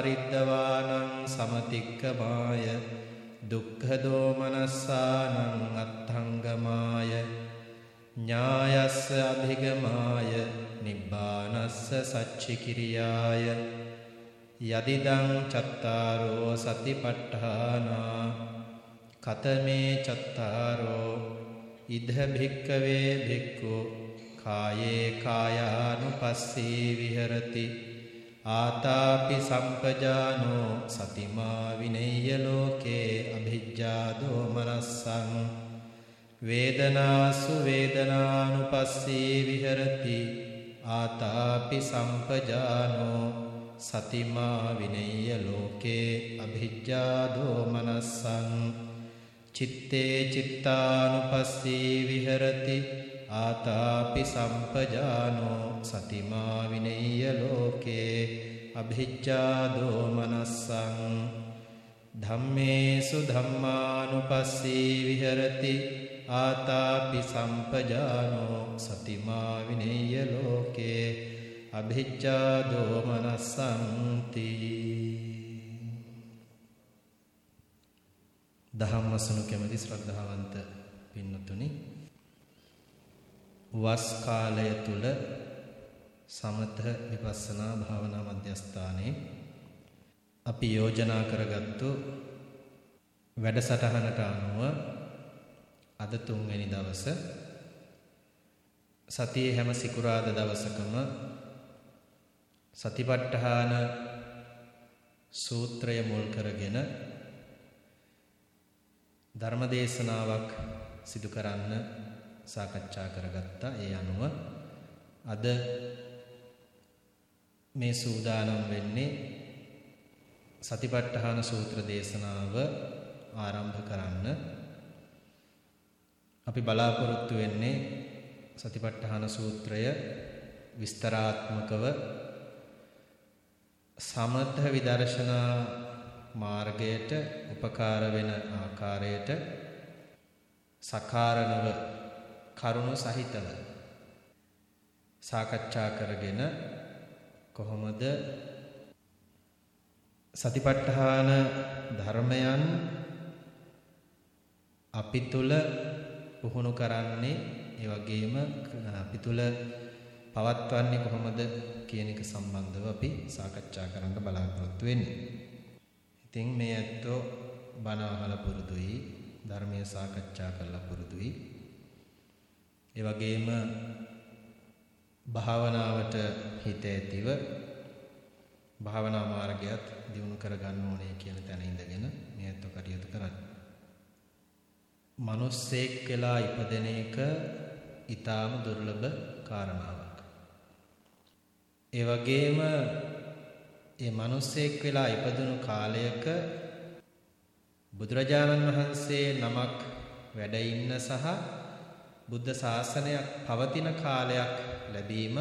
පරිද්දවානං සමතික්කමාය දුක්ඛ දෝමනස්සානං අත්ථංගමාය ඥායස්ස අධිගමාය නිබ්බානස්ස සච්චිකිරියාය යදිදං චත්තාරෝ සතිපට්ඨානා කතමේ චත්තාරෝ ඉද භික්කවේ භික්ඛු කායේ කායානුපස්සී විහෙරති. ආතාපි සම්පජානෝ සතිමා විනෙය්‍ය ලෝකේ අභිජ්ජා දෝමනස්සං වේදනාසු වේදනානුපස්සී විහෙරති ආතාපි සම්පජානෝ සතිමා විනෙය්‍ය ලෝකේ අභිජ්ජා දෝමනස්සං චිත්තේ චිත්තානුපස්සී විහෙරති ආතාපි සම්පජානෝ සතිමා විනෙය්‍ය ලෝකේ අභිජ්ජා දෝමනස්සං ධම්මේසු ධම්මානුපස්සී විහෙරති ආතාපි සම්පජානෝ සතිමා විනෙය්‍ය ලෝකේ අභිජ්ජා දෝමනස්සන්ති දහම්වසනු කැමති ශ්‍රද්ධාවන්ත පින්නතුනි වස් කාලය තුල සමත විපස්සනා භාවනා මධ්‍යස්ථානයේ අපි යෝජනා කරගත්තු වැඩසටහනට අනුව අද තුන්වෙනි දවස සතියේ හැම සිකුරාද දවසකම සතිපට්ඨාන සූත්‍රය මුල් කරගෙන ධර්මදේශනාවක් සිදු කරන්න සාකච්ඡා කරගත්තා. ඒ අනුව අද මේ සූදානම් වෙන්නේ සතිපට්ඨාන සූත්‍ර දේශනාව ආරම්භ කරන්න. අපි බලාපොරොත්තු වෙන්නේ සතිපට්ඨාන සූත්‍රය විස්තරාත්මකව සමත විදර්ශනා මාර්ගයට උපකාර වෙන ආකාරයට සකාරණව කරුණු සහිතව සාකච්ඡා කරගෙන කොහොමද සතිපට්ඨාන ධර්මයන් අපි තුල පුහුණු කරන්නේ ඒ වගේම අපි තුල පවත්වන්නේ කොහොමද කියන එක සම්බන්ධව අපි සාකච්ඡා කරන්න බලාපොරොත්තු වෙන්නේ. ඉතින් මේ ඇත්තෝ බණ අහලා පුරුදුයි ධර්මයේ සාකච්ඡා කරලා පුරුදුයි. ඒ වගේම භාවනාවට හිත ඇතිව භාවනා මාර්ගයත් දියුණු කරගන්න ඕනේ කියන තැන ඉඳගෙන මේ ඇත්තෝ කටයුතු කරන්නේ. මිනිස්සෙක් වෙලා ඉපදෙන එක ඊටාම දුර්ලභ කාරණාවක්. ඒ වගේම ඒ මිනිස්සෙක් වෙලා ඉපදුණු කාලයක බුදුරජාණන් වහන්සේ නමක් වැඩ ඉන්න සහ බුද්ධ ශාසනයක් පවතින කාලයක් ලැබීම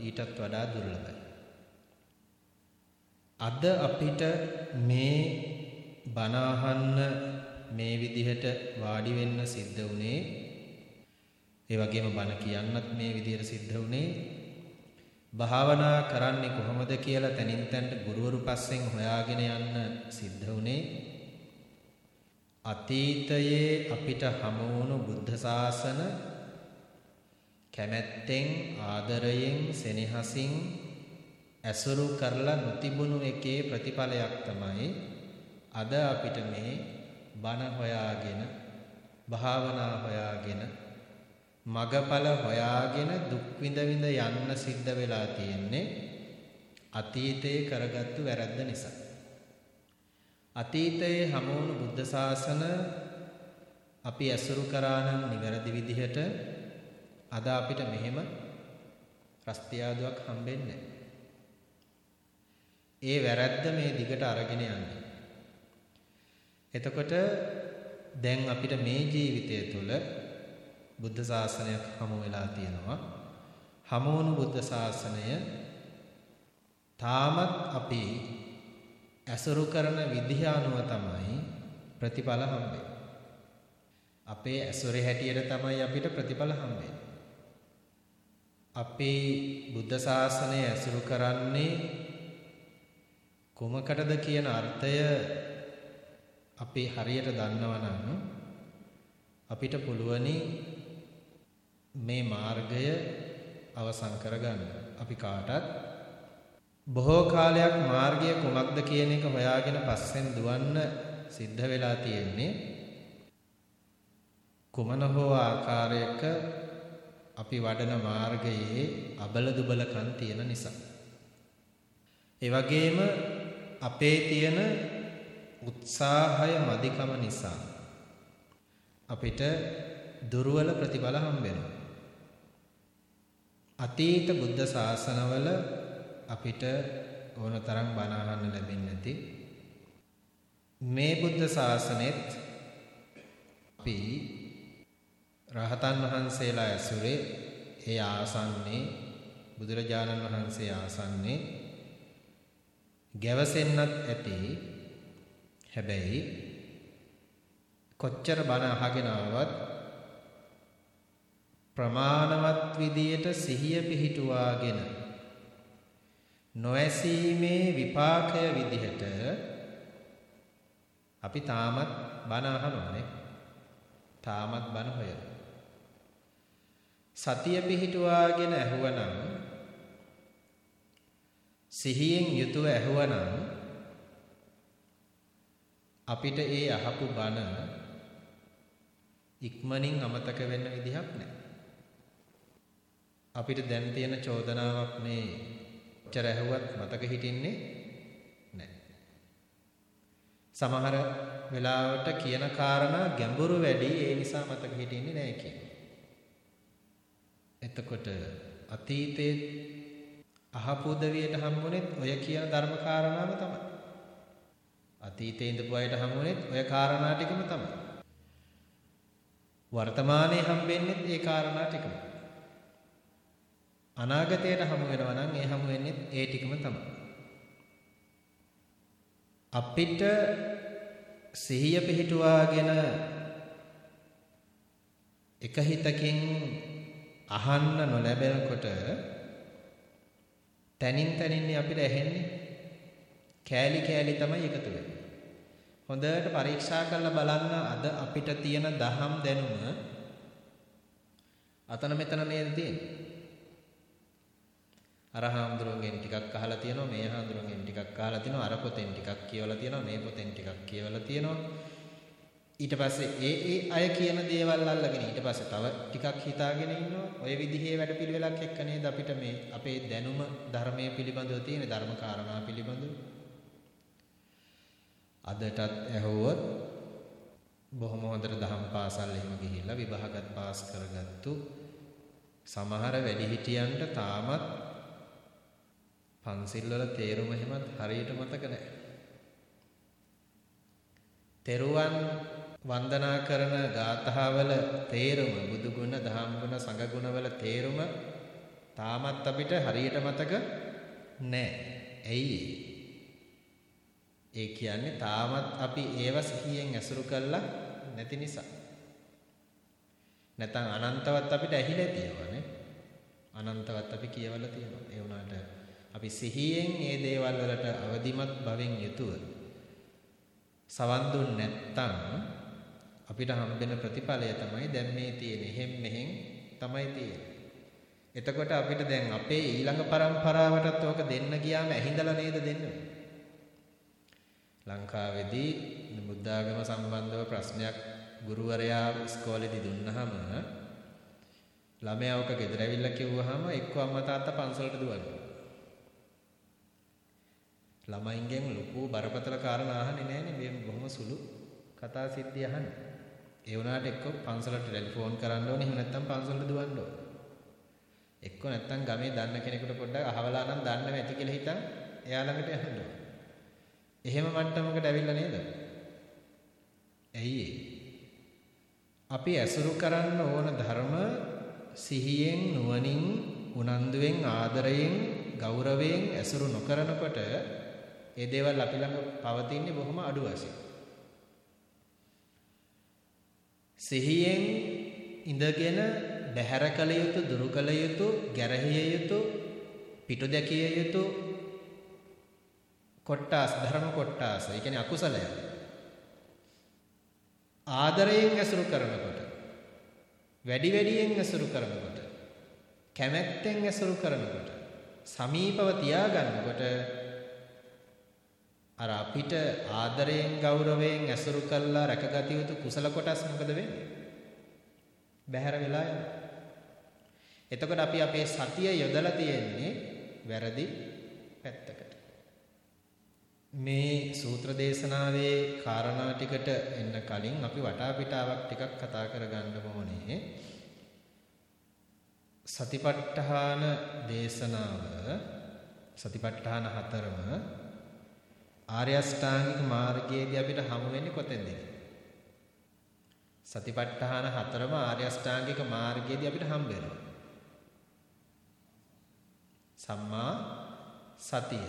ඊටත් වඩා දුර්ලභයි. අද අපිට මේ බණ අහන්න මේ විදිහට වාඩි වෙන්න සිද්ධ වුණේ ඒ වගේම බණ කියන්නත් මේ විදිහට සිද්ධ වුණේ භාවනා කරන්නේ කොහොමද කියලා තනින් තනට ගුරුවරු පස්සෙන් හොයාගෙන යන්න සිද්ධ වුණේ අතීතයේ අපිට හමු වුණු බුද්ධ ශාසන කැමැත්තෙන් ආදරයෙන් සෙනෙහසින් ඇසුරු කරලා නොතිබුණු එකේ ප්‍රතිඵලයක් තමයි අද අපිට මේ බණ හොයාගෙන භාවනා හොයාගෙන මගඵල හොයාගෙන දුක් විඳ විඳ යන්න සිද්ධ වෙලා තියෙන්නේ අතීතයේ කරගත්තු වැරද්ද නිසා. අතීතයේ හමුවුණු බුද්ධ ශාසන අපි ඇසුරු කරා නම් නිවැරදි විදිහට අද අපිට මෙහෙම රස්තියාදුවක් හම්බෙන්නේ ඒ වැරද්ද මේ දිගට අරගෙන යන්නේ. එතකොට දැන් අපිට මේ ජීවිතය තුළ බුද්ධ ශාසනයක් හමු වෙලා තියෙනවා. හමුවුණු බුද්ධ ශාසනය තාමත් අපි ඇසුරු කරන විදිහ අනුව තමයි ප්‍රතිඵල හම්බෙන්නේ. අපේ ඇසුරේ හැටියට තමයි අපිට ප්‍රතිඵල හම්බෙන්නේ. අපේ බුද්ධ ශාසනය ඇසුරු කරන්නේ කුමකටද කියන අර්ථය අපි හරියට දන්නවා නම් අපිට පුළුවනි මේ මාර්ගය අවසන් කරගන්න. අපි කාටත් බොහෝ කාලයක් මාර්ගය කුමක්ද කියන එක හොයාගෙන පස්සෙන් දුවන්න සිද්ධ වෙලා තියෙන්නේ කුමන හෝ ආකාරයක අපි වඩන මාර්ගයේ අබල දුබලකම් තියෙන නිසා. ඒ වගේම අපේ තියෙන උත්සාහය මදිකම නිසා අපිට දුර්වල ප්‍රතිඵල හම්බ වෙනවා. අතීත බුද්ධ ශාසනවල අපිට ඕන තරම් බණ අහන්න ලැබෙන්නේ නැති මේ බුද්ධ ශාසනෙත් අපි රහතන් වහන්සේලා ඇසුරේ ඒ ආසන්නේ බුදුරජාණන් වහන්සේ ආසන්නේ ගැවසෙන්නත් ඇති. හැබැයි කොච්චර බණ අහගෙන ආවත් ප්‍රමාණවත් විදියට සිහිය පිහිටුවාගෙන නොඇසීමේ විපාකය විදිහට අපි තාමත් බණ අහනවානේ. තාමත් බණ හොයන සතිය පිහිටුවාගෙන ඇහුවනම් සිහියෙන් යුතුව ඇහුවනම් අපිට ඒ අහපු බණ ඉක්මනින් අමතක වෙන්න විදිහක් නැහැ. අපිට දැන් තියෙන චෝදනාවක් මේ උච්චර ඇහුවත් මතක හිටින්නේ නැහැ. සමහර වෙලාවට කියන කාරණා ගැඹුරු වැඩි ඒ නිසා මතක හිටින්නේ නැහැ කියන්නේ. එතකොට අතීතයේ අහපු උදවියට හම්බුනේත් ඔය කියන ධර්ම කාරණාව තමයි. අතීතේ ඉඳපු අයට හම්බුනේත් ඔය කාරණා ටිකම තමයි. වර්තමානයේ හම්බෙන්නේත් ඒ කාරණා ටිකම. අනාගතයට හමු වෙනවා නම් ඒ හමු වෙන්නේ ඒ ටිකම තමයි. අපිට සිහිය පිහිටුවාගෙන එක හිතකින් අහන්න නොලැබෙනකොට තනින් තනින්නේ අපිට ඇහෙන්නේ කෑලි කෑලි තමයි එකතු වෙන්නේ. හොඳට පරීක්ෂා කරලා බලන්න අද අපිට තියෙන දහම් දැනුම අතන මෙතන නේද තියෙන්නේ. අර හාමුදුරුවන්ගෙන් ටිකක් අහලා තියෙනවා මේ හාමුදුරුවන්ගෙන් ටිකක් අහලා තියෙනවා අර පොතෙන් ටිකක් කියවලා තියෙනවා මේ පොතෙන් ටිකක් කියවලා තියෙනවා ඊට පස්සේ ඒ ඒ අය කියන දේවල් අල්ලගෙන ඊට පස්සේ තව ටිකක් හිතාගෙන ඉන්නවා. ඔය විදිහේ වැඩපිළිවෙලක් එක්ක නේද අපිට මේ අපේ දැනුම ධර්මයේ පිළිබඳව තියෙන ධර්ම කාරණා පිළිබඳව. අදටත් ඇහුවොත් බොහොම හොඳට දහම් පාසල් එහෙම ගිහිල්ලා විභාගත් පාස් කරගත්තු සමහර වැඩිහිටියන්ට තාමත් පන්සිල් වල තේරුම එහෙමත් හරියට මතක නැහැ. තෙරුවන් වන්දනා කරන ගාථාවල තේරුම බුදු ගුණ, දහම් ගුණ, සංඝ ගුණ වල තේරුම තාමත් අපිට හරියට මතක නැහැ. ඇයි ඒ කියන්නේ තාමත් අපි ඒව සිහියෙන් ඇසුරු කළා නැති නිසා. නැත්නම් අනන්තවත් අපිට ඇහිලා තියෙනවානේ. අනන්තවත් අපි කියවලා තියෙනවා. ඒ වුණාට අපි සිහියෙන් මේ දේවල් වලට අවදිමත් භවෙන් යුතුව සවන් දුන්නේ නැත්නම් අපිට හම්බෙන ප්‍රතිඵලය තමයි දැන් මේ තියෙන. එහෙම් මෙහෙන් තමයි තියෙන්නේ. එතකොට අපිට දැන් අපේ ඊළඟ પરම්පරාවටත් ඕක දෙන්න ගියාම ඇහිඳලා නේද දෙන්නේ? ලංකාවේදී බුද්ධාගම සම්බන්ධව ප්‍රශ්නයක් ගුරුවරයා ඉස්කෝලේදී දුන්නාම ළමයා ඔක ගෙදර ඇවිල්ලා කිව්වහම එක්ක අම්මා තාත්තා පන්සලට දුවනවා. ළමයින්ගෙන් ලොකු බරපතල කාරණා අහන්නේ නැහනේ මේ බොහොම සුළු කතා සිද්ධි අහන්නේ. ඒ වුණාට එක්ක පන්සලට ටෙලිෆෝන් කරන්න ඕනේ එහෙම නැත්නම් පන්සලට දුවන්න ඕනේ. එක්ක නැත්නම් ගමේ දන්න කෙනෙකුට පොඩ්ඩක් අහවලා නම් දන්නව ඇති කියලා හිතන් එයා ළඟට යන්න ඕනේ. එහෙම මට්ටමකට ඇවිල්ලා නේද? ඇයි අපි ඇසුරු කරන්න ඕන ධර්ම සිහියෙන් නුවණින් උනන්දුවෙන් ආදරයෙන් ගෞරවයෙන් ඇසුරු නොකරනකොට ඒ දේවල් අපි ළඟ පවතින්නේ බොහොම අඩු වශයෙන්. සිහියෙන් ඉඳගෙන බැහැර කළ යුතු දුරු කළ යුතු ගැරහිය යුතු පිටු දැකිය යුතු කොට්ටාස් ධර්ම කොට්ටාස ඒ කියන්නේ අකුසලය. ආදරයෙන් ඇසුරු කරනකොට වැඩි වැඩියෙන් ඇසුරු කරනකොට කැමැත්තෙන් ඇසුරු කරනකොට සමීපව තියාගන්නකොට අර අපිට ආදරයෙන් ගෞරවයෙන් ඇසුරු කළා රැකගත යුතු කුසල කොටස් මොකද වෙන්නේ? බැහැර වෙලා යනවා. එතකොට අපි අපේ සතිය යොදලා තියෙන්නේ වැරදි පැත්තකට. මේ සූත්‍ර දේශනාවේ කාරණා ටිකට එන්න කලින් අපි වටාපිටාවක් ටිකක් කතා කරගන්න ඕනේ. සතිපට්ඨාන දේශනාව සතිපට්ඨාන හතරම ආර්ය අෂ්ටාංගික මාර්ගයේදී අපිට හමු වෙන්නේ කොතෙන්ද? සතිපට්ඨාන හතරම ආර්ය අෂ්ටාංගික මාර්ගයේදී අපිට හම්බ වෙනවා. සම්මා සතිය.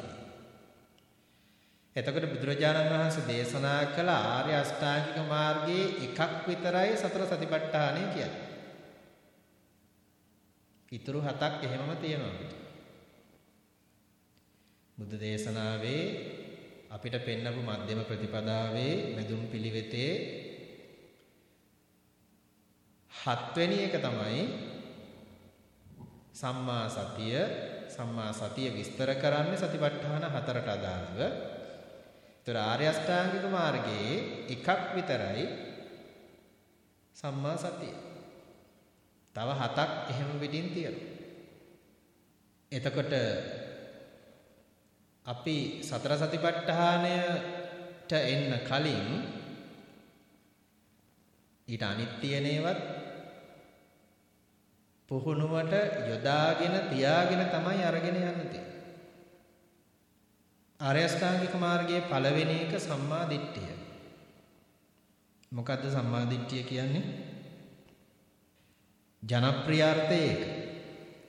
එතකොට බුදුරජාණන් වහන්සේ දේශනා කළ ආර්ය අෂ්ටාංගික මාර්ගයේ එකක් විතරයි සතර සතිපට්ඨානය කියන්නේ. ඊතුරු හතක් එහෙමම තියෙනවා අපිට. බුද්ධ දේශනාවේ අපිට පෙන්නපු මධ්‍යම ප්‍රතිපදාවේ මෙදුම් පිළිවෙතේ හත්වෙනි එක තමයි සම්මා සතිය සම්මා සතිය විස්තර කරන්නේ සතිපට්ඨාන හතරට අදාළව. ඒතර ආර්ය අෂ්ටාංගික මාර්ගයේ එකක් විතරයි සම්මා සතිය. තව හතක් එහෙම පිටින් තියෙනවා. එතකොට අපි සතර සතිපට්ඨානයට එන්න කලින් ඊට අනිත් තියෙනේවත් පුහුණුවට යොදාගෙන තියාගෙන තමයි අරගෙන යන්න තියෙන්නේ. ආර්ය අෂ්ටාංගික මාර්ගයේ පළවෙනි එක සම්මා දිට්ඨිය. මොකද්ද සම්මා දිට්ඨිය කියන්නේ? ජනප්‍රියාර්ථය ඒක.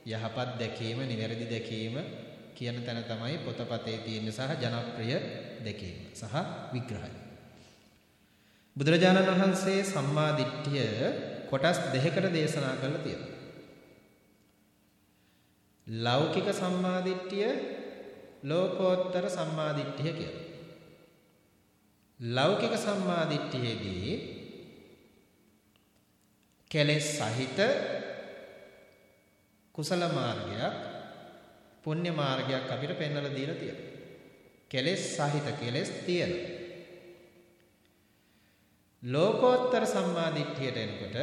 යහපත් දැකීම, නිවැරදි දැකීම කියන තැන තමයි පොතපතේ තියෙන සහ ජනප්‍රිය දැකීම සහ විග්‍රහය. බුදුරජාණන් වහන්සේ සම්මා දිට්ඨිය කොටස් දෙකකට දේශනා කරලා තියෙනවා. ලෞකික සම්මාදිට්ඨිය ලෝකෝත්තර සම්මාදිට්ඨිය කියලා. ලෞකික සම්මාදිට්ඨියේදී කෙලෙස් සහිත කුසල මාර්ගයක් පුණ්‍ය මාර්ගයක් අපිට පෙන්වලා දීලා තියෙනවා. කෙලෙස් සහිත කෙලෙස් තියෙන. ලෝකෝත්තර සම්මාදිට්ඨියට එනකොට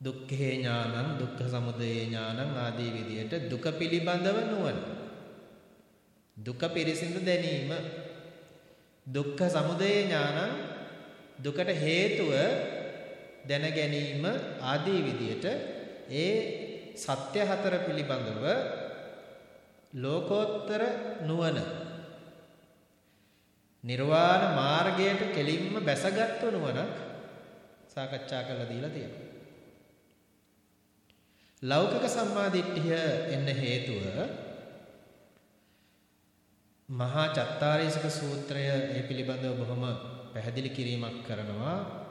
දුක්ඛේ ඥානං දුක්ඛ සමුදය ඥානං ආදී විදියට දුක පිළිබඳව නුවණ දුක පිරිසිදු දැනීම දුක්ඛ සමුදය ඥානං දුකට හේතුව දැන ගැනීම ආදී විදියට ඒ සත්‍ය හතර පිළිබඳව ලෝකෝත්තර නුවණ. නිර්වාණ මාර්ගයට කෙලින්ම බැසගත්තු නුවණක් සාකච්ඡා කරලා දීලා තියෙනවා. ලෞකික සම්මාදිට්ඨිය එන්න හේතුව මහා චත්තාරීසක සූත්‍රය ඒ පිළිබඳව බොහොම පැහැදිලි කිරීමක් කරනවා.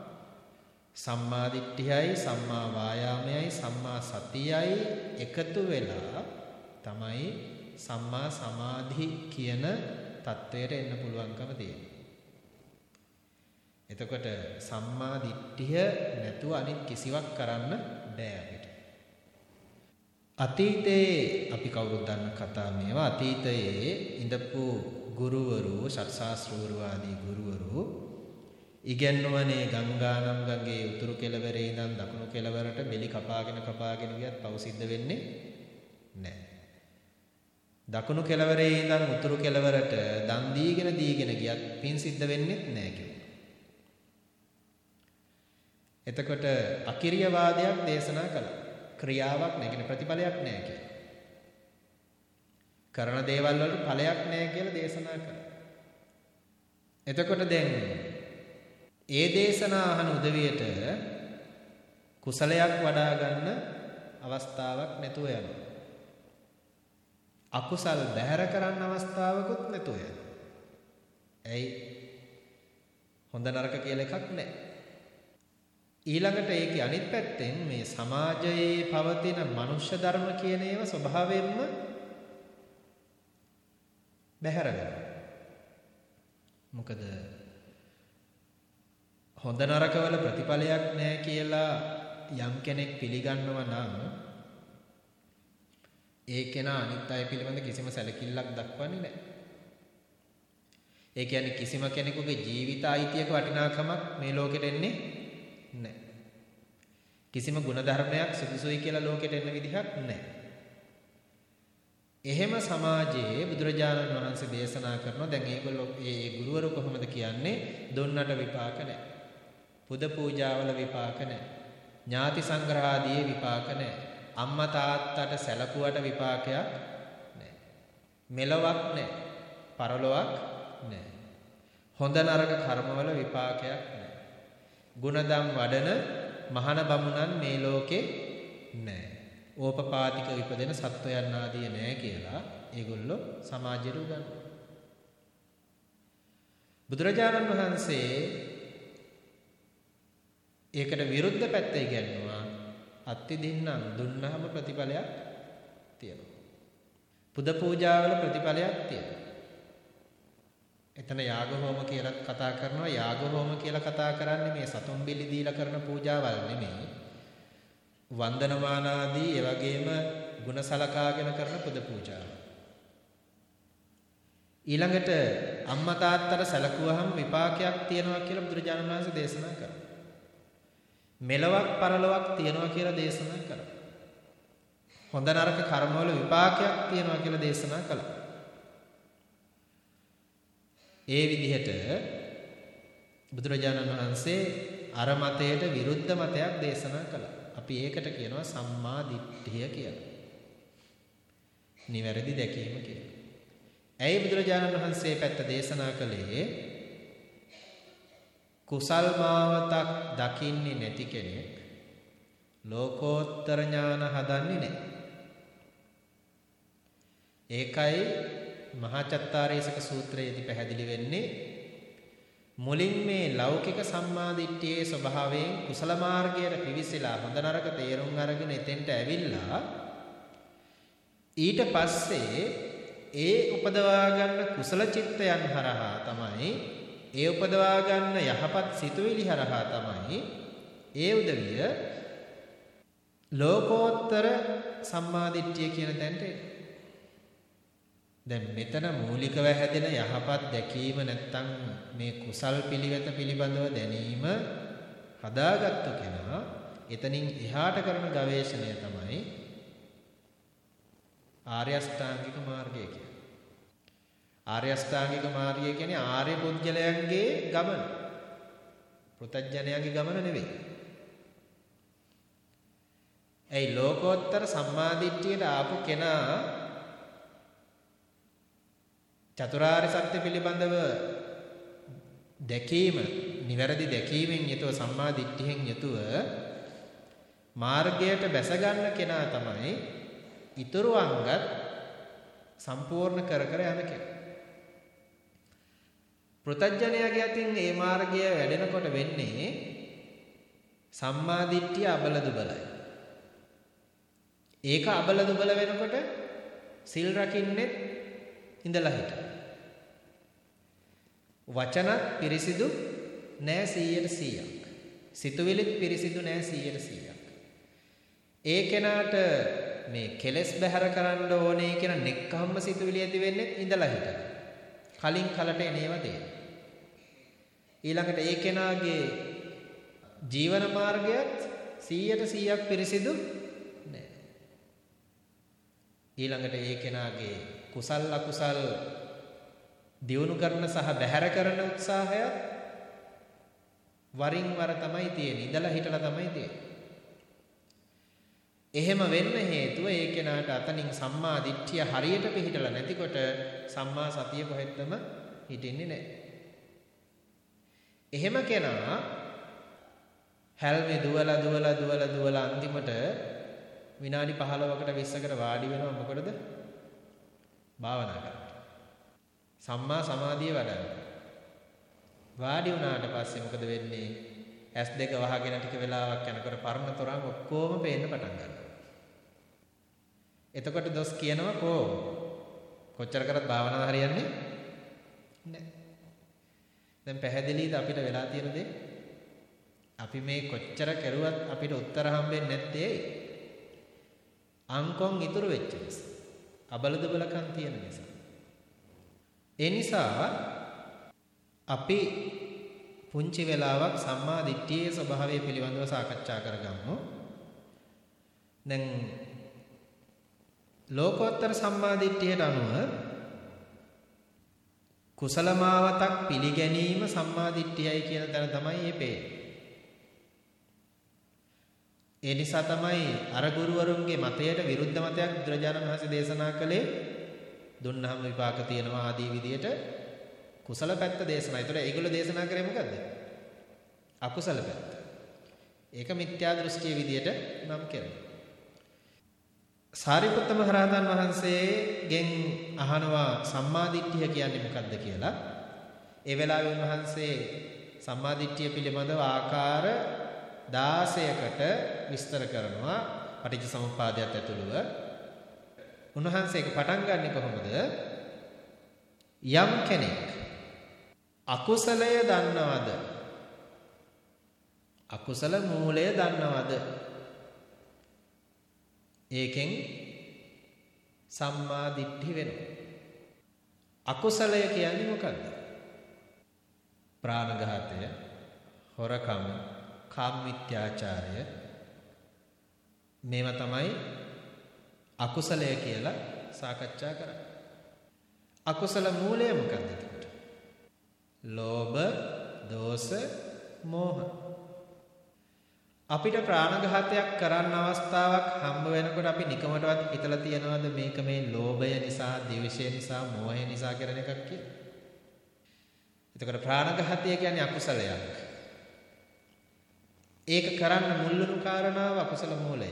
සම්මා දිට්ඨියයි සම්මා වායාමයයි සම්මා සතියයි එකතු වෙලා තමයි සම්මා සමාධි කියන தත්වයට එන්න පුළුවන්කම තියෙන්නේ. එතකොට සම්මා දිට්ඨිය නැතුව අනිත් කිසිවක් කරන්න බෑ අපිට. අතීතයේ අපි කවුරුත් දන්න කතා මේවා අතීතයේ ඉඳපු ගුරුවරු, ශාස්ත්‍රූරු ආදී ගුරුවරු ඉගෙනුවනේ ගංගානම් ගඟේ උතුරු කෙළවරේ ඉඳන් දකුණු කෙළවරට බෙලි කපාගෙන කපාගෙන ගියත් පව් සිද්ධ වෙන්නේ නැහැ. දකුණු කෙළවරේ ඉඳන් උතුරු කෙළවරට දන් දීගෙන දීගෙන ගියත් පින් සිද්ධ වෙන්නේ නැහැ කිව්වා. එතකොට අකිරිය වාදයක් දේශනා කළා. ක්‍රියාවක් නැහැ ප්‍රතිඵලයක් නැහැ කියලා. කරන දේවල් වලට ඵලයක් නැහැ කියලා දේශනා කළා. එතකොට දැන් ඒ දේශනා අහන උදවියට කුසලයක් වඩා ගන්න අවස්ථාවක් නැතුව යනවා. අකුසල් බැහැර කරන්න අවස්ථාවකුත් නැතුව යනවා. ඇයි? හොඳ නරක කියලා එකක් නැහැ. ඊළඟට ඒකේ අනිත් පැත්තෙන් මේ සමාජයේ පවතින මනුෂ්‍ය ධර්ම කියන ඒවා ස්වභාවයෙන්ම බැහැර වෙනවා. මොකද හොඳ නරකවල ප්‍රතිඵලයක් නැහැ කියලා යම් කෙනෙක් පිළිගන්නවා නම් ඒ කෙනා අනිත් අය පිළිබඳ කිසිම සැලකිල්ලක් දක්වන්නේ නැහැ. ඒ කියන්නේ කිසිම කෙනෙකුගේ ජීවිත අයිතියක වටිනාකමක් මේ ලෝකෙට එන්නේ නැහැ. කිසිම ಗುಣධර්මයක් සුදුසුයි කියලා ලෝකෙට එන්න විදිහක් නැහැ. එහෙම සමාජයේ බුදුරජාණන් වහන්සේ දේශනා කරනවා දැන් ඒගොල්ලෝ ඒ ගුරුවරු කොහොමද කියන්නේ දුන්නට විපාක නැහැ. පුද පූජාවල විපාක නැහැ. ඥාති සංග්‍රහාදී විපාක නැහැ. අම්මා තාත්තට සැලකුවට විපාකයක් නැහැ. මෙලොවක් නැහැ. පරලොවක් නැහැ. හොඳ නරක කර්මවල විපාකයක් නැහැ. ಗುಣදම් වඩන මහාන බමුණන් මේ ලෝකේ නැහැ. ඕපපාතික විපදෙන සත්වයන් ආදී නැහැ කියලා ඒගොල්ලෝ සමාජයට උගන්වනවා. බුදුරජාණන් වහන්සේ ඒකට විරුද්ධ පැත්ත ඉගැන්වුවා අත්ති දින්නම් දුන්නාම ප්‍රතිඵලයක් තියෙනවා. පුද පූජාවල ප්‍රතිඵලයක් තියෙනවා. එතන යාග හෝම කියලාත් කතා කරනවා යාග හෝම කියලා කතා කරන්නේ මේ සතුන් බිලි දීලා කරන පූජාවල් නෙමෙයි. වන්දනමාන ආදී ඒ වගේම ಗುಣ සලකාගෙන කරන පුද පූජාව. ඊළඟට අම්මා තාත්තට සැලකුවහම විපාකයක් තියෙනවා කියලා බුදුරජාණන් වහන්සේ දේශනා කරා. මෙලොවක් පරලොවක් තියෙනවා කියලා දේශනා කළා. හොඳ නරක කර්මවල විපාකයක් තියෙනවා කියලා දේශනා කළා. ඒ විදිහට බුදුරජාණන් වහන්සේ අර මතයට විරුද්ධ මතයක් දේශනා කළා. අපි ඒකට කියනවා සම්මා දිට්ඨිය කියලා. නිවැරදි දැකීම කියලා. ඇයි බුදුරජාණන් වහන්සේ පැත්ත දේශනා කළේ කුසල් මාවතක් දකින්නේ නැති කෙනෙක් ලෝකෝත්තර ඥාන හදන්නේ නැහැ. ඒකයි මහා චත්තාරීසක සූත්‍රයේදී පැහැදිලි වෙන්නේ මුලින් මේ ලෞකික සම්මාදිට්ඨියේ ස්වභාවයෙන් කුසල මාර්ගයට පිවිසලා හොඳ නරක තේරුම් අරගෙන එතෙන්ට ඇවිල්ලා ඊට පස්සේ ඒ උපදවා ගන්න කුසල චිත්තයන් හරහා තමයි ඒ උපදවා ගන්න යහපත් සිතුවිලි හරහා තමයි ඒ උදවිය ලෝකෝත්තර සම්මාදිට්ඨිය කියන තැනට දැන් මෙතන මූලිකව හැදෙන යහපත් දැකීම නැත්තම් මේ කුසල් පිළිවෙත පිළිබඳව දැනීම හදාගත්තු කෙනා එතනින් එහාට කරන ගවේෂණය තමයි ආර්ය අෂ්ටාංගික මාර්ගය කියන්නේ. ආර්ය අෂ්ටාංගික මාර්ගය කියන්නේ ආර්ය පුද්ගලයන්ගේ ගමන. පෘතජ්ජනයන්ගේ ගමන නෙවෙයි. ඒ ලෝකෝත්තර සම්මාදිට්ඨියට ආපු කෙනා චතුරාර්ය සත්‍ය පිළිබඳව දැකීම නිවැරදි දැකීමෙන් යුතුව සම්මා දිට්ඨියෙන් යුතුව මාර්ගයට බැස ගන්න කෙනා තමයි ඊතුරු අංගත් සම්පූර්ණ කර කර යන කෙනා. පෘතජ්ජනයාගේ අතින් මේ මාර්ගය වැඩෙනකොට වෙන්නේ සම්මා දිට්ඨිය අබල දුබලයි. ඒක අබල දුබල වෙනකොට සිල් රකින්නෙත් ඉඳලා හිට. වචනත් පිරිසිදු නෑ 100ට 100ක්. සිතුවිලිත් පිරිසිදු නෑ 100ට 100ක්. ඒ කෙනාට මේ කෙලෙස් බැහැර කරන්න ඕනේ කියන නෙක්ඛම්ම සිතුවිලි ඇති වෙන්නේ ඉඳලා හිටලා. කලින් කලට එනේවා දේ. ඊළඟට ඒ කෙනාගේ ජීවන මාර්ගයත් 100ට 100ක් පිරිසිදු නෑ. ඊළඟට ඒ කෙනාගේ කුසල් අකුසල් දියුණු කරන සහ බැහැර කරන උත්සාහය වරින් වර තමයි තියෙන්නේ. ඉඳලා හිටලා තමයි තියෙන්නේ. එහෙම වෙන්න හේතුව ඒ කෙනාට අතනින් සම්මා දිට්ඨිය හරියට පිළිහිටලා නැතිකොට සම්මා සතිය කොහෙත්ම හිටින්නේ නැහැ. එහෙම කෙනා හැල්මේ දුවලා දුවලා දුවලා දුවලා අන්තිමට විනාඩි 15කට 20කට වාඩි වෙනවා මොකටද? භාවනා කරන්න. සම්මා සමාධිය වඩන්න. වාඩි වුණාට පස්සේ මොකද වෙන්නේ? ඇස් දෙක වහගෙන ටික වෙලාවක් යනකොට පරණ තරම් ඔක්කොම පේන්න පටන් ගන්නවා. එතකොට දොස් කියනවා කෝ කොච්චර කරත් භාවනාව හරියන්නේ නැහැ. දැන් පැහැදිලිද අපිට වෙලා තියෙන දේ? අපි මේ කොච්චර කරුවත් අපිට උත්තර හම්බෙන්නේ නැත්තේ අංකොන් ඉතුරු වෙච්ච නිසා. අබලදුබලකම් තියෙන නිසා. ඒ නිසා අපි පුංචි වෙලාවක් සම්මා දිට්ඨියේ ස්වභාවය පිළිබඳව සාකච්ඡා කරගමු. දැන් ලෝකෝත්තර සම්මාදිට්ඨියට අනුව කුසලමාවතක් පිළිගැනීම සම්මාදිට්ඨියයි කියන තැන තමයි මේ පේන්නේ. ඒ නිසා තමයි අර ගුරුවරුන්ගේ මතයට විරුද්ධ මතයක් බුදුරජාණන් වහන්සේ දේශනා කළේ දුන්නාම විපාක තියෙනවා ආදී විදියට කුසල පැත්ත දේශනා. ඒතර ඒගොල්ලෝ දේශනා කරේ මොකද්ද? අකුසල පැත්ත. ඒක මිත්‍යා දෘෂ්ටිය විදියට නම් කරනවා. සාරිපුත්ත මහරහතන් වහන්සේගෙන් අහනවා සම්මාදිට්ඨිය කියන්නේ මොකක්ද කියලා. ඒ වෙලාවේ උන්වහන්සේ සම්මාදිට්ඨිය පිළිබඳව ආකාර 16කට විස්තර කරනවා පටිච්ච සමුප්පාදයට ඇතුළුව. උන්වහන්සේ ඒක පටන් ගන්නෙ කොහොමද? යම් කෙනෙක් අකුසලය දන්නවද? අකුසල මූලය දන්නවද? ඒකෙන් සම්මා දිට්ඨි වෙනවා. අකුසලය කියන්නේ මොකද්ද? ප්‍රාණඝාතය, හොරකම, කාමමිත්‍යාචාරය මේවා තමයි අකුසලය කියලා සාකච්ඡා කරන්නේ. අකුසල මූලය මොකක්ද එතකොට? ලෝභ, දෝෂ, මෝහ අපිට ප්‍රාණඝාතයක් කරන්න අවස්ථාවක් හම්බ වෙනකොට අපි නිකමටවත් හිතලා තියනවද මේක මේ ලෝභය නිසා, ද්වේෂය නිසා, මෝහය නිසා කරන එකක් කියලා? එතකොට ප්‍රාණඝාතය කියන්නේ අකුසලයක්. ඒක කරන්න මුල්ලුණු කාරණාව අකුසල මූලය.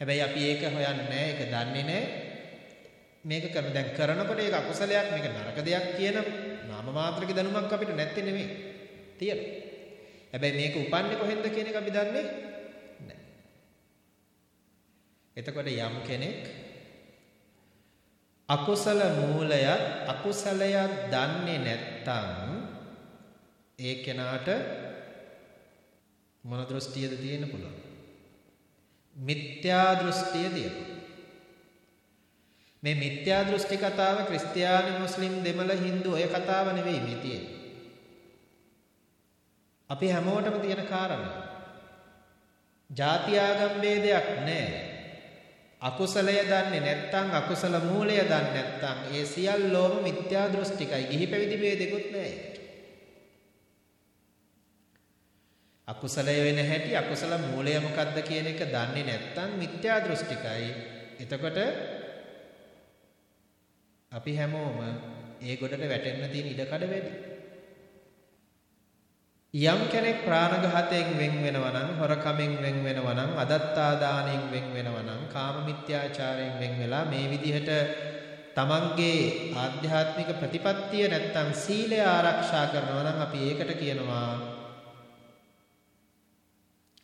හැබැයි අපි ඒක හොයන්නේ නැහැ, ඒක දන්නේ නැහැ. මේක කරන දැන් කරනකොට ඒක අකුසලයක්, මේක නරක දෙයක් කියන නාම මාත්‍රික දැනුමක් අපිට නැත්තේ නෙමෙයි. තියෙනවා. හැබැයි මේක උපන්නේ කොහෙන්ද කියන එක අපි දන්නේ නැහැ. එතකොට යම් කෙනෙක් අකුසල මූලය අකුසලයක් දන්නේ නැත්නම් ඒ කෙනාට මොන දෘෂ්ටියද තියෙන්න පුළුවන්? මිත්‍යා දෘෂ්ටිය තියෙනවා. මේ මිත්‍යා දෘෂ්ටි කතාව ක්‍රිස්තියානි මුස්ලිම් දෙමළ හින්දු ඔය කතාව නෙවෙයි මේ තියෙන්නේ. අපි හැමෝටම තියෙන කාරණා. ජාති ආගම් ભેදයක් නැහැ. අකුසලය දන්නේ නැත්නම් අකුසල මූලය දන්නේ නැත්නම් ඒ සියල්ලෝම මිත්‍යා දෘෂ්ටිකයි. ගිහි පැවිදි ભેදෙකුත් නැහැ. අකුසලය වෙන හැටි අකුසල මූලය මොකක්ද කියන එක දන්නේ නැත්නම් මිත්‍යා දෘෂ්ටිකයි. එතකොට අපි හැමෝම ඒ ගොඩට වැටෙන්න තියෙන ඉඩ කඩ වැඩි. යම් කෙනෙක් ප්‍රාණඝාතයෙන් වෙන් වෙනවා නම් හොරකමෙන් වෙන් වෙනවා නම් අදත්තා දාණයෙන් වෙන් වෙනවා නම් කාම මිත්‍යාචාරයෙන් වෙන් වෙලා මේ විදිහට තමන්ගේ ආධ්‍යාත්මික ප්‍රතිපත්තිය නැත්තම් සීලය ආරක්ෂා කරනවා නම් අපි ඒකට කියනවා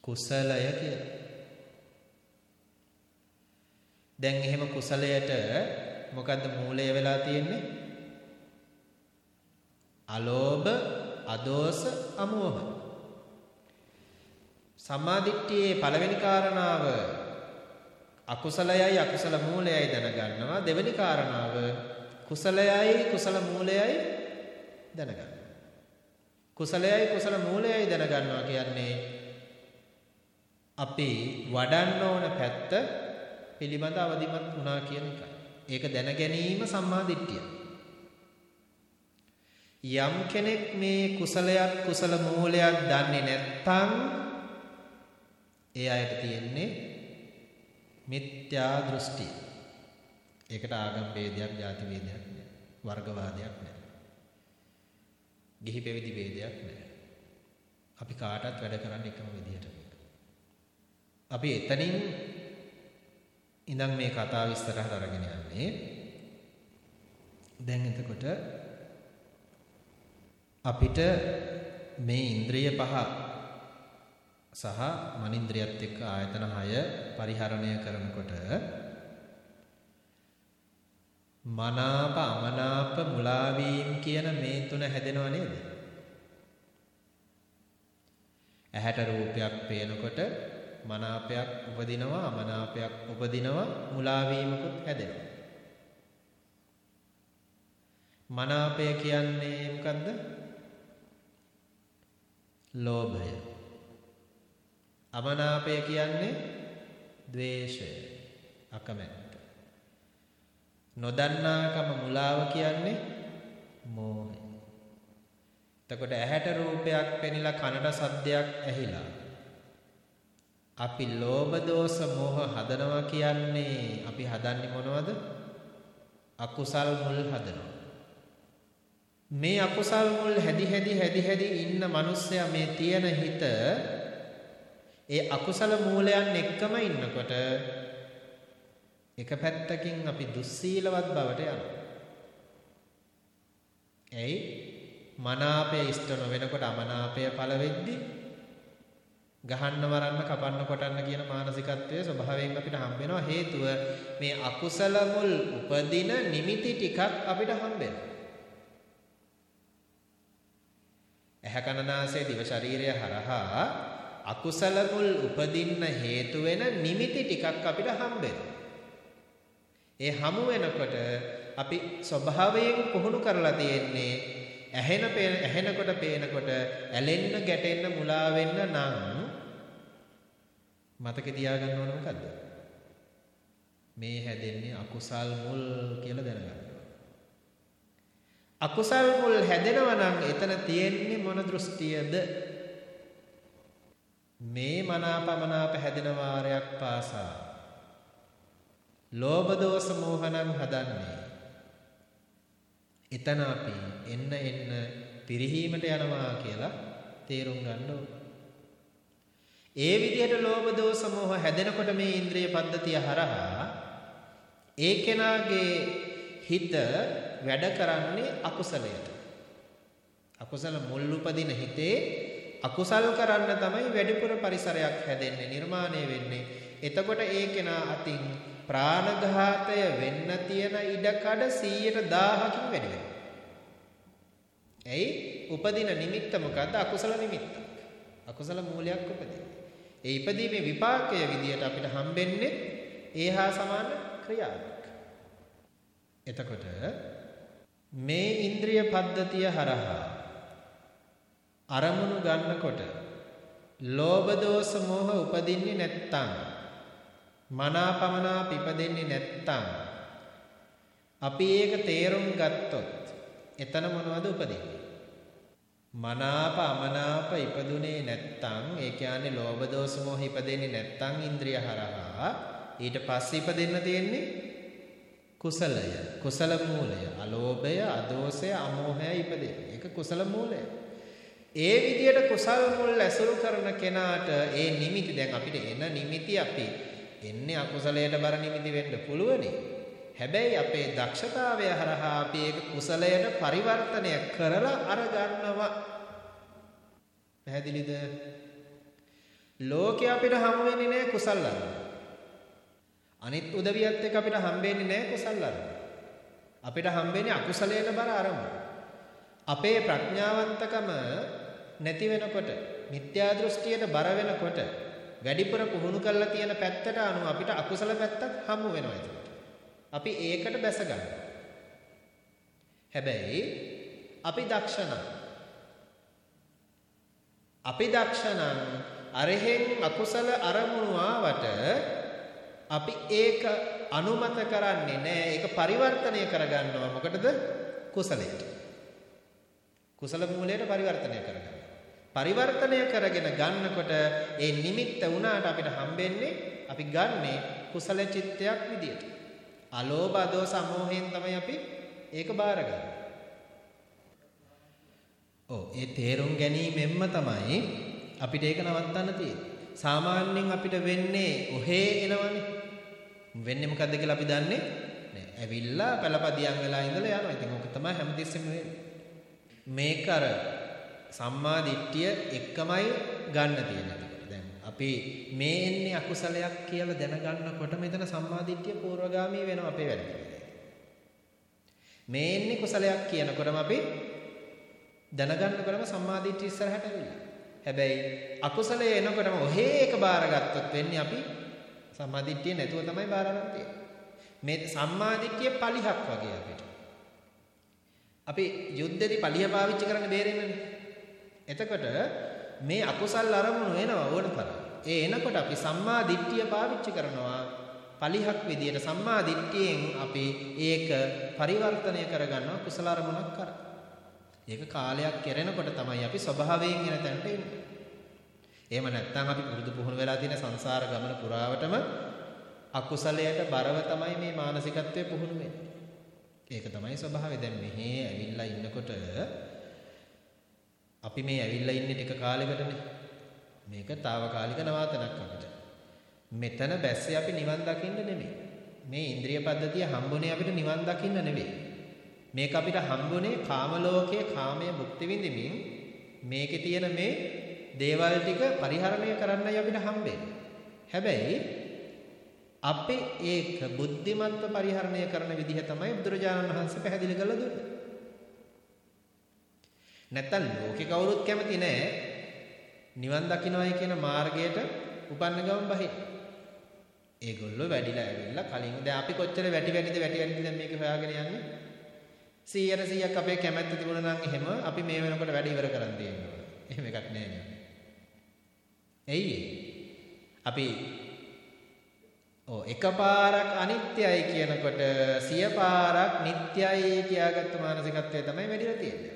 කුසලය කියලා. දැන් එහෙම කුසලයට මොකද්ද මූලය වෙලා තියෙන්නේ? අලෝභ අදෝස අමෝහ සම්මාදිට්ඨියේ පළවෙනි කාරණාව අකුසලයයි අකුසල මූලයයි දැනගන්නවා. දෙවෙනි කාරණාව කුසලයයි කුසල මූලයයි දැනගන්නවා. කුසලයයි කුසල මූලයයි දැනගන්නවා කියන්නේ අපි වඩන්න ඕන පැත්ත පිළිබඳ අවදිමත් වුණා කියන එකයි. ඒක දැන ගැනීම සම්මා දිට්ඨිය. යම් කෙනෙක් මේ කුසලයක් කුසල මූලයක් දන්නේ නැත්නම් ඒ අයට තියෙන්නේ මිත්‍යා දෘෂ්ටි. ඒකට ආගම් ભેදයක්, ಜಾති ભેදයක් නෑ. වර්ගවාදයක් නෑ. ගිහි පැවිදි ભેදයක් නෑ. අපි කාටත් වැඩ කරන්න එකම විදියට. අපි එතනින් ඉඳන් මේ කතාව ඉස්සරහට අරගෙන යන්නේ. දැන් එතකොට අපිට මේ ඉන්ද්‍රිය පහ සහ මනින්ද්‍රියත් එක්ක ආයතන 6 පරිහරණය කරනකොට මනාප අමනාප මුලාවීම් කියන මේ තුන හැදෙනව නේද? ඇහැට රූපයක් පේනකොට මනාපයක් උපදිනවා අමනාපයක් උපදිනවා මුලාවීමකුත් හැදෙනවා. මනාපය කියන්නේ මොකද්ද? ලෝභය. අමනාපය කියන්නේ ද්වේෂය. අකමැත්ත. නොදන්නාකම මුලාව කියන්නේ මෝහය. එතකොට ඇහැට රූපයක් පෙනිලා කනට සද්දයක් ඇහිලා අපි ලෝභ දෝෂ මෝහ හදනවා කියන්නේ අපි හදන්නේ මොනවද? අකුසල් මුල් හදනවා. මේ අකුසල් මුල් හැදි හැදි හැදි හැදි ඉන්න මිනිස්සයා මේ තියෙන හිත ඒ අකුසල මූලයන් එක්කම ඉන්නකොට එක පැත්තකින් අපි දුස්සීලවත් බවට යනවා. එයි මනාපය ඉෂ්ට නොවෙනකොට අමනාපය පළ වෙද්දී ගහන්න වරන්න කපන්න කොටන්න කියන මානසිකත්වයේ ස්වභාවයෙන් අපිට හම්බ වෙනවා හේතුව මේ අකුසල මුල් උපදින නිමිති ටිකක් අපිට හම්බ වෙනවා. ඇහැ කන නාසය දිව ශරීරය හරහා අකුසල මුල් උපදින්න හේතු වෙන නිමිති ටිකක් අපිට හම්බ ඒ හමු වෙනකොට අපි ස්වභාවයෙන් පුහුණු කරලා තියෙන්නේ ඇහෙන ඇහෙනකොට පේනකොට ඇලෙන්න ගැටෙන්න මුලා වෙන්න නම් මතක තියාගන්න ඕන මොකද්ද? මේ හැදෙන්නේ අකුසල් මුල් කියලා දැනගන්න. අකුසල් මුල් හැදෙනවා නම් එතන තියෙන්නේ මොන දෘෂ්ටියද? මේ මනාපමනාප හැදෙන වාරයක් පාසා ලෝභ දෝෂ මෝහණං හදන්නේ. එතන අපි එන්න එන්න පිරිහීමට යනවා කියලා තේරුම් ගන්න ඕනේ. ඒ විදිහට ලෝභ දෝෂ මොහ හැදෙනකොට මේ ඉන්ද්‍රිය පද්ධතිය හරහා ඒ කෙනාගේ හිත වැඩ කරන්නේ අකුසලයට. අකුසල මුල් උපදින හිතේ අකුසල් කරන්න තමයි වැඩිපුර පරිසරයක් හැදෙන්නේ නිර්මාණය වෙන්නේ. එතකොට ඒ කෙනා අතින් ප්‍රාණඝාතය වෙන්න තියෙන ඉඩකඩ 100%කින් වැඩි වෙනවා. එයි උපදින නිමිත්ත මොකද්ද? අකුසල නිමිත්ත. අකුසල මූලයක් උපදින. ඒ ඉපදීමේ විපාකය විදියට අපිට හම්බෙන්නේ ඒහා සමාන ක්‍රියාවක්. එතකොට මේ ඉන්ද්‍රිය පද්ධතිය හරහා අරමුණු ගන්නකොට ලෝභ දෝෂ මෝහ උපදින්නේ නැත්තම් මනාපමනා පිපදෙන්නේ නැත්තම් අපි ඒක තේරුම් ගත්තොත් එතන මොනවද උපදින්නේ? මනාප අමනාප ඉපදුනේ නැත්තම් ඒ කියන්නේ ලෝභ දෝෂ මොහ ඉපදෙන්නේ නැත්තම් ඉන්ද්‍රිය හරහා ඊට පස්සේ ඉපදෙන්න තියෙන්නේ කුසලය කුසල මූලය අලෝභය අදෝෂය අමෝහය ඉපදෙන්නේ ඒක කුසල මූලය ඒ විදියට කුසල් මුල් ඇසුරු කරන කෙනාට ඒ නිමිති දැන් අපිට එන නිමිති අපි එන්නේ අකුසලයට බර නිමිති වෙන්න පුළුවනේ හැබැයි අපේ දක්ෂතාවය හරහා අපි ඒක කුසලයට පරිවර්තනය කරලා අරගන්නවා. පැහැදිලිද? ලෝකේ අපිට හම් වෙන්නේ නැහැ කුසල් අනිත් උදවියත් එක්ක අපිට හම්බෙන්නේ නැහැ කුසල් අපිට හම්බෙන්නේ අකුසලයට බර අරමුණු. අපේ ප්‍රඥාවන්තකම නැති වෙනකොට මිත්‍යා දෘෂ්ටියට බර වෙනකොට වැඩිපුර පුහුණු කරලා තියෙන පැත්තට අනුව අපිට අකුසල පැත්තක් හමු වෙනවා එතකොට. අපි ඒකට බැස ගන්නවා. හැබැයි අපි දක්ෂ අපි දක්ෂ අරහෙන් අකුසල අරමුණු ආවට අපි ඒක අනුමත කරන්නේ නැහැ. ඒක පරිවර්තනය කරගන්නවා. මොකටද? කුසලයට. කුසල මූලයට පරිවර්තනය කරගන්න. පරිවර්තනය කරගෙන ගන්නකොට ඒ නිමිත්ත වුණාට අපිට හම්බෙන්නේ අපි ගන්නේ කුසල චිත්තයක් විදියට. අලෝභ අදෝස අමෝහයෙන් තමයි අපි ඒක බාරගන්නේ. ඔව් ඒ තේරුම් ගැනීමෙන්ම තමයි අපිට ඒක නවත්තන්න තියෙන්නේ. සාමාන්‍යයෙන් අපිට වෙන්නේ ඔහේ එනවනේ. වෙන්නේ මොකද්ද කියලා අපි දන්නේ නෑ. ඇවිල්ලා පළපදියම් වෙලා ඉඳලා යනවා. ඉතින් ඕක තමයි හැමතිස්සෙම මේක අර සම්මා දිට්ඨිය එක්කමයි ගන්න තියෙන්නේ. දැන් අපි මේ එන්නේ අකුසලයක් කියලා දැනගන්නකොට මෙතන සම්මා දිට්ඨිය පූර්වගාමී වෙනවා අපේ වැඩ මේ එන්නේ කුසලයක් කියනකොටම අපි දැනගන්නකොටම සම්මා දිට්ඨිය ඉස්සරහට ඇවිල්ලා. හැබැයි අකුසලයේ එනකොටම ඔහේ එක බාරගත්තොත් වෙන්නේ අපි සම්මාදිට්ඨිය නැතුව තමයි බාර ගන්න තියෙන්නේ. මේ සම්මාදිට්ඨිය පලිහක් වගේ අපිට. අපි යුද්ධෙදි පලිය පාවිච්චි කරන්න බේරෙන්නනේ. එතකොට මේ අකුසල් අරමුණු එනවා ඕන තරම්. ඒ එනකොට අපි සම්මා දිට්ඨිය පාවිච්චි කරනවා පලිහක් විදියට සම්මා දිට්ඨියෙන් අපි ඒක පරිවර්තනය කරගන්නවා කුසල අරමුණක් කරා. ඒක කාලයක් කෙරෙනකොට තමයි අපි ස්වභාවයෙන් එන තැනට එන්නේ. එහෙම නැත්නම් අපි පුරුදු පුහුණු වෙලා තියෙන සංසාර ගමන පුරාවටම අකුසලයට බරව තමයි මේ මානසිකත්වයේ පුහුණු වෙන්නේ. ඒක තමයි ස්වභාවය. දැන් මෙහි ඇවිල්ලා ඉන්නකොට අපි මේ ඇවිල්ලා ඉන්නේ ටික කාලයකටනේ. මේක తాවකාලික නවාතනක් අපිට. මෙතන බැස්සේ අපි නිවන් දකින්න නෙමෙයි. මේ ඉන්ද්‍රිය පද්ධතිය හම්බුනේ අපිට නිවන් දකින්න නෙවෙයි. මේක අපිට හම්බුනේ කාම ලෝකයේ කාමයේ භුක්ති විඳින්මින් මේකේ තියෙන මේ දේවල් ටික පරිහරණය කරන්නයි අපිට හම්බෙන්නේ. හැබැයි අපි ඒක බුද්ධිමත්ව පරිහරණය කරන විදිහ තමයි බුදුරජාණන් වහන්සේ පැහැදිලි කරලා දුන්නේ. නැත්තම් ලෝකේ කවුරුත් කැමති නෑ නිවන් දකින්නයි කියන මාර්ගයට උපන්න ගමන් බහින්න. ඒගොල්ලෝ වැඩිලා ඇවිල්ලා කලින් දැන් අපි කොච්චර වැටි වැටිද වැටි වැටිද දැන් මේක හොයාගෙන යන්නේ 100ට 100ක් අපේ කැමැත්ත තිබුණා නම් එහෙම අපි මේ වෙනකොට වැඩ ඉවර කරන් තියෙනවා. එහෙම එකක් නෑ නේ. ඇයි අපි ඔව් එකපාරක් අනිත්‍යයි කියනකොට සිය පාරක් නිට්ටයයි කියාගත්ත මානසිකත්වය තමයි වැඩිලා තියෙන්නේ.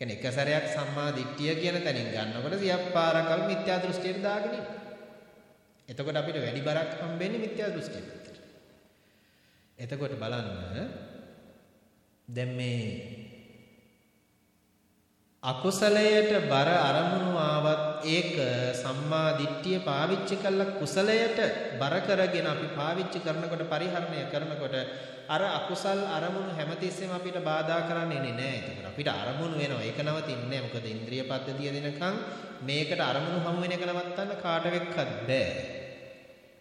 කියන්නේ එක සැරයක් සම්මා දිට්ඨිය කියන තැනින් ගන්නකොට සියක් පාරකල් මිත්‍යා දෘෂ්ටියට දාගෙන ඉන්න. එතකොට අපිට වැඩි බරක් හම්බෙන්නේ මිත්‍යා දෘෂ්ටියට. එතකොට බලන්න දැන් මේ අකුසලයට බර අරමුණු ආවත් ඒක සම්මා දිට්ඨිය පාවිච්චි කළා කුසලයට බර කරගෙන අපි පාවිච්චි කරනකොට පරිහරණය කරනකොට අර අකුසල් අරමුණු හැමතිස්සෙම අපිට බාධා කරන්නේ නැහැ. ඒකට අපිට අරමුණු වෙනවා. ඒක නවතින්නේ නැහැ. මොකද ඉන්ද්‍රිය පද්ධතිය දෙනකන් මේකට අරමුණු හමු වෙන එක නවත්තන්න කාටවෙක්වත් බෑ.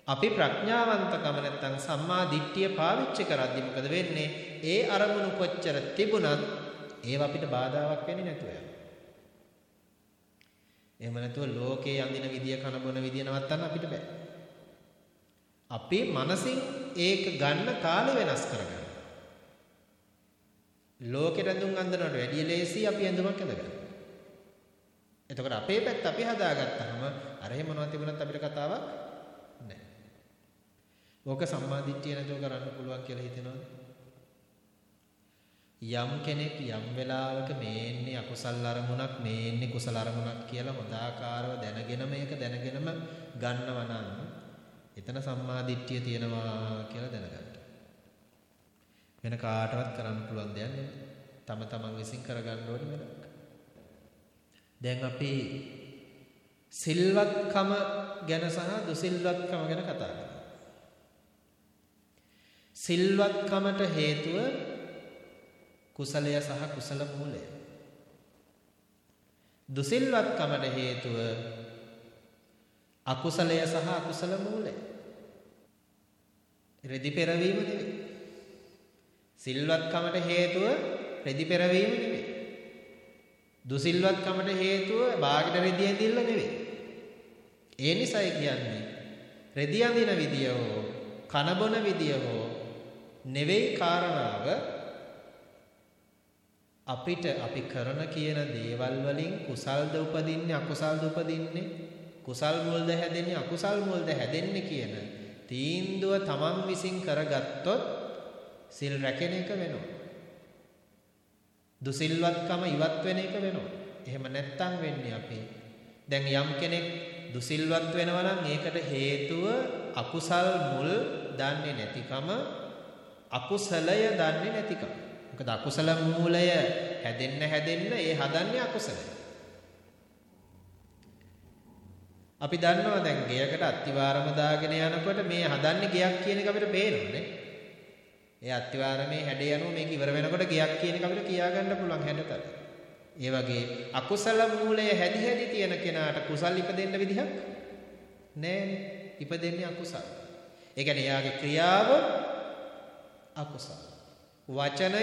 අපි ප්‍රඥාවන්තකම නැත්තම් සම්මා දිට්ඨිය පාවිච්චි කරද්දි මොකද වෙන්නේ? ඒ අරමුණු කොච්චර තිබුණත් ඒව අපිට බාධාවක් වෙන්නේ නැතුව යනවා. එහෙම නැතුව ලෝකේ අඳින විදිය කන බොන විදිය නවත්තන්න අපිට බෑ. අපි මනසින් ඒක ගන්න කාලය වෙනස් කරගන්න. ලෝකෙට ඇඳුම් අඳිනවට වැඩිය ලේසි අපි ඇඳුමක් ඇඳගන්න. එතකොට අපේ පැත්ත අපි හදාගත්තාම අර එහෙම මොනවද තිබුණත් අපිට කතාවක් නැහැ. ඕක සම්මාදිට්ඨිය නැතුව කරන්න පුළුවන් කියලා හිතෙනවද? යම් කෙනෙක් යම් වෙලාවක මේන්නේ අකුසල් අරමුණක් මේන්නේ කුසල අරමුණක් කියලා හොඳාකාරව දැනගෙන මේක දැනගෙනම ගන්නවා නම් එතන සම්මා දිට්ඨිය තියෙනවා කියලා දැනගන්න. වෙන කාටවත් කරන්න පුළුවන් දෙයක් නෙවෙයි. තම තමන් විසින් කරගන්න ඕනේ වැඩක්. දැන් අපි සිල්වත්කම ගැන සහ දුසිල්වත්කම ගැන කතා කරමු. සිල්වත්කමට හේතුව කුසලය සහ කුසල මූලය. දුසිල්වත්කමට හේතුව අකුසලය සහ අකුසල මූලය. රෙදි පෙරවීම නෙවෙයි. සිල්වත්කමට හේතුව රෙදි පෙරවීම නෙවෙයි. දුසිල්වත්කමට හේතුව බාගට රෙදි ඇඳිල්ල නෙවෙයි. ඒ නිසයි කියන්නේ රෙදි අඳින විදිය හෝ කන බොන විදිය හෝ නෙවෙයි කාරණාව අපිට අපි කරන කියන දේවල් වලින් කුසල්ද උපදින්නේ අකුසල්ද උපදින්නේ කුසල් මුල්ද හැදෙන්නේ අකුසල් මුල්ද හැදෙන්නේ කියන තීන්දුව තමන් විසින් කරගත්තොත් සිල් රැකෙන එක වෙනවා. දුසිල්වත්කම ඉවත් වෙන එක වෙනවා. එහෙම නැත්තම් වෙන්නේ අපි දැන් යම් කෙනෙක් දුසිල්වත් වෙනවා නම් ඒකට හේතුව අකුසල් මුල් දන්නේ නැතිකම අකුසලය දන්නේ නැතිකම. මොකද අකුසල මූලය හැදෙන්න හැදෙන්න ඒ හදන්නේ අකුසලයි. අපි දන්නවා දැන් ගෙයකට අත්තිවාරම දාගෙන යනකොට මේ හදන්නේ ගෙයක් කියන එක අපිට පේනවනේ. ඒ අත්තිවාරමේ හැඩය යනවා මේක ඉවර වෙනකොට ගෙයක් කියන එක අපිට කියා ගන්න පුළුවන් හැඩතල. ඒ වගේ අකුසල මූලය හැදි හැදි තියෙන කෙනාට කුසල් ඉපදෙන්න විදිහක් නෑනේ. ඉපදෙන්නේ අකුසල්. ඒ කියන්නේ එයාගේ ක්‍රියාව අකුසල්. වචනය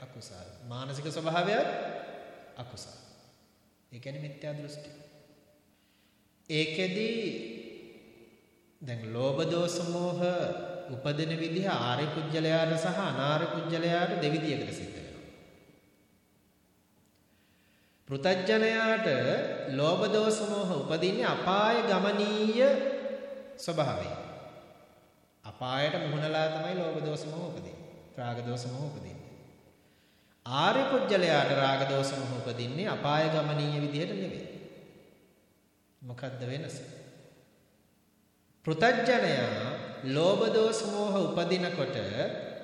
අකුසල්. මානසික ස්වභාවයත් අකුසල්. ඒ කියන්නේ මිත්‍යා දෘෂ්ටි. ඒකෙදි දැන් ලෝභ දෝෂ මෝහ උපදින විදිහ ආර්ය කුජලයාට සහ අනාර්ය කුජලයාට දෙවිදියකට සිද්ධ වෙනවා. පෘතජ්ජනයාට ලෝභ දෝෂ මෝහ උපදින්නේ අපාය ගමනීය ස්වභාවයෙන්. අපායට මුහුණලා තමයි ලෝභ දෝෂ මොහ උපදින්නේ. රාග දෝෂ මොහ උපදින්නේ. ආර්ය පුජ්‍යලයාට රාග දෝෂ මොහ උපදින්නේ අපාය ගමනීය විදිහට නෙවෙයි. මොකද්ද වෙනස? පෘතජ්ජනයා ලෝභ දෝෂ මොහ උපදිනකොට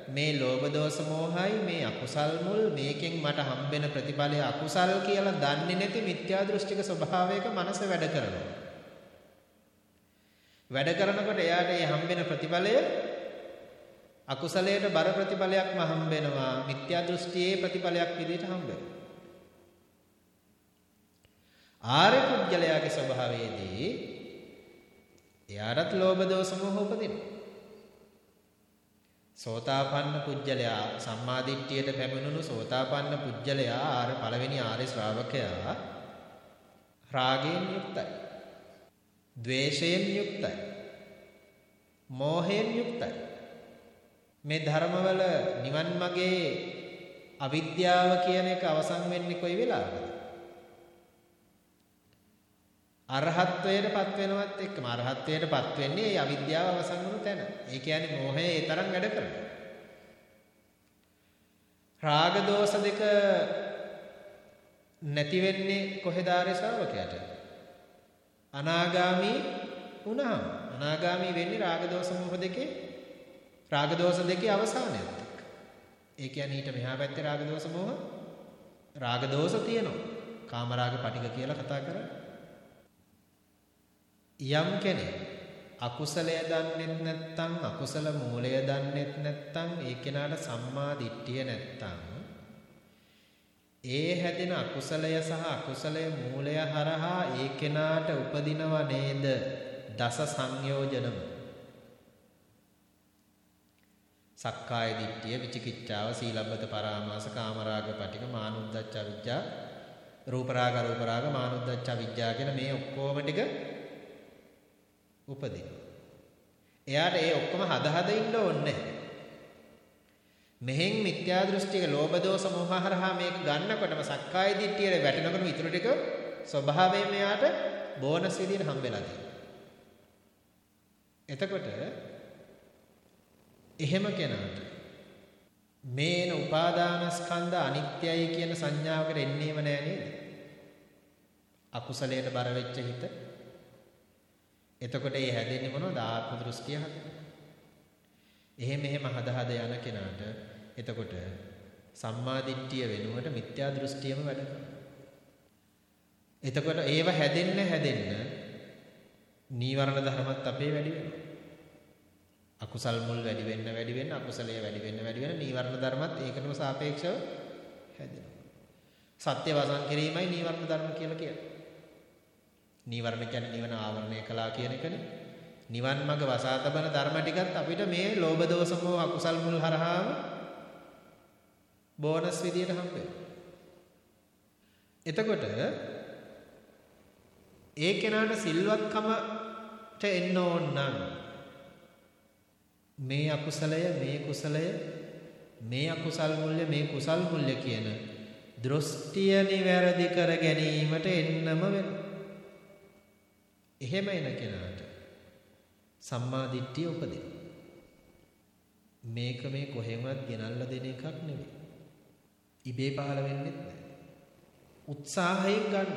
මේ ලෝභ දෝෂ මොහයි මේ අකුසල් මුල් මේකෙන් මට හම්බෙන ප්‍රතිඵලය අකුසල් කියලා දන්නේ නැති මිත්‍යා දෘෂ්ටික ස්වභාවයක මනස වැඩ කරනවා. වැඩ කරනකොට එයාට ඒ හම්බෙන ප්‍රතිඵලය අකුසලයට බර ප්‍රතිඵලයක්ම හම්බෙනවා. මිත්‍යා දෘෂ්ටියේ ප්‍රතිඵලයක් විදිහට හම්බෙනවා. ආර්ය පුජ්‍යලයාගේ ස්වභාවයේදී එයාටත් ලෝභ දෝෂ මොහ උපදිනවා. සෝතාපන්න පුජ්‍යලයා සම්මාදිට්ඨියට පැමිණුණු සෝතාපන්න පුජ්‍යලයා ආර්ය පළවෙනි ආර්ය ශ්‍රාවකයා රාගයෙන් යුක්තයි. ද්වේෂයෙන් යුක්තයි. මෝහයෙන් යුක්තයි. මේ ධර්මවල නිවන් මාගේ අවිද්‍යාව කියන එක අවසන් වෙන්නේ කොයි වෙලාවකද? අරහත්ත්වයට පත් වෙනවත් එක්කම අරහත්ත්වයට පත් වෙන්නේ ඒ අවිද්‍යාව අවසන් වුණු තැන. ඒ කියන්නේ මෝහය ඒ තරම් වැඩ කරනවා. රාග දෝෂ දෙක නැති වෙන්නේ කොහෙද ආර්ය ශ්‍රාවකයාට? අනාගාමී වුණාම අනාගාමී වෙන්නේ රාග දෝෂ මොහ දෙකේ රාග දෝෂ දෙකේ අවසානයත් එක්ක. ඒ කියන්නේ ඊට මෙහා පැත්තේ රාග දෝෂ මොහ රාග දෝෂ තියෙනවා. කාම රාග පටික කියලා කතා කරා. යම් කෙනෙක් අකුසලය දන්නෙත් නැත්නම් අකුසල මූලය දන්නෙත් නැත්නම් ඒ කෙනාට සම්මා දිට්ඨිය නැත්නම් ඒ හැදෙන අකුසලය සහ අකුසලය මූලය හරහා ඒ කෙනාට උපදිනව නේද දස සංයෝජනම සක්කාය දිට්ඨිය විචිකිච්ඡාව සීලබ්බත පරාමාස කාමරාග පටික මානුද්දච්ච අවිජ්ජා රූපරාග රූපරාග මානුද්දච්ච අවිජ්ජා කියන මේ ඔක්කොම ටික උපදින. එයාට ඒ ඔක්කොම හද හද ඉන්න ඕනේ නැහැ. මෙහෙන් මිත්‍යා දෘෂ්ටික ලෝභ දෝෂ මොහ හරහා මේක ගන්නකොටම සක්කාය දිට්ඨියට වැටෙනකොටම ඊටු ටික ස්වභාවයෙන් මෙයාට බෝනස් විදියට හම්බෙලා තියෙනවා. එතකොට එහෙම කෙනාට මේන උපාදානස්කන්ධ අනිත්‍යයි කියන සංඥාවකට එන්නේම නෑ නේද? අකුසලයට බර වෙච්ච හිත. එතකොට ඒ හැදෙන්නේ මොනවද? ආත්ම දෘෂ්ටිය හැදෙන්නේ. එහෙම එහෙම හද හද යන කෙනාට එතකොට සම්මාදිට්ඨිය වෙනුවට මිත්‍යා දෘෂ්ටියම වැඩ එතකොට ඒව හැදෙන්න හැදෙන්න නීවරණ ධර්මත් අපේ වැඩි වෙනවා. අකුසල් මුල් වැඩි වෙන්න වැඩි වෙන්න අකුසලයේ වැඩි වෙන්න වැඩි වෙන්න නීවරණ ධර්මත් ඒකටම සාපේක්ෂව හැදෙනවා. සත්‍ය වසන් කිරීමයි නීවරණ ධර්ම කියලා කියන්නේ. නීවරණ කියන්නේ නිවන ආවරණය කළා කියන එකනේ. නිවන් මඟ වසා තබන ධර්ම ටිකත් අපිට මේ ලෝභ දෝෂ මොහ අකුසල් මුල් හරහාම බෝනස් විදියට හම්බ එතකොට ඒ කෙනාට සිල්වත්කමට එන්න ඕන නම් මේ අකුසලය මේ කුසලය මේ අකුසල් මුල්‍ය මේ කුසල් මුල්‍ය කියන දෘෂ්ටිය නිවැරදි කර ගැනීමට එන්නම වෙනවා. එහෙම එන කෙනාට සම්මා දිට්ඨිය උපදින. මේක මේ කොහෙන්වත් ගෙනල්ලා දෙන එකක් නෙවෙයි. ඉබේ පහළ වෙන්නේ නැහැ. උත්සාහයෙන් ගන්න.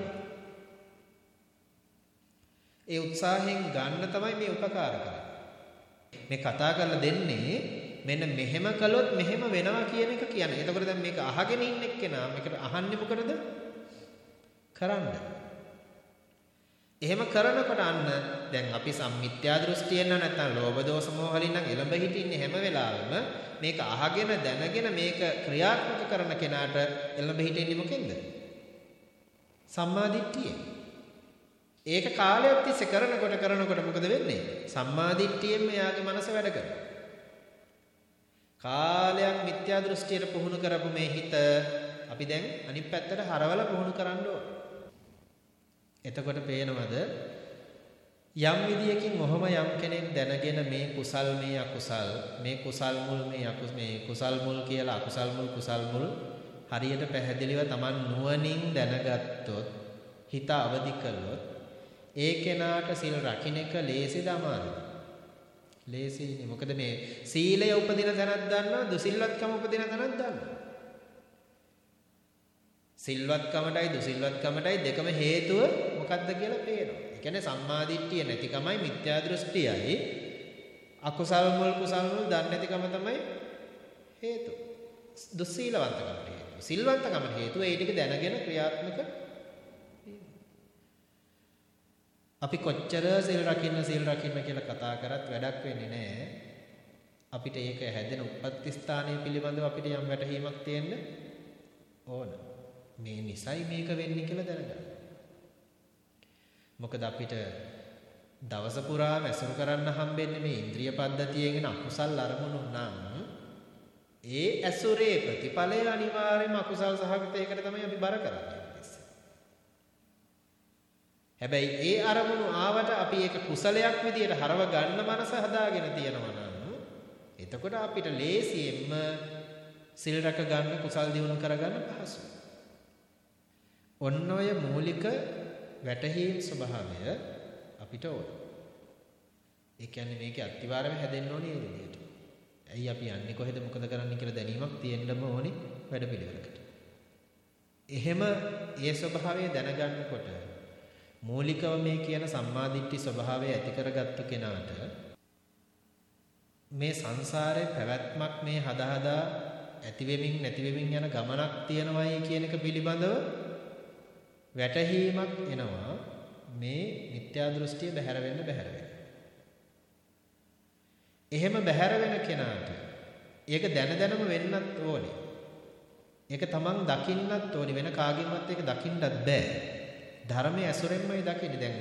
ඒ උත්සාහයෙන් ගන්න තමයි මේ උපකාර කරන්නේ. මේ කතා කරලා දෙන්නේ මෙන්න මෙහෙම කළොත් මෙහෙම වෙනවා කියන එක කියන්නේ. එතකොට දැන් මේක අහගෙන ඉන්න එක්කෙනා මේකට අහන්නේ මොකටද? කරන්න. එහෙම කරනකොට අන්න දැන් අපි සම්මිත්‍යා දෘෂ්ටියෙන් නැත්නම් ලෝභ දෝෂ මොහ වලින් නම් එළඹ හිටින්නේ හැම වෙලාවෙම මේක අහගෙන දැනගෙන මේක ක්‍රියාත්මක කරන කෙනාට එළඹ හිටින්නේ මොකෙන්ද? සම්මා දිට්ඨියෙන්. ඒක කාලයක් තිස්සේ කරනකොට කරනකොට මොකද වෙන්නේ? සම්මා දිට්ඨියෙන් එයාගේ මනස වැඩ කරනවා. කාලයක් මිත්‍යා දෘෂ්ටියට පුහුණු කරපු මේ හිත අපි දැන් අනිත් පැත්තට හරවලා පුහුණු කරන්න ඕන. එතකොට පේනවද යම් විදියකින් ඔහොම යම් කෙනෙක් දැනගෙන මේ කුසල් මේ අකුසල් මේ කුසල් මුල් මේ අකුස මේ කුසල් මුල් කියලා අකුසල් මුල් කුසල් මුල් හරියට පැහැදිලිව Taman නුවණින් දැනගත්තොත් හිත අවදි කළොත් ඒ කෙනාට සිල් රකින්න එක ලේසිද අමාරුද ලේසියිනේ. මොකද මේ සීලය උපදින තැනක් දන්නවා, දුසිල්වත්කම උපදින තැනක් දන්නවා. සිල්වත්කමටයි දුසිල්වත්කමටයි දෙකම හේතුව මොකක්ද කියලා පේනවා. ඒ කියන්නේ සම්මාදිට්ඨිය නැතිකමයි මිත්‍යා දෘෂ්ටියයි අකුසල් මුල් කුසල් මුල් දන්නේ නැතිකම තමයි හේතුව. දුස්සීලවන්තකමට හේතුව. සිල්වන්තකමට හේතුව ඒ ටික දැනගෙන ක්‍රියාත්මක අපි කොච්චර සිල් රකින්න සිල් රකින්න කියලා කතා කරත් වැඩක් වෙන්නේ නැහැ. අපිට ඒක හැදෙන උප්පත්ති ස්ථානය පිළිබඳව අපිට යම් වැටහීමක් තියෙන්න ඕන. මේ නිසයි මේක වෙන්නේ කියලා දැනගන්න. මොකද අපිට දවස පුරා මැසුරු කරන්න හම්බෙන්නේ මේ ඉන්ද්‍රිය පද්ධතියෙන් එන අකුසල් අරමුණු නම් ඒ ඇසුරේ ප්‍රතිඵලය අනිවාර්යයෙන්ම අකුසල් සහගතයකට තමයි අපි බර කරන්නේ. හැබැයි ඒ අරමුණු ආවට අපි ඒක කුසලයක් විදියට හරව ගන්න මනස හදාගෙන තියෙනවා නම් එතකොට අපිට ලේසියෙන්ම සිල් රැක ගන්න කුසල් දිනු කරගන්න පහසුයි. ඔන්න ඔය මූලික වැටහීම් ස්වභාවය අපිට ඕන. ඒ කියන්නේ මේකේ අත්විවරම හැදෙන්න ඕනේ ඒ විදිහට. ඇයි අපි යන්නේ කොහෙද මොකද කරන්න කියලා දැනීමක් තියෙන්නම ඕනේ වැඩපිළිවෙලකට. එහෙම ඒ ස්වභාවය දැනගන්නකොට මූලිකව මේ කියන සම්මාදිට්ඨි ස්වභාවය ඇති කරගත්තු කෙනාට මේ සංසාරේ පැවැත්මක් මේ හදා හදා ඇති වෙමින් නැති වෙමින් යන ගමනක් තියෙනවයි කියන එක පිළිබඳව වැටහීමක් එනවා මේ මිත්‍යා දෘෂ්ටිය බැහැර වෙන්න බැහැර වෙන්න. එහෙම බැහැර වෙන කෙනාට ඒක දැන දැනම වෙන්නත් ඕනේ. ඒක තමන් දකින්නත් ඕනේ වෙන කාගෙන්වත් ඒක දකින්නත් බෑ. ධර්මයේ ඇසුරෙන්මයි දකින්නේ. දැන්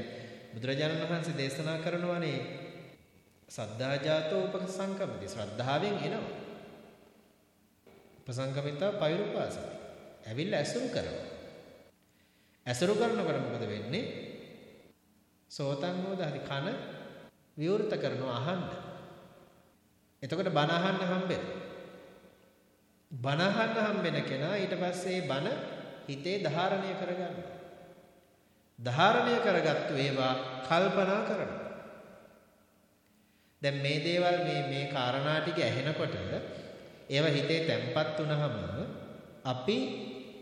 බුදුරජාණන් වහන්සේ දේශනා කරනවානේ සද්ධාජාතෝ උපසංකමති. ශ්‍රද්ධාවෙන් එනවා. උපසංකමිතා පෛරුපාසති. ඇවිල්ලා ඇසුරු කරනවා. ඇසුරු කරනකොට මොකද වෙන්නේ? සෝතං හෝදාහරි කන විවෘත කරනවා අහන්න. එතකොට බණ අහන්න හම්බෙනවා. බණ අහන්න හම්බෙන කෙනා ඊට පස්සේ බණ හිතේ ධාරණය කරගන්නවා. ධාරණය කරගත්තු ඒවා කල්පනා කරනවා. දැන් මේ දේවල් මේ මේ කාරණා ටික ඇහෙනකොට ඒව හිතේ තැම්පත් වුනහම අපි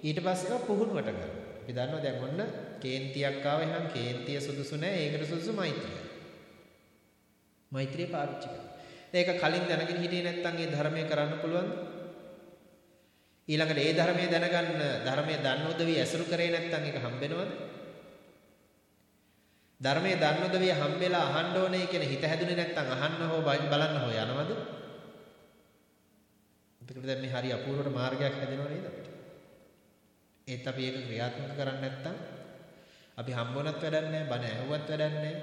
ඊට පස්සේ ඒවා පුහුණුවට ගන්නවා. අපි දන්නවා දැන් ඔන්න කේන්තියක් ආව එහෙනම් කේන්තිය සුදුසු නැහැ. ඒකට සුදුසු මෛත්‍රිය. මෛත්‍රිය පාවිච්චි කරනවා. ඒක කලින් දැනගෙන හිටියේ නැත්නම් ඒ ධර්මය කරන්න පුළුවන්ද? ඊළඟට ඒ ධර්මයේ දැනගන්න ධර්මයේ දන්න උදවිය ඇසුරු කරේ නැත්නම් ඒක හම්බෙනවද? ධර්මයේ දන්නොද විය හම්බෙලා අහන්න ඕනේ කියන හිත හැදුනේ නැත්නම් අහන්න හෝ බලන්න හෝ යනවද? එතකොට දැන් මේ හරි අපූර්වට මාර්ගයක් හැදෙනව නේද අපිට? ඒත් අපි ඒක ක්‍රියාත්මක කරන්නේ නැත්නම් අපි හම්බුණත් වැඩක් නැහැ, බණ ඇහුවත් වැඩක් නැහැ.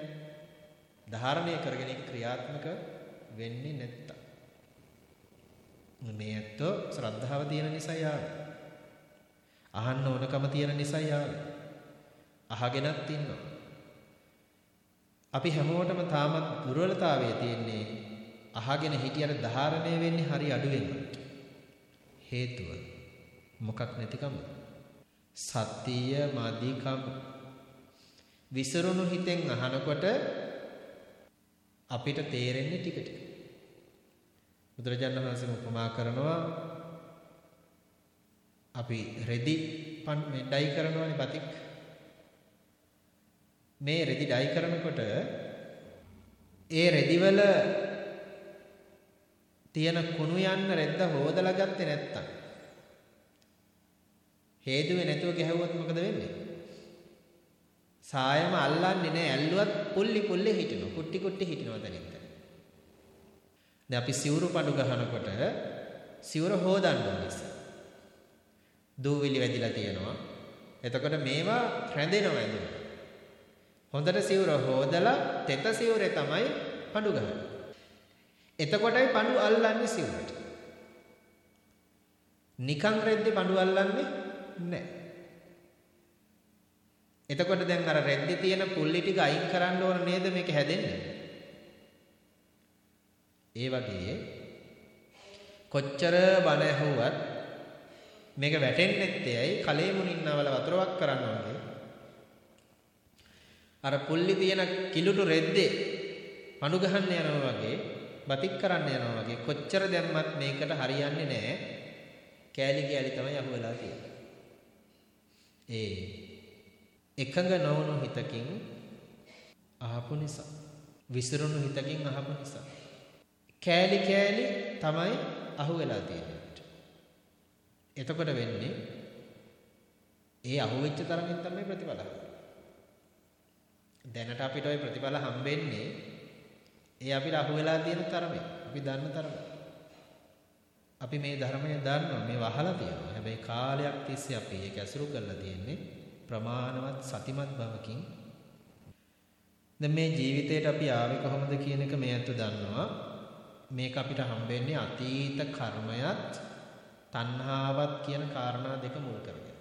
ධාරණය කරගෙන ඒක ක්‍රියාත්මක වෙන්නේ නැත්තම්. මේ ඇත්තෝ ශ්‍රද්ධාව තියෙන නිසා යාවේ. අහන්න ඕනකම තියෙන නිසා යාවේ. අහගෙනත් ඉන්නවා. අපි හැමෝටම තාමත් දුර්වලතාවය තියෙන්නේ අහගෙන හිටියට ධාරණය වෙන්නේ හරි අඩු වෙනවට. හේතුව මොකක් නැතිකම? සතිය මදිකම. විසරුණු හිතෙන් අහනකොට අපිට තේරෙන්නේ ටික ටික. බුදුරජාණන් වහන්සේ උපමා කරනවා අපි රෙදි මේ ඩයි කරනවානේ බතික් මේ රෙදි ඩයි කරනකොට ඒ රෙදිවල තියෙන කුණු යන්න රෙද්ද හොදලා ගත්තේ නැත්තම් හේතුවේ නැතුව ගැහුවොත් මොකද වෙන්නේ? සායම අල්ලන්නේ නැහැ ඇල්ලුවත් පුල්ලි පුල්ලි හිටිනවා. කුට්ටි කුට්ටි හිටිනවා තනින් තන. දැන් අපි සිවුරු පඩු ගහනකොට සිවුර හොදන්න ඕනේ. දූවිලි වැදිලා තියෙනවා. එතකොට මේවා රැඳෙනවා ඇඳුමට. හොඳට සිවුර හොදලා තෙත සිවුරේ තමයි පඩු ගහන්නේ. එතකොටයි පඩු අල්ලන්නේ සිවුරට. නිකන් රෙද්දේ පඩු අල්ලන්නේ නැහැ. එතකොට දැන් අර රෙද්දේ තියෙන පුල්ලි ටික අයින් කරන්න ඕන නේද මේක හැදෙන්නේ? ඒ වගේ කොච්චර බණ ඇහුවත් මේක වැටෙන්නේ නැත්තේයි කලේ මුනින්නවල වතුරවක් කරන්න වගේ අර පුල්ලි තියෙන කිලුටු රෙද්දේ පණු ගහන්න යනවා වගේ බතික් කරන්න යනවා වගේ කොච්චර දැම්මත් මේකට හරියන්නේ නැහැ කෑලි කෑලි තමයි අහුවෙලා තියෙන්නේ ඒ එකඟ නොවුණු හිතකින් අහපු නිසා විසිරුණු හිතකින් අහපු නිසා කෑලි කෑලි තමයි අහුවෙලා තියෙන්නේ එතකොට වෙන්නේ ඒ අහුවෙච්ච තරමින් තමයි ප්‍රතිඵල දැනට අපිට ওই ප්‍රතිඵල හම්බෙන්නේ ඒ අපිට අහුවෙලා තියෙන තරමේ. අපි දන්න තරමේ. අපි මේ ධර්මය දන්නවා මේ වහලා තියෙනවා. හැබැයි කාලයක් තිස්සේ අපි ඒක ඇසුරු කරලා තියෙන්නේ ප්‍රමාණවත් සතිමත් බවකින්. දැන් මේ ජීවිතේට අපි ආවේ කොහොමද කියන එක මේ අත දන්නවා. මේක අපිට හම්බෙන්නේ අතීත කර්මයක් තණ්හාවත් කියන කාරණා දෙක මුල් කරගෙන.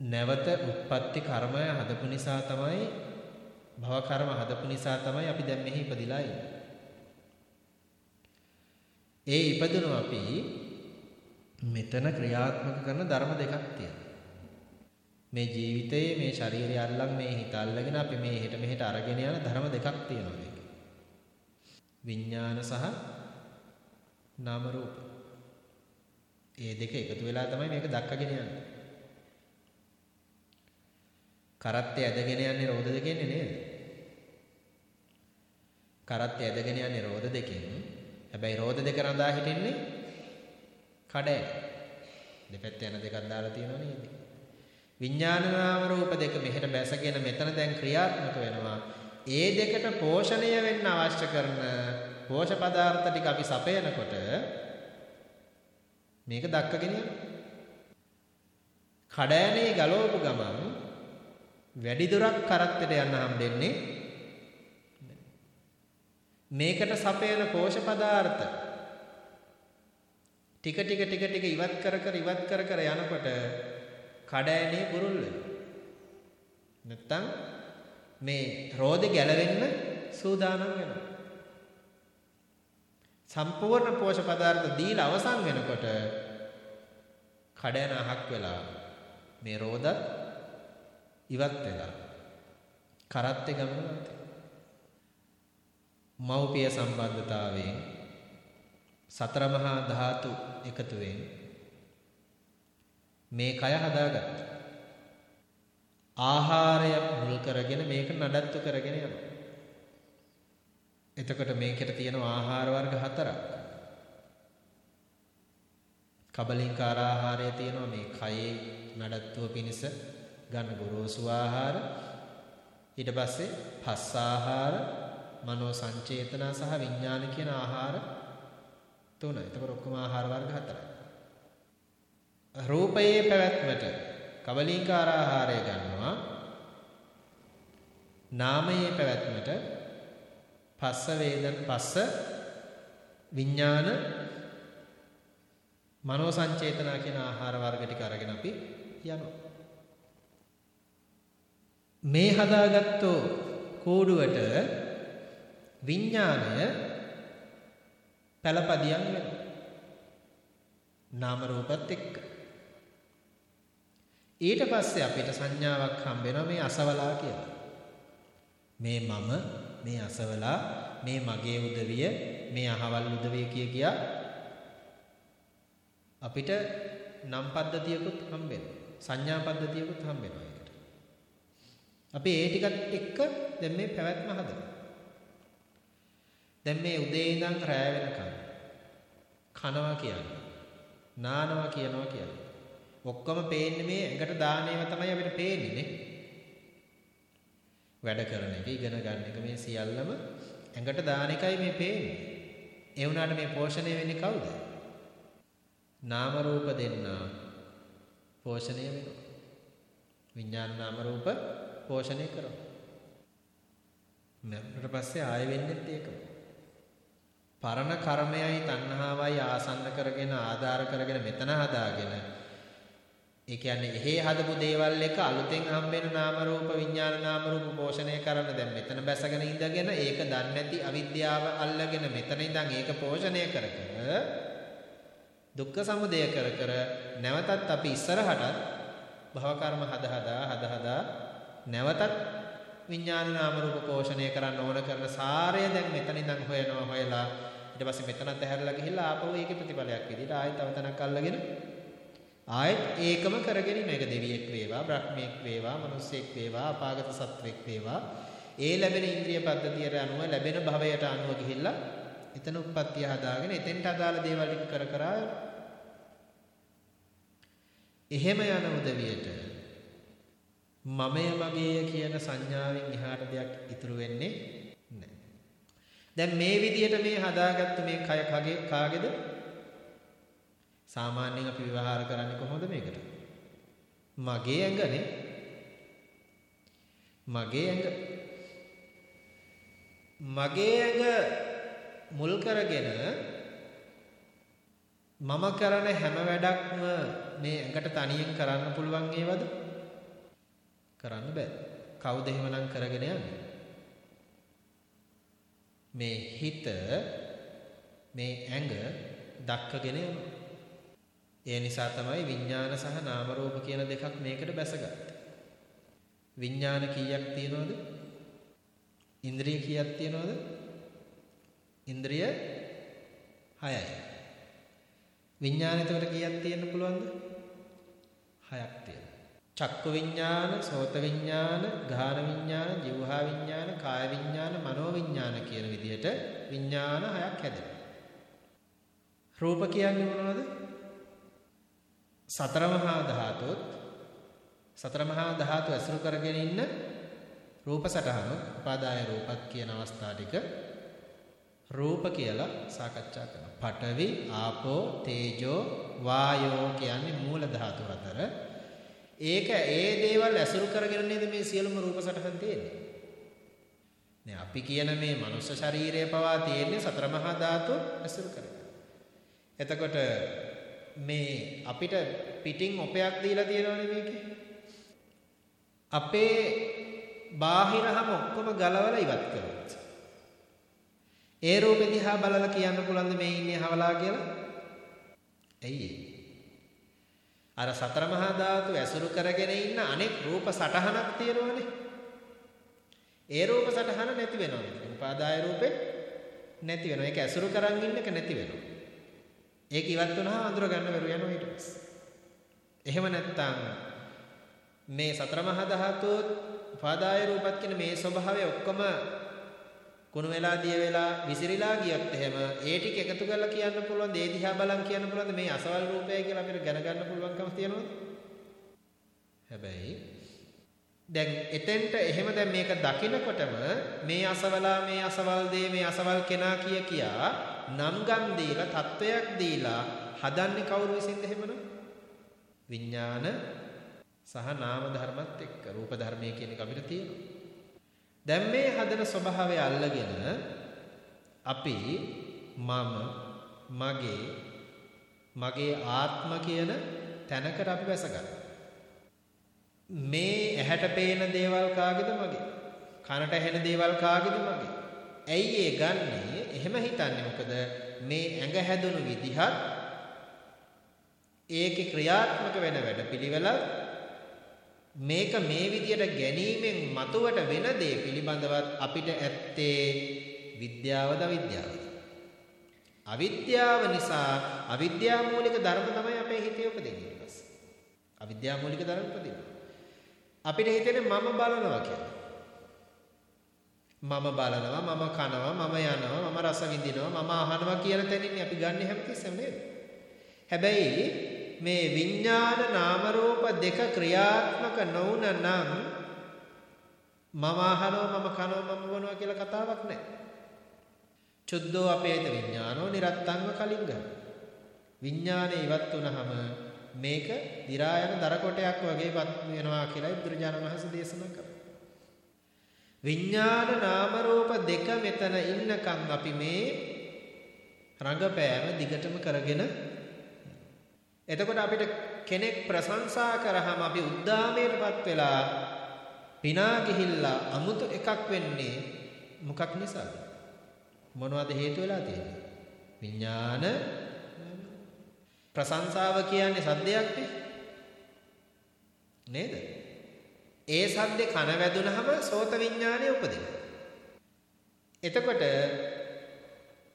නැවත උත්පත්ති කර්මය හදපු නිසා තමයි භව කර්ම හදපු නිසා තමයි අපි දැන් මෙහි ඉපදිලා ඒ ඉපදුණු අපි මෙතන ක්‍රියාත්මක කරන ධර්ම දෙකක් තියෙනවා. මේ ජීවිතයේ මේ ශරීරය අල්ලන් මේ හිත අල්ලගෙන අපි මේ හෙට මෙහෙට අරගෙන යන ධර්ම දෙකක් තියෙනවා මේකේ. විඥාන සහ නාම රූප. ඒ දෙක එකතු වෙලා තමයි මේක දක්කගෙන යන්නේ. කරත්තේ ඇදගෙන යන්නේ රෝද දෙකෙන්නේ නේද? කරත්තේ ඇදගෙන යන්නේ රෝද දෙකෙන්. හැබැයි රෝද දෙක රඳා හිටින්නේ කඩේ. දෙපැත්ත යන දෙකක් දාලා තියෙනවා නේද? විඥාන නාම රූප දෙක මෙහෙට බැසගෙන මෙතන දැන් ක්‍රියාත්මක වෙනවා. ඒ දෙකට පෝෂණය වෙන්න අවශ්‍ය කරන පෝෂ පදාර්ථ ටික අපි සපයනකොට මේක දක්කගෙන යනවා. කඩෑනේ ගලවපු ගමන් වැඩි දුරක් කරත්තට යන්න හම්බෙන්නේ මේකට සපයන පෝෂ පදාර්ථ ටික ටික ටික ටික ඉවත් කර කර ඉවත් කර කර යනකොට කඩෑනේ බුරුල් වෙනවා. නැත්තම් මේ රෝදේ ගැලවෙන්න සූදානම් වෙනවා. සම්පූර්ණ පෝෂ පදාර්ථ දීලා අවසන් වෙනකොට කඩෑන අහක් වෙලා මේ රෝදත් ඉවත් වෙලා කරත්තේ ගමන නැති. මෞපිය සම්බන්ධතාවයෙන් සතර මහා ධාතු එකතුවෙන් මේ කය හදාගත්තා. ආහාරය මුල් කරගෙන මේක නඩත්තු කරගෙන යනවා. එතකොට මේකට තියෙන ආහාර වර්ග හතරක්. කබලින්කාර ආහාරය තියෙනවා මේ කයේ නඩත්තුව පිණිස ගන්න ගොරෝසු ආහාර ඊට පස්සේ පස් ආහාර මනෝ සංචේතන සහ විඥාන කියන ආහාර තුන. එතකොට ඔක්කොම ආහාර වර්ග හතරයි. රූපයේ පැවැත්මට කබලින්කාර ආහාරය ගන්නවා. නාමයේ පැවැත්මට පස්ස වේදන පස්ස විඥාන මනෝ සංචේතනා කියන ආහාර වර්ග ටික අරගෙන අපි යනවා. මේ හදාගත්තෝ කූඩුවට විඥාණය පළපදියම් වෙනවා. නාම රූපත් එක්ක. ඊට පස්සේ අපිට සංඥාවක් හම්බ වෙනවා මේ අසවලා කියලා. මේ මම මේ අසවලා මේ මගේ උදවිය මේ අහවල් උදවිය කිය කියා අපිට නම් පද්ධතියකුත් හම්බ වෙනවා. සංඥා පද්ධතියකුත් හම්බ වෙනවා ඒකට. අපි ඒ ටිකත් එක්ක දැන් මේ පැවැත්ම හදනවා. දැන් මේ උදේ ඉඳන් රැය වෙනකන් කනවා කියන්නේ නානවා කියනවා කියන්නේ. ඔක්කොම පේන්නේ මේ ඇඟට දාන ඒවා තමයි අපිට පේන්නේ නේ. වැඩ කරන එක ඉගෙන ගන්න එක මේ සියල්ලම ඇඟට දාන එකයි මේ පේන්නේ. ඒ වුණාට මේ පෝෂණය වෙන්නේ කවුද? නාම රූප දෙන්නා පෝෂණය වෙනවා. විඥාන නාම රූප පෝෂණය කරනවා. ඊට පස්සේ ආය වෙන්නේත් ඒකම. පරණ කර්මයයි තණ්හාවයි ආසන්න කරගෙන ආධාර කරගෙන මෙතන හදාගෙන ඒ කියන්නේ එහෙ හදපු දේවල් එක අලුතෙන් හම්බෙන නාම රූප විඥාන නාම රූප පෝෂණය කරන දැන් මෙතන බැසගෙන ඉඳගෙන ඒක දන්නේ නැති අවිද්‍යාව අල්ලගෙන මෙතන ඉඳන් ඒක පෝෂණය කර කර දුක්ඛ සමුදය කර කර නැවතත් අපි ඉස්සරහටත් භව කර්ම හද හදා හද හදා නැවතත් විඥාන නාම රූප පෝෂණය කරන්න ඕන කරන සාරය දැන් මෙතන ඉඳන් හොයනවා හොයලා ඊට පස්සේ මෙතනත් ඇහැරලා ගිහිල්ලා ආපහු ඒකේ ප්‍රතිඵලයක් විදිහට ආයෙත් තව තැනක් අල්ලගෙන ආයෙත් ඒකම කරගෙන ඉන්න එක දෙවියෙක් වේවා බ්‍රහ්මයෙක් වේවා මිනිසෙක් වේවා අපාගත සත්වෙක් වේවා. ඒ ලැබෙන ඉන්ද්‍රිය පද්ධතියට අනුව ලැබෙන භවයට අනුව ගිහිල්ලා එතන උප්පත්තිය හදාගෙන එතෙන්ට අදාළ දේවල් කර කර එහෙම යන උදවියට මමය මගේය කියන සංඥාවෙන් එහාට දෙයක් ඉතුරු වෙන්නේ දැන් මේ විදියට මේ හදාගත්ත මේ කය කගේ කාගේද? සාමාන්‍යයෙන් අපි විවහාර කරන්නේ කොහොමද මේකට? මගේ ඇඟනේ. මගේ ඇඟ. මගේ ඇඟ මුල් කරගෙන මම කරන හැම වැඩක්ම මේ ඇඟට තනියෙන් කරන්න පුළුවන් ඒවද? කරන්න බෑ. කවුද එහෙමනම් කරගෙන යන්නේ? මේ හිත මේ ඇඟ දක්කගෙන යනවා. ඒ නිසා තමයි විඥාන සහ නාම රූප කියන දෙකක් මේකට බැසගත්තේ. විඥාන කීයක් තියෙනවද? ඉන්ද්‍රිය කීයක් තියෙනවද? ඉන්ද්‍රිය 6යි. විඥාන එතකොට කීයක් තියෙන්න පුළුවන්ද? 6ක් තියෙනවා. චක්කු විඥාන, සෝත විඥාන, ගාන විඥාන, જીවහා විඥාන, කාය විඥාන, මනෝ විඥාන කියන විදිහට විඥාන හයක් හැදෙනවා. රූප කියන්නේ මොනවද? සතර මහා ධාතුත් සතර මහා ධාතු ඇසුරු කරගෙන ඉන්න රූප සටහනුත් උපාදාය රූපත් කියන අවස්ථා ටික රූප කියලා සාකච්ඡා කරනවා. පඨවි, ආපෝ, තේජෝ, වායෝ කියන්නේ මූල ධාතු හතර. ඒක ඒ දේවල් ඇසුරු කරගෙන නේද මේ සියලුම රූප සටහන් තියෙන්නේ. නේ අපි කියන මේ මනුෂ්‍ය ශරීරය පවා තියෙන්නේ සතර මහා ධාතු ඇසුරු කරගෙන. එතකොට මේ අපිට පිටින් ඔපයක් දීලා තියෙනවනේ මේකේ. අපේ බාහිරහම ඔක්කොම ගලවලා ඉවත් කරනවා. ඒ රූපෙ දිහා බලලා කියන්න පුළුවන්ද මේ ඉන්නේ හවලා කියලා? ඇයි ඒ? අර සතර මහා ධාතු ඇසුරු කරගෙන ඉන්න අනෙක් රූප සටහනක් තියෙනවනේ. ඒ රූප සටහන නැති වෙනවා නේද? උපාදාය රූපේ නැති වෙනවා. ඒක ඇසුරු කරන් ඉන්න එක නැති වෙනවා. ඒක ඉවත් වුණාම අඳුර ගන්න බැරුව යනවා ඊට පස්සේ. එහෙම නැත්නම් මේ සතර මහා ධාතුත් උපාදාය රූපත් කියන මේ ස්වභාවය ඔක්කොම කුණු වෙලා දිය වෙලා විසිරීලා ගියොත් එහෙම ඒ ටික එකතු කරලා කියන්න පුළුවන් දේ දිහා බලන් කියන්න පුළුවන් මේ අසවල් රූපය කියලා අපිට දැනගන්න පුළුවන්කම තියෙනවද? හැබැයි දැන් එතෙන්ට එහෙම දැන් මේක දකිනකොටම මේ අසවලා මේ අසවල් දේ මේ අසවල් කෙනා කිය කියා නම් ගම් දීලා තත්වයක් දීලා හදන්නේ කවුරු විසින්ද එහෙමනම්? විඥාන සහ නාම ධර්මත් එක්ක රූප ධර්මයේ කියන එක අපිට තියෙනවා. දැන් මේ හදන ස්වභාවය අල්ලගෙන අපි මම මගේ මගේ ආත්ම කියන තැනකට අපි වැසගන්නවා. මේ ඇහැට පේන දේවල් කාගේද මගේ? කනට ඇහෙන දේවල් කාගේද මගේ? ඇයි ඒ ගන්නේ? එහෙම හිතන්නේ මොකද මේ ඇඟ හැදුණු විදිහත් ඒකේ ක්‍රියාත්මක වෙන වැඩපිළිවෙලත් මේක මේ විදියට ගැනීමෙන් මතුවට වෙන දේ පිළිබඳවත් අපිට ඇත්තේ විද්‍යාවද අවිද්‍යාවද? අවිද්‍යාව නිසා අවිද්‍යා මූලික ධර්ම තමයි අපේ හිතේ උපදින්නේ ඊට පස්සේ. අවිද්‍යා මූලික ධර්ම උපදිනවා. අපිට හිතෙන්නේ මම බලනවා කියලා. මම බලනවා මම කනවා මම යනවා මම රස විඳිනවා මම අහනවා කියන තැනින් අපි ගන්න හැමතිස්සෙම නේද? හැබැයි මේ විඥාන නාම රූප දෙක ක්‍රියාත්මක නොවුන නම් මම අහනවා මම කනවා මම බොනවා කියලා කතාවක් නැහැ. චුද්ධෝ අපේත විඥානෝ නිරත්තංව කලින් ගන්න. විඥානේ ඉවත් වුනහම මේක දි รา යන දර කොටයක් වගේපත් වෙනවා කියලා බුදුරජාණන් වහන්සේ දේශනා කරා. විඥාන නාම රූප දෙක මෙතන ඉන්නකම් අපි මේ රඟපෑම දිගටම කරගෙන එතකොට අපිට කෙනෙක් ප්‍රශංසා කරාම අපි උද්දාමයටපත් වෙලා පිනා ගිහිල්ලා අමුතු එකක් වෙන්නේ මොකක් නිසාද? මොනවද හේතු වෙලා තියෙන්නේ? විඥාන ප්‍රශංසාව කියන්නේ සද්දයක් නේද? ඒ සද්දේ කන වැදුනහම සෝත විඥානය උපදිනවා. එතකොට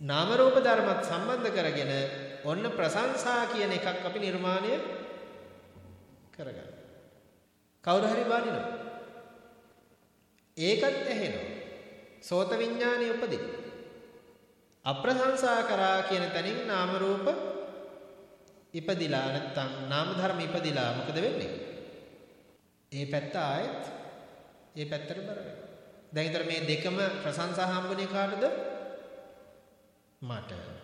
නාම රූප ධර්මත් සම්බන්ධ කරගෙන ඔන්න ප්‍රශංසා කියන එකක් අපි නිර්මාණය කරගන්න. කවුරු හරි බානිනවා. ඒකත් ඇහෙනවා. සෝත විඥානය උපදින. අප්‍රශංසා කරා කියන තැනින් නාම රූප ඉපදිලා නැත්තම් නාම ධර්ම ඉපදිලා මොකද වෙන්නේ? ඒ පැත්ත ආයෙත් ඒ පැත්තට බර වෙනවා. දැන් ඊතර මේ දෙකම ප්‍රශංසා හම්බුනේ කාටද? මට.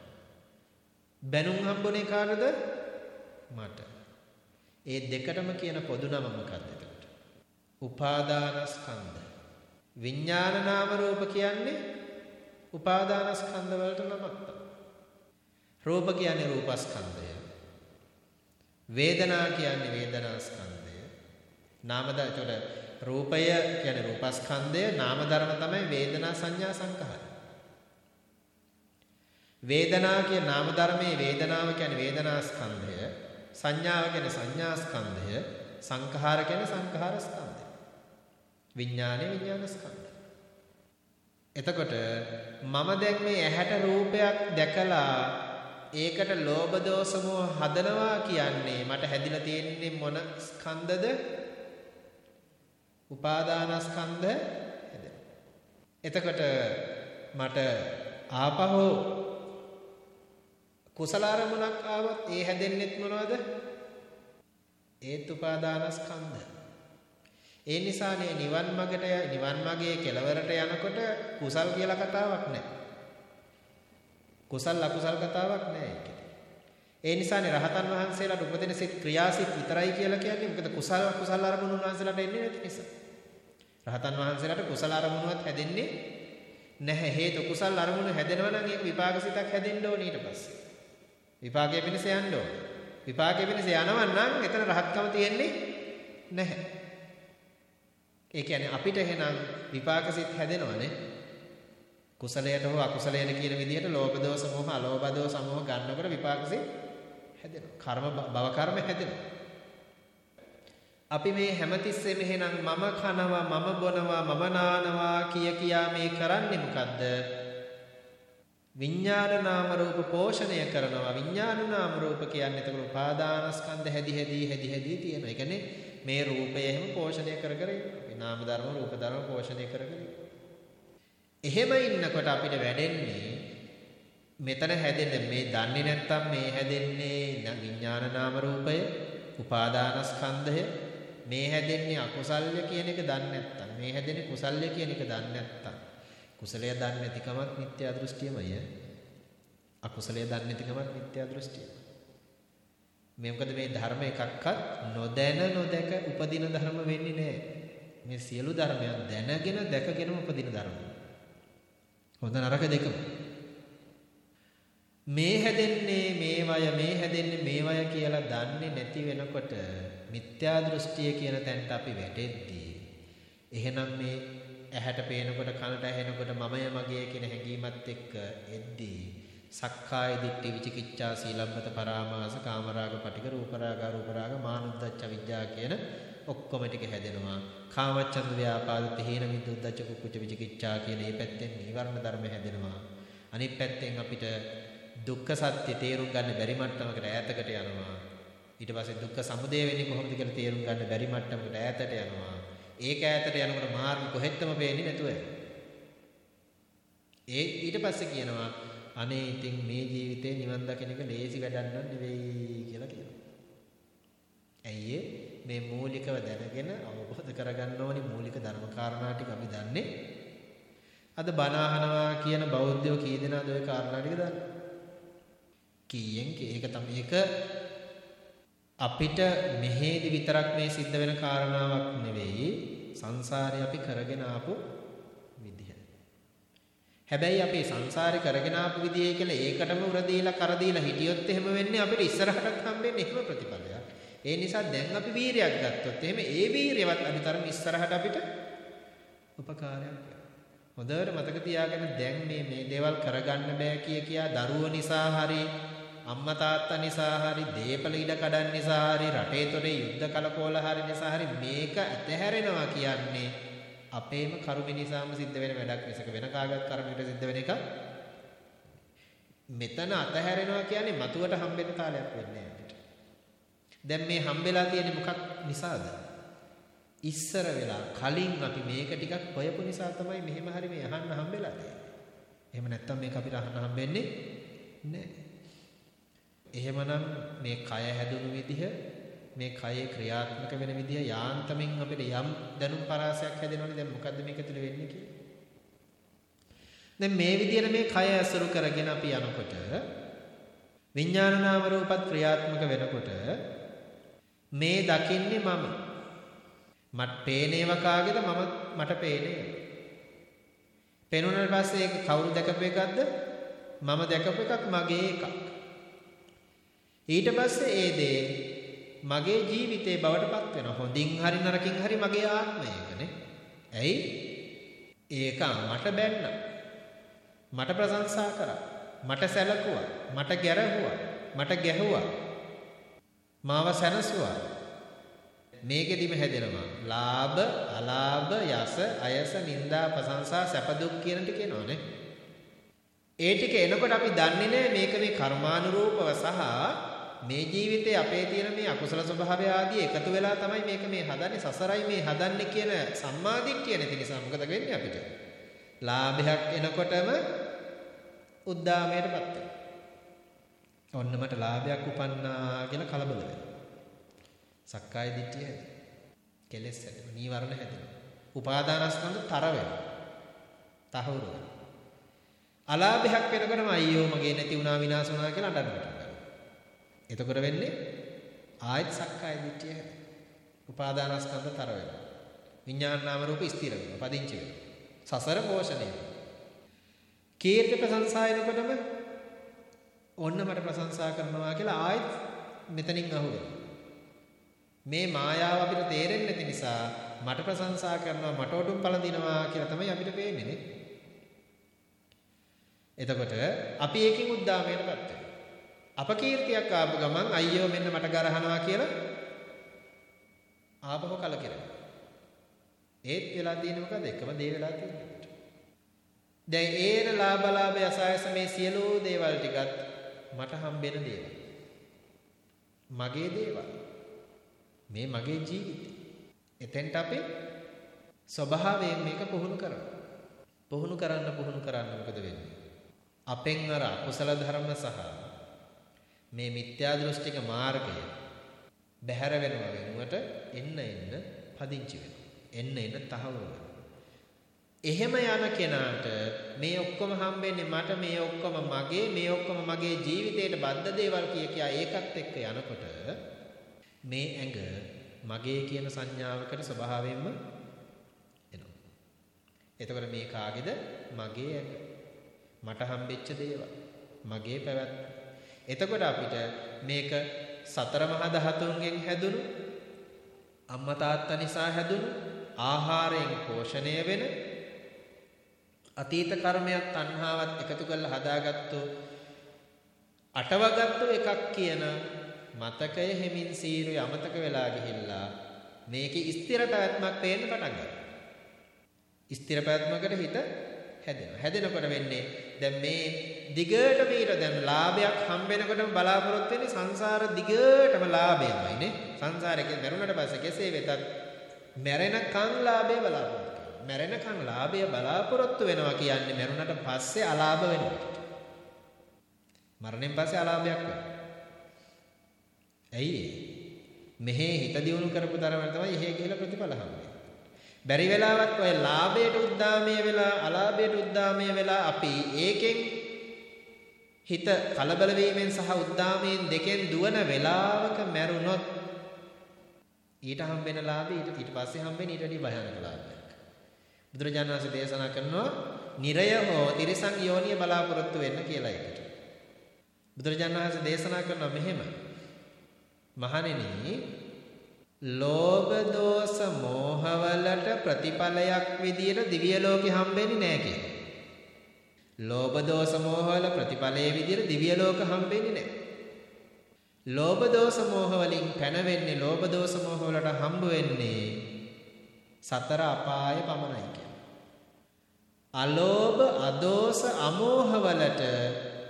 බැනුම් හම්බුනේ කාටද? මට. ඒ දෙකටම කියන පොදු නම මොකක්ද එතකොට? උපාදානස්කන්ධ. විඥාන නාම රූප කියන්නේ උපාදානස්කන්ධ වලට නමක් තමයි. රූප කියන්නේ රූපස්කන්ධය. වේදනා කියන්නේ වේදනාස්කන්ධය. නාමද එතකොට රූපය කියන්නේ රූපස්කන්ධය නාම ධර්ම තමයි වේදනා සංඥා සංඛාර. වේදනා කියන නාම ධර්මයේ වේදනාව කියන්නේ වේදනා ස්කන්ධය සංඥාව කියන්නේ සංඥා ස්කන්ධය සංඛාර කියන්නේ සංඛාර ස්කන්ධය විඥානේ විඥාන ස්කන්ධය එතකොට මම දැන් මේ ඇහැට රූපයක් දැකලා ඒකට ලෝභ දෝෂ මොහ හදනවා කියන්නේ මට හැදිලා තියෙන්නේ මොන ස්කන්ධද? උපාදානස්කන්ධ හැදෙනවා. එතකොට මට ආපහු කුසල අරමුණක් ආවොත් ඒ හැදෙන්නෙත් මොනවද? ඒත් උපාදානස්කන්ධ. ඒ නිසානේ නිවන් මාර්ගට නිවන් මාර්ගයේ කෙලවරට යනකොට කුසල් කියලා කතාවක් නැහැ. කුසල් අකුසල් කතාවක් නැහැ ඒකේ. ඒ නිසානේ රහතන් වහන්සේලාට උපදින සිත් ක්‍රියාසිත විතරයි කියලා කියන්නේ. මොකද කුසල අකුසල අරමුණු උන්වහන්සේලාට එන්නේ නැති නිසා. රහතන් වහන්සේලාට කුසල අරමුණුවත් හැදෙන්නේ නැහැ. හේතු කුසල අරමුණු හැදෙනවා නම් ඒක විපාක සිතක් හැදෙන්න ඕනේ ඊට පස්සේ. විපාකයේ පිණිස යන්න ඕනේ. විපාකයේ පිණිස යනවා නම් එතන රහත්කම තියෙන්නේ නැහැ. ඒ කියන්නේ අපිට එහෙනම් විපාක සිත් හැදෙනවනේ. කුසලයට හෝ අකුසලයට කියන විදිහට ලෝභ දෝෂ මොහ අලෝභ දෝෂ මොහ ගන්නකොට විපාක සිත් හැදෙනවා. කර්ම භව කර්ම හැදෙනවා. අපි මේ හැමතිස්සෙම එහෙනම් මම කනවා මම බොනවා මම නානවා කිය කියා මේ කරන්නේ මොකද්ද? විඥාන නාම රූප පෝෂණය කරනවා විඥාන නාම රූප කියන්නේ එතකොට උපාදානස්කන්ධ හැදි හැදි හැදි හැදි තියෙනවා. ඒ කියන්නේ මේ රූපය එහෙම පෝෂණය කර කර ඉන්නවා. නාම ධර්ම රූප ධර්ම පෝෂණය කර කර එහෙම ඉන්නකොට අපිට වැඩෙන්නේ මෙතන හැදෙන්නේ මේ දන්නේ නැත්තම් මේ හැදෙන්නේ විඥාන නාම රූපය උපාදානස්කන්ධය මේ හැදෙන්නේ අකුසල්ය කියන එක දන්නේ නැත්තම් මේ හැදෙන්නේ කුසල්ය කියන එක දන්නේ නැත්තම් කුසලය දන්නේ නැතිකමත් මිත්‍යා දෘෂ්ටියමය අකුසලය දන්නේ නැතිකමත් මිත්‍යා දෘෂ්ටිය මේ මොකද මේ ධර්ම එකක්වත් නොදැන නොදැක උපදින ධර්ම වෙන්නේ නැහැ මේ සියලු ධර්මයන් දැනගෙන දැකගෙනම උපදින ධර්ම. හොඳ නරක දෙකම. මේ හැදෙන්නේ මේවය මේ හැදෙන්නේ මේවය කියලා දන්නේ නැති වෙනකොට මිත්‍යා දෘෂ්ටිය කියන තැනට අපි වැටෙද්දී එහෙනම් මේ ඇහැට පේනකොට කනට ඇහෙනකොට මමය මගේ කියන හැඟීමත් එක්ක එද්දී සක්කාය දිට්ඨි විචිකිච්ඡා සීලබ්බත පරාමාස කාමරාග පටික රූපරාග රූපරාග මානුද්දච්ච විඥා කියන ඔක්කොම ටික හැදෙනවා. කාමච්ඡන්ද ව්‍යාපාද තීන විදුද්දච්ච කුක්කුච්ච විචිකිච්ඡා කියන මේ පැත්තෙන් නීවරණ ධර්ම හැදෙනවා. අනිත් පැත්තෙන් අපිට දුක්ඛ සත්‍ය තේරුම් ගන්න බැරි මට්ටමකට ඈතකට යනවා. ඊට පස්සේ දුක්ඛ සමුදය වෙන්නේ කොහොමද කියලා තේරුම් ගන්න බැරි මට්ටමකට ඈතට යනවා. ඒක ඈතට යනකොට මාර්ග කොහෙත්ම පේන්නේ නැතුව ඒ ඊට පස්සේ කියනවා අනේ ඉතින් මේ ජීවිතේ නිවන් දකින්න එක ලේසි වැඩක් නෙවෙයි කියලා කියනවා. ඇයි මේ මූලිකව දැනගෙන අවබෝධ කරගන්න ඕනි මූලික ධර්ම කාරණා ටික අපි දන්නේ. අද බණ අහනවා කියන බෞද්ධයෝ කී දෙනාද ওই කාරණා ටික දන්නේ? කීයෙන් ඒක තමයි ඒක අපිට මෙහෙදි විතරක් මේ සිද්ධ වෙන කාරණාවක් නෙවෙයි සංසාරේ අපි කරගෙන ආපු හැබැයි අපි සංසාරේ කරගෙන ආපු විදිහේ කියලා ඒකටම උර දීලා කර දීලා හිටියොත් එහෙම වෙන්නේ අපිට ඉස්සරහටත් හම්බෙන්නේ එහෙම ප්‍රතිඵලයක්. ඒ නිසා දැන් අපි වීරයක් ගත්තොත් එහෙම ඒ වීරයවත් අනිතරම ඉස්සරහට අපිට උපකාරයක් හොඳට මතක තියාගන්න දැන් මේ මේ දේවල් කරගන්න බෑ කිය කියා දරුවෝ නිසා හරි අම්මා තාත්තා නිසා හරි දීපල ඉඩ කඩන් නිසා හරි රටේ තොරේ යුද්ධ කලකෝල හරි නිසා හරි මේක ඇතහැරෙනවා කියන්නේ අපේම කර්ම නිසාම සිද්ධ වෙන වැඩක් මිසක වෙන කාගත් කර්මයකට සිද්ධ වෙන එක මෙතන අතහැරෙනවා කියන්නේ මතුවට හම්බෙන කාලයක් වෙන්නේ අපිට. දැන් මේ හම්බෙලා තියෙන්නේ මොකක් නිසාද? ඉස්සර වෙලා කලින් අපි මේක ටිකක් හොයපු නිසා තමයි මෙහෙම හරි මේ අහන්න හම්බෙලා තියෙන්නේ. එහෙම නැත්තම් මේක අපිට අහන්න හම්බෙන්නේ නැහැ. එහෙමනම් මේ කය හැදුණු විදිහ මේ කයේ ක්‍රියාත්මක වෙන විදිය යාන්තමින් අපිට යම් දැනුම් පරාසයක් හැදෙනවනේ දැන් මොකද්ද මේක තුල වෙන්නේ කියලා. දැන් මේ විදියට මේ කය ඇසුරු කරගෙන අපි යනකොට විඥාන නාම රූපත් ක්‍රියාත්මක වෙනකොට මේ දකින්නේ මම. මට පේනේව කාගේද මම මට පේනේ. පෙනුනට පස්සේ ඒක කවුරු දැකපු එකක්ද? මම දැකපු එකක් මගේ එකක්. ඊට පස්සේ ඒ දේ මගේ ජීවිතේ බවට පත් වෙනවා. හොඳින් හරි නරකින් හරි මගේ ආත්මයකනේ. ඇයි? ඒක මට බැන්න. මට ප්‍රශංසා කරා. මට සැලකුවා. මට ගැරහුවා. මට ගැහුවා. මාව සැනසුවා. මේකෙදිම හැදෙනවා. ලාභ, අලාභ, යස, අයස, නිന്ദා, ප්‍රශංසා, සැප දුක් කියන ටික එනවනේ. ඒ ටික එනකොට අපි දන්නේ නැහැ මේක මේ කර්මානුරූපව සහ මේ ජීවිතේ අපේ තියෙන මේ අකුසල ස්වභාවය ආදී එකතු වෙලා තමයි මේක මේ හදන්නේ සසරයි මේ හදන්නේ කියන සම්මාදිට්ඨිය නැති නිසා මොකද වෙන්නේ අපිට? ලාභයක් එනකොටම උද්දාමයටපත් වෙනවා. ඔන්න මට ලාභයක් උපන්නා කියලා කලබල වෙනවා. සක්කාය දිට්ඨිය හැදෙනවා. කෙලෙස් හැදෙනවා. නීවරණ හැදෙනවා. උපාදානස්කන්ධ තර වෙනවා. තහවුරු වෙනවා. අලාභයක් වෙනකොටම අයියෝ මගේ නැති වුණා විනාශ වුණා කියලා අඬනවා. එතකොට වෙන්නේ ආයත් සක්කාය දිට්ඨිය හැදෙනවා. උපාදානස්කන්ධ තර වෙනවා. විඥාන නාම රූප ස්ථිර වෙනවා. පදිංචි වෙනවා. සසර පෝෂණය වෙනවා. කීර්ති ප්‍රශංසා එනකොටම ඔන්න මට ප්‍රශංසා කරනවා කියලා ආයත් මෙතනින් අහුවෙනවා. මේ මායාව අපිට තේරෙන්නේ නැති නිසා මට ප්‍රශංසා කරනවා මට උඩුම් පළඳිනවා කියලා තමයි අපිට පේන්නේ නේ. එතකොට අපි ඒකෙන් උද්දාමයටපත් වෙනවා. අපකීර්තියක් ආපු ගමන් අයියෝ මෙන්න මට ගරහනවා කියලා ආපහු කලකිරෙනවා. ඒත් වෙලා තියෙන්නේ මොකද? එකම දේ වෙලා තියෙන්නේ. දැන් ඒන ලාභලාභ යසායස මේ සියලු දේවල් ටිකත් මට හම්බෙන දේවල්. මගේ දේවල්. මේ මගේ ජීවිතේ. එතෙන්ට අපි ස්වභාවයෙන් මේක පුහුණු කරනවා. පුහුණු කරන්න පුහුණු කරන්න මොකද වෙන්නේ? අපෙන් අර අකුසල ධර්ම සහ මේ මිත්‍යා දෘෂ්ටික මාර්ගය බැහැර වෙනව වෙනුවට එන්න එන්න පදිංචි වෙනවා. එන්න එන්න තහවුරු වෙනවා. එහෙම යන කෙනාට මේ ඔක්කොම හම්බෙන්නේ මට මේ ඔක්කොම මගේ මේ ඔක්කොම මගේ ජීවිතේට බද්ධ දේවල් කිය කියා ඒකත් එක්ක යනකොට මේ ඇඟ මගේ කියන සංඥාවකට ස්වභාවයෙන්ම එනවා. එතකොට මේ කාගේද? මගේ ඇඟ. මට හම්බෙච්ච දේවල්. මගේ පැවැත්ම. එතකොට අපිට මේක සතර මහා ධාතුන්ගෙන් හැදුණු අම්මා තාත්තා නිසා හැදුණු ආහාරයෙන් පෝෂණය වෙන අතීත කර්මයක් තණ්හාවත් එකතු කරලා හදාගත්තු අටවගත්තු එකක් කියන මතකය හිමින් සීරුයි අමතක වෙලා ගිහිල්ලා මේකේ ස්ථිර පැවැත්මක් පේන්න පටන් ගන්නවා. ස්ථිර පැවැත්මකට හිත හැදෙනවා. හැදෙනකොට වෙන්නේ දැන් මේ දිගට මීට දැන් ලාභයක් හම්බ වෙනකොටම බලාපොරොත්තු වෙන්නේ සංසාර දිගටම ලාභයමයි නේ. සංසාරේ මරුණට පස්සේ කෙසේ වෙතත් මැරෙනකන් ලාභය බලාපොරොත්තු වෙනවා. මැරෙනකන් ලාභය බලාපොරොත්තු වෙනවා කියන්නේ මරුණට පස්සේ අලාභ වෙනවා. මරණයෙන් පස්සේ අලාභයක් වෙනවා. ඇයි මෙහි හිත දියුණු කරපු තරමට තමයි එහෙ කියලා ප්‍රතිඵල හම්බෙන්නේ. බැරි වෙලාවත් ඔය ලාභයට උද්දාමය වෙලා අලාභයට උද්දාමය වෙලා අපි ඒකෙන් හිත කලබල වීමෙන් සහ උද්දාමයෙන් දෙකෙන් දුවන වෙලාවක මැරුණොත් ඊට හම්බෙන ලාභය ඊට ඊට පස්සේ හම්බෙන ඊට වඩා භයානක ලාභයක්. බුදුරජාණන් වහන්සේ දේශනා කරනවා නිරය හෝ තිරිසන් යෝනිය බලාපොරොත්තු වෙන්න කියලා එකට. බුදුරජාණන් වහන්සේ දේශනා කරනවා මෙහෙම. මහණෙනි ලෝභ දෝෂ මෝහවලට ප්‍රතිඵලයක් විදියට දිව්‍ය ලෝකෙ හම්බෙන්නේ නැහැ කියලා. ලෝභ දෝෂ මෝහවල ප්‍රතිඵලයේ විදියට දිව්‍ය ලෝක හම්බෙන්නේ නැහැ. ලෝභ දෝෂ මෝහ වලින් පැනවෙන්නේ ලෝභ දෝෂ මෝහ වලට හම්බ වෙන්නේ සතර අපාය පමණයි කියලා. අලෝභ අදෝෂ අමෝහ වලට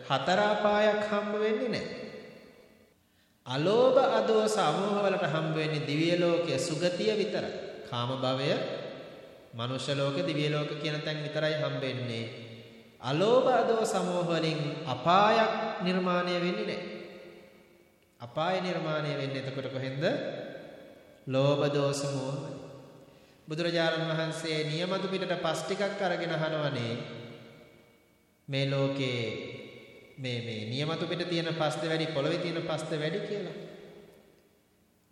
හතර අපායක් හම්බ වෙන්නේ නැහැ. අලෝභ අදෝස අමෝහ වලට හම්බ වෙන්නේ දිව්‍ය ලෝකයේ සුගතිය විතරයි. කාම භවය, මනුෂ්‍ය ලෝක, දිව්‍ය ලෝක කියන තැන් විතරයි හම්බෙන්නේ. අලෝභ අදෝස අමෝහ වලින් අපායක් නිර්මාණය වෙන්නේ නැහැ. අපාය නිර්මාණය වෙන්නේ එතකොට කොහෙන්ද? ලෝභ දෝෂ මෝහ. බුදුරජාණන් වහන්සේ නියමතු පිටට පස් ටිකක් අරගෙන අහනවනේ මේ ලෝකේ මේ මේ නියමතු පිට තියෙන පස්ද වැඩි පොළවේ තියෙන පස්ද වැඩි කියලා.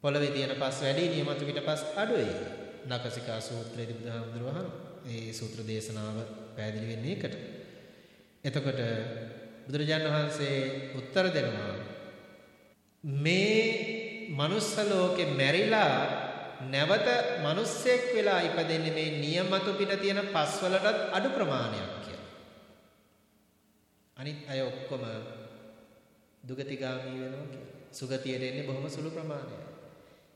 පොළවේ තියෙන පස් වැඩි නියමතු පිට පස් අඩුයි. නකසිකා සූත්‍රයේදී බුදුහාමුදුරුවෝ අහන ඒ සූත්‍ර දේශනාව පැහැදිලි වෙන්නේ ඒකට. එතකොට බුදුරජාණන් වහන්සේ උත්තර දෙනවා මේ මනුස්ස ලෝකේ මැරිලා නැවත මිනිස්සෙක් වෙලා ඉපදෙන්නේ මේ නියමතු පිට තියෙන පස් වලටත් අඩු ප්‍රමාණයක්. අනිත් අය ඔක්කොම දුගතිගාමී වෙනවා කියලා. සුගතියට එන්නේ බොහොම සුළු ප්‍රමාණයක්.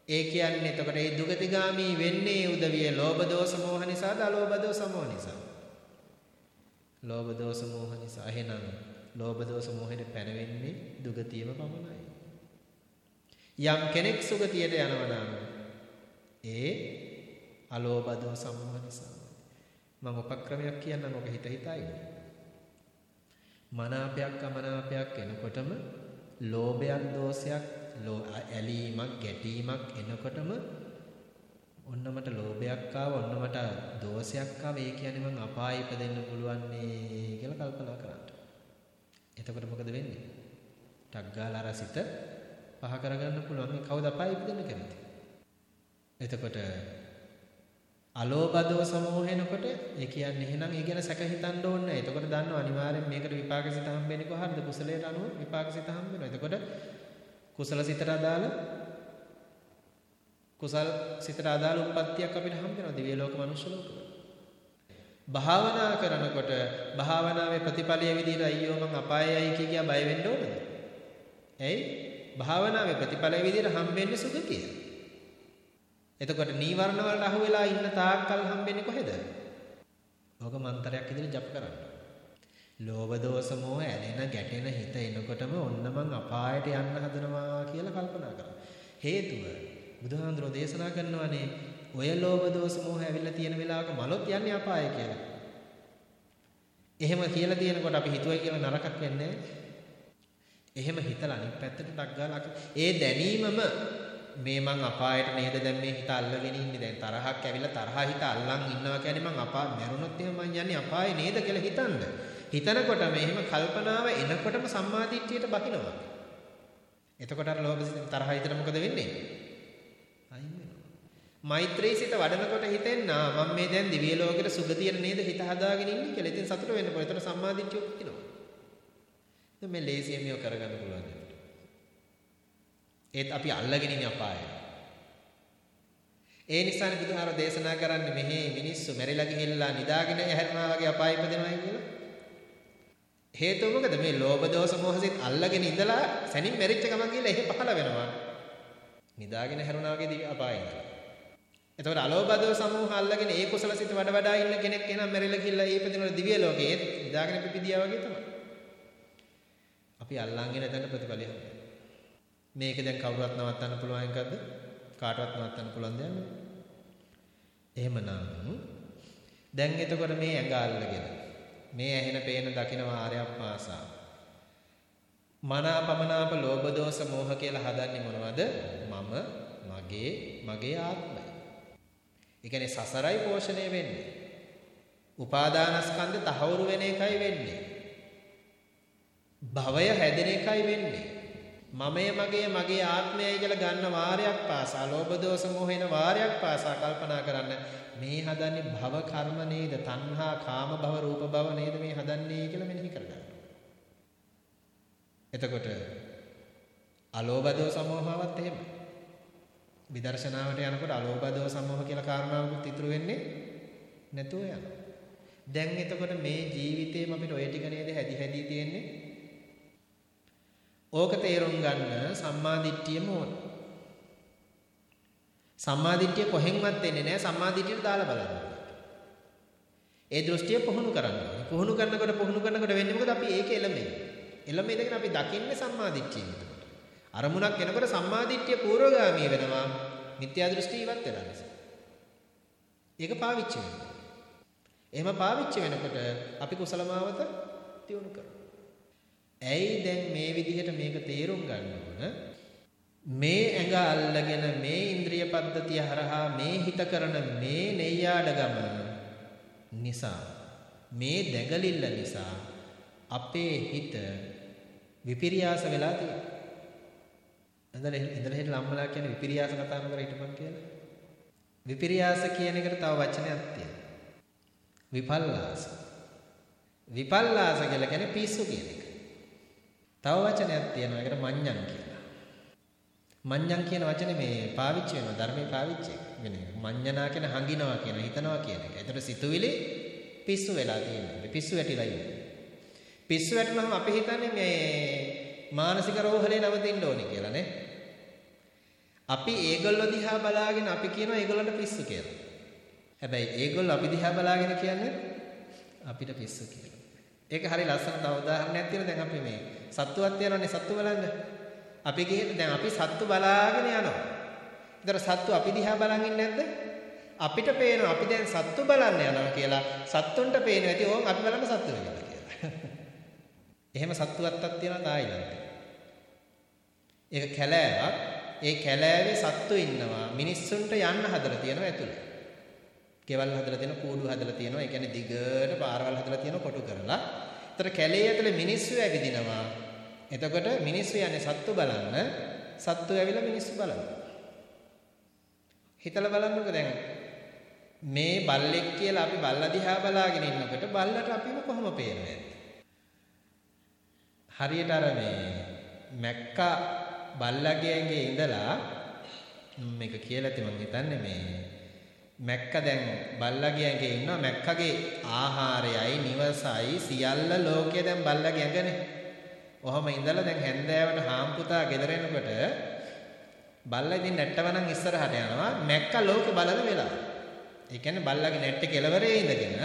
ඒ කියන්නේ එතකොට මේ දුගතිගාමී වෙන්නේ උදවිය ලෝභ දෝෂ මෝහ නිසාද අලෝභ දෝෂ මෝහ නිසා? ලෝභ දෝෂ මෝහ නිසා. එහෙනම් ලෝභ දෝෂ මොහෙට පැනවෙන්නේ දුගතියම පමණයි. යම් කෙනෙක් සුගතියට යනවා නම් ඒ අලෝභ දෝෂ මෝහ නිසා. මම උපක්‍රමයක් කියන්නම් ඔබ හිත හිතා ඉන්න. මනාපයක් අමනාපයක් එනකොටම ලෝභයක් දෝෂයක් ඇලීමක් ගැටීමක් එනකොටම ඔන්න මට ලෝභයක් ආව ඔන්න මට දෝෂයක් ආව ඒ කියන්නේ මං අපායෙ ඉපදෙන්න පුළුවන් නේ කියලා කල්පනා කරන්න. එතකොට මොකද වෙන්නේ? ටක් ගාලා අර සිත පහ කරගන්න පුළුවන් මේ කවුද අපායෙ ඉපදෙන්න කැමති? එතකොට අලෝභ දෝෂ සමෝහෙනකොට ඒ කියන්නේ එහෙනම් ඒ ගැන සැක හිතන්න ඕනේ නැහැ. එතකොට දන්නවා අනිවාර්යෙන් මේකට විපාක සිත හම්බෙන්නේ කොහොමද? කුසලයට අනුව විපාක සිත හම්බ වෙනවා. එතකොට කුසල සිතට අදාළ කුසල් සිතට අදාළ උප්පත්තියක් අපිට හම්බ වෙනවා දිව්‍ය ලෝක මනුෂ්‍ය ලෝක. භාවනා කරනකොට භාවනාවේ ප්‍රතිඵලයේ විදිහට අයියෝ මං අපායයි කිය කියා බය වෙන්න ඕනද? ඇයි? භාවනාවේ ප්‍රතිඵලයේ විදිහට හම්බෙන්නේ සුගතිය. එතකොට නීවරණ වලට අහු වෙලා ඉන්න තාක්කල් හම්බෙන්නේ කොහෙද? ඕක මන්තරයක් විදිහට ජප කරන්න. ලෝභ දෝෂ මොහ ඇලෙන ගැටෙන හිත එනකොටම ඔන්න මං අපායට යන්න හදනවා කියලා කල්පනා කරා. හේතුව බුදුහාඳුරෝ දේශනා කරනවානේ ඔය ලෝභ දෝෂ මොහ ඇවිල්ලා තියෙන වෙලාවක මලොත් යන්නේ අපාය කියලා. එහෙම කියලා තියෙනකොට අපි හිතුවයි කියලා නරකක් වෙන්නේ එහෙම හිතලා අනිත් පැත්තට ඩක් ගාලා ඒ දැනීමම මේ මං අපායට නේද දැන් මේ හිත අල්ලගෙන ඉන්නේ? දැන් තරහක් ඇවිල්ලා තරහ හිත අල්ලන් ඉන්නවා කියන්නේ මං අපා මැරුණොත් එහෙම මං යන්නේ අපායේ නේද කියලා හිතනද හිතනකොටම එහෙම කල්පනාව එනකොටම සම්මාදිට්ඨියට බහිනවා. එතකොට අර ලෝභ සිත තරහ හිතට මොකද වෙන්නේ? අයින් වෙනවා. මෛත්‍රී සිත වඩනකොට හිතෙන්නා මම මේ දැන් දිව්‍ය ලෝකෙට සුගතියට නේද හිත හදාගෙන ඉන්නේ කියලා. ඉතින් සතුට වෙන්න පුළුවන්. එතකොට සම්මාදිට්ඨිය උපදිනවා. දැන් මේ ලේසියෙන් මේක කරගන්න පුළුවන් ඒත් අපි අල්ලගෙන ඉන්නේ අපායේ. ඒ නිසානේ බුදුහාර දේශනා කරන්නේ මෙහි මිනිස්සු මැරිලා ගිහිල්ලා නිදාගෙන යහැරනවා වගේ අපාය ඉපදෙනවායි කියලා. හේතුව මොකද මේ ලෝභ දෝෂ මොහසිත අල්ලගෙන ඉඳලා සැනින් මැරිච්ච ගමන් ගිහලා එහෙ පහළ වෙනවා. නිදාගෙන හැරුණා වගේ දිවි අපායේ ඉඳලා. එතකොට අලෝභ දෝෂ සමූහ අල්ලගෙන ඒ කුසල සිත වඩ වඩා ඉන්න කෙනෙක් එනම් මැරිලා ගිහිල්ලා ඒ ඉපදිනවල දිව්‍ය ලෝකේ ඒත් නිදාගෙන පිපිදියා වගේ තමයි. අපි අල්ලන්ගෙන නැතන ප්‍රතිඵලය හම්බෙන්නේ. මේක දැන් කවුරුත් නවත්තන්න පුළුවන් එකක්ද? කාටවත් නවත්තන්න පුළුවන් දෙයක් නෙවෙයි. එහෙමනම් දැන් එතකොට මේ ඇඟ අල්ලගෙන මේ ඇහෙන පේන දකින වාරයක් පාසා මනාපමනාප ලෝභ දෝෂ මෝහ කියලා හදන්නේ මොනවද? මම, මගේ, මගේ ආත්මය. ඒ කියන්නේ සසරයි පෝෂණය වෙන්නේ. උපාදානස්කන්ධ තහවුරු වෙන එකයි වෙන්නේ. භවය හැදෙන එකයි වෙන්නේ. මමය මගේ මගේ ආත්මයයි කියලා ගන්න වාරයක් පාසා ලෝභ දෝෂ මොහින වාරයක් පාසා කල්පනා කරන්න මේ හදන්නේ භව කර්ම නේද තණ්හා කාම භව රූප භව නේද මේ හදන්නේ කියලා මෙනෙහි කරගන්න. එතකොට අලෝභ දෝෂ මොහවත් එහෙම. විදර්ශනාවට යනකොට අලෝභ දෝෂ මොහ කියලා කාරණාවකුත් ඉතුරු වෙන්නේ නැතුව යනවා. දැන් එතකොට මේ ජීවිතේම අපිට ඔය ටික නේද හැදි හැදි තියෙන්නේ ඕක තේරුම් ගන්න සම්මාදිට්ඨියම ඕන. සම්මාදිට්ඨිය කොහෙන්වත් එන්නේ නැහැ සම්මාදිට්ඨියට දාලා බලන්න. ඒ දෘෂ්ටිය පුහුණු කරන්න ඕනේ. පුහුණු කරනකොට පුහුණු කරනකොට වෙන්නේ මොකද අපි ඒක එළමෙයි. එළමෙයි දෙකන අපි දකින්නේ සම්මාදිට්ඨිය එතකොට. අරමුණක් එනකොට සම්මාදිට්ඨිය පූර්වගාමී වෙනවා. මිත්‍යා දෘෂ්ටි ඉවත් වෙලා නිසා. ඒක පාවිච්චි වෙනවා. එහෙම පාවිච්චි වෙනකොට අපි කුසලමාවත තියුණු කරනවා. ඇයි දැන් මේ විදිහට මේක තේරුම් ගන්න ඕන? මේ ඇඟ අල්ලගෙන මේ ඉන්ද්‍රිය පද්ධතිය හරහා මේ හිත කරන මේ නෙయ్యాඩගම නිසා මේ දැගලිල්ල නිසා අපේ හිත විපිරියාස වෙලා තියෙනවා. ඉඳලා ඉඳලා හිට ලම්මලා කියන විපිරියාස කතා කර හිටපන් කියලා. විපිරියාස කියන එකට තව වචනයක් තියෙනවා. විපල්ලාස. විපල්ලාස කියලා කියන්නේ පිස්සු කියන එක. තව වචනයක් තියෙනවා ඒකට මඤ්ඤං කියලා. මඤ්ඤං කියන වචනේ මේ පාවිච්චි වෙනවා ධර්මයේ පාවිච්චි වෙන එක. මඤ්ඤනා කියන හංගිනවා කියන හිතනවා කියන එක. ඒතර සිතුවිලි පිස්සු වෙලා තියෙනවා. පිස්සු වැටිලා ඉන්නේ. පිස්සු වැටුනහම අපි හිතන්නේ මේ මානසික රෝහලේ නවතින්න ඕනේ කියලා නේ. අපි ඒගොල්ලෝ දිහා බලාගෙන අපි කියනවා ඒගොල්ලන්ට පිස්සු කියලා. හැබැයි ඒගොල්ලෝ අපි දිහා බලාගෙන කියන්නේ අපිට පිස්සු කියලා. ඒක හරි ලස්සන තව උදාහරණයක් තියෙනවා දැන් අපි මේ සත්තුවක් තියනවානේ සත්තු බලන්න. අපි ගිහින් දැන් අපි සත්තු බලාගෙන යනවා. ඒතර සත්තු අපි දිහා බලන් ඉන්නේ නැද්ද? අපිට පේනවා අපි දැන් සත්තු බලන්න යනවා කියලා. සත්තුන්ට පේනවා ඇති ඕන් අපි බලන්න සත්තු වෙනවා කියලා. එහෙම සත්තුවත්තක් තියෙනවා තායිලන්තේ. ඒක කැලෑවක්. ඒ කැලෑවේ සත්තු ඉන්නවා. මිනිස්සුන්ට යන්න හදලා තියෙනවා ඇතුළේ. ගෙවල් හදලා තියෙනවා, කූඩු හදලා තියෙනවා. ඒ කියන්නේ දිගට පාරවල් හදලා තියෙනවා කොටු කරලා. ඒතර කැලේ ඇතුලේ මිනිස්සු ඇවිදිනවා. එතකොට මිනිස්සු යන්නේ සත්තු බලන්න. සත්තු ඇවිල්ලා මිනිස්සු බලනවා. හිතලා බලන්නකෝ දැන් මේ බල්ලෙක් කියලා අපි බල්ලා දිහා බලාගෙන ඉන්නකොට බල්ලට අපිව කොහොම පේනවද? හරියට අර මේ මැක්කා බල්ලගේ ඇඟේ ඉඳලා මේක කියලා ඇති මං හිතන්නේ මේ මැක්ක දැන් බල්ලගේ ඇඟේ ඉන්නවා මැක්කගේ ආහාරයයි නිවසයි සියල්ල ලෝකයේ දැන් බල්ලගේ ඇඟනේ. ඔහම ඉඳලා දැන් හැන්දෑවට හාම්පුතා ගෙදර එනකොට බල්ලා ඉතින් නැට්ටවනම් ඉස්සරහට යනවා මැක්ක ලෝකෙ බලන වෙලාව. ඒ කියන්නේ බල්ලගේ නැට්ටේ කෙලවරේ ඉඳගෙන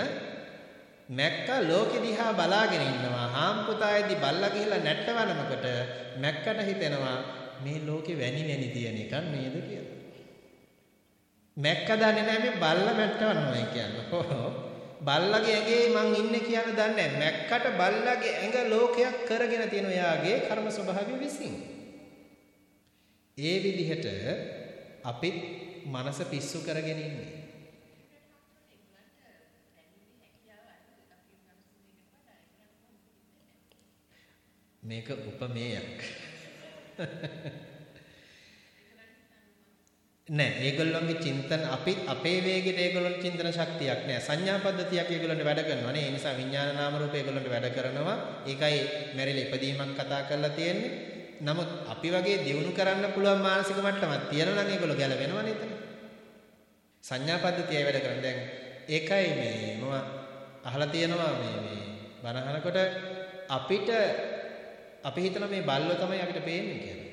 මැක්ක ලෝකෙ දිහා බලාගෙන ඉන්නවා. හාම්පුතායේදී බල්ලා ගිහිල්ලා නැට්ටවනකොට මැක්කට හිතෙනවා මේ ලෝකෙ වැනි වැනි තියෙන එකක් නේද කියලා. මැක්ක දන්නේ නැහැ මේ බල්ලා මැට්ටවන්නයි කියන්නේ. බල්ලගේ ඇඟේ මං ඉන්නේ කියන දන්නේ නැහැ. මැක්කට බල්ලගේ ඇඟ ලෝකයක් කරගෙන තියෙන එයාගේ කර්ම ස්වභාවය විසින්. ඒ විදිහට අපිත් මනස පිස්සු කරගෙන ඉන්නේ. මේක උපමේයක්. නෑ ඒගොල්ලොන්ගේ චින්තන අපි අපේ වේගෙට ඒගොල්ලොන්ට චින්තන ශක්තියක් නෑ. සංඥා පද්ධතියක් ඒගොල්ලොන්ට වැඩ කරනවා නේ. ඒ නිසා විඥාන නාම රූප ඒගොල්ලොන්ට වැඩ කරනවා. ඒකයි මැරිලා ඉපදීමක් කතා කරලා තියෙන්නේ. නමුත් අපි වගේ දියුණු කරන්න පුළුවන් මානසික මට්ටමක් තියෙනවා නම් ඒගොල්ලෝ ගැලවෙනවා නේද? සංඥා පද්ධතියයි වැඩ කරන්නේ. දැන් ඒකයි මේ මම අහලා තියෙනවා මේ මේ බනහනකොට අපිට අපි හිතන මේ බල්ලෝ තමයි අපිට පේන්නේ කියලා.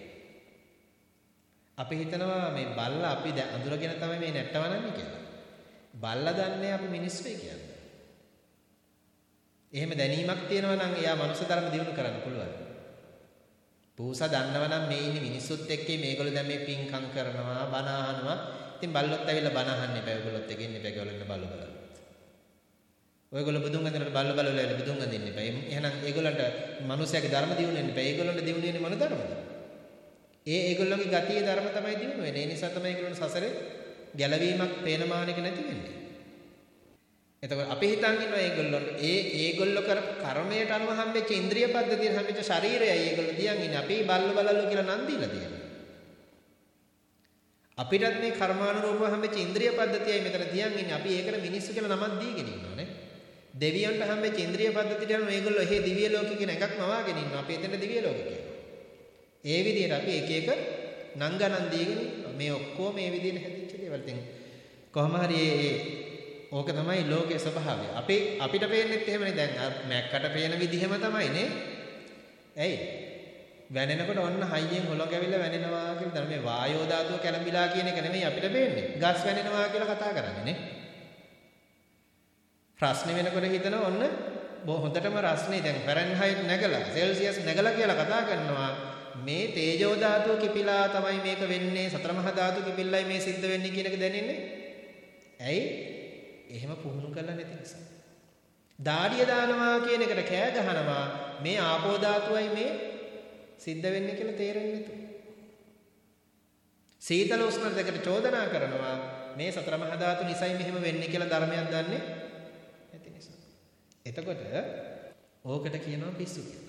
අපි හිතනවා මේ බල්ලා අපි අඳුරගෙන තමයි මේ නැට්ටවනන්නේ කියලා. බල්ලා දන්නේ අපි මිනිස් වෙයි කියලා. එහෙම දැනීමක් තියෙනවා නම් එයා මනුෂ්‍ය ධර්ම දිනු කරන්න පුළුවන්. පූසා දන්නවා නම් මේ ඉන්නේ මිනිස්සුත් එක්කේ මේගොල්ලෝ දැන් මේ පින්කම් කරනවා බණ අහනවා. ඉතින් බල්ලොත් ඇවිල්ලා බණ අහන්න එපා. ඒගොල්ලොත් එක්ක ඉන්න එපා. ඒගොල්ලෝ ඉන්න බල්ලෝ බලන්න. ඔයගොල්ලෝ බුදුන් අඳිනකොට බල්ල බල්ල වල බුදුන් අඳින්න එපා. එහෙනම් ඒගොල්ලන්ට මිනිස්යාගේ ධර්ම දිනු වෙන්න එපා. ඒගොල්ලන්ට දිනු වෙන්නේ මොන ධර්මද? ඒ ඒගොල්ලෝගේ ගතියේ ධර්ම තමයි දිනු වෙන්නේ. ඒ නිසා තමයි ඒගොල්ලන්ට සසරේ ගැලවීමක් පේන මානෙක නැති වෙන්නේ. එතකොට අපි හිතන් ඉන්නවා ඒගොල්ලොන්ට ඒ ඒගොල්ලෝ කර කර්මයට අනුව හම්බෙච්ච ඉන්ද්‍රිය පද්ධතියෙන් හම්බෙච්ච ශරීරයයි ඒගොල්ලෝ දියන් ඉන්නේ. අපි බල්ල බලල්ලු කියලා නම් දීලා තියෙනවා. අපිටත් මේ කර්මානුරූපව හම්බෙච්ච ඉන්ද්‍රිය පද්ධතියයි මෙතන දියන් ඉන්නේ. අපි ඒකට මිනිස්සු කියලා නමක් දීගෙන ඉන්නවා නේ. දෙවියන්ට හම්බෙච්ච ඉන්ද්‍රිය පද්ධතියට අනුව මේගොල්ලෝ එහෙ දිව්‍ය ලෝකෙ කියන එකක් මවාගෙන ඉන්නවා. අපි එතන දිව්‍ය ලෝකෙ කියනවා. ඒ විදිහට අපි එක එක නම් ගණන් දීගෙන මේ ඔක්කොම මේ විදිහට හැදිච්ච දේවල්. ඉතින් කොහොම හරි ඒ ඕක තමයි ලෝකයේ ස්වභාවය. අපි අපිට පේන්නෙත් එහෙමනේ දැන් මැක්කට පේන විදිහම තමයි නේ. ඇයි? වැනෙනකොට ඔන්න හයියෙන් හොලඟ ඇවිල්ලා වැනෙනවා කියලා මේ වායෝ ධාතුව කැළඹිලා කියන එක නෙමෙයි අපිට පේන්නේ. ගස් වැනෙනවා කියලා කතා කරන්නේ නේ. ප්‍රශ්නේ වෙනකොට හිතනවා ඔන්න හොඳටම රස්නේ දැන් ෆැරන්හයිට් නැගලා සෙල්සියස් නැගලා කියලා කතා කරනවා මේ තේජෝ ධාතුව කිපිලා තමයි මේක වෙන්නේ සතර මහා ධාතු කිපිල්ලයි මේ සිද්ධ වෙන්නේ කියන එක දැනෙන්නේ. ඇයි? එහෙම පුහුණු කරලා නැති නිසා. දාඩිය දානවා කියන එකට කෑ ගහනවා මේ ආපෝ ධාතුවයි මේ සිද්ධ වෙන්නේ කියලා තේරෙන්නේ නැතු. සීතල උෂ්ණ දෙකට චෝදනා කරනවා මේ සතර මහා ධාතු නිසයි මෙහෙම වෙන්නේ කියලා ධර්මයක් දන්නේ එතකොට ඕකට කියනවා පිස්සු කියලා.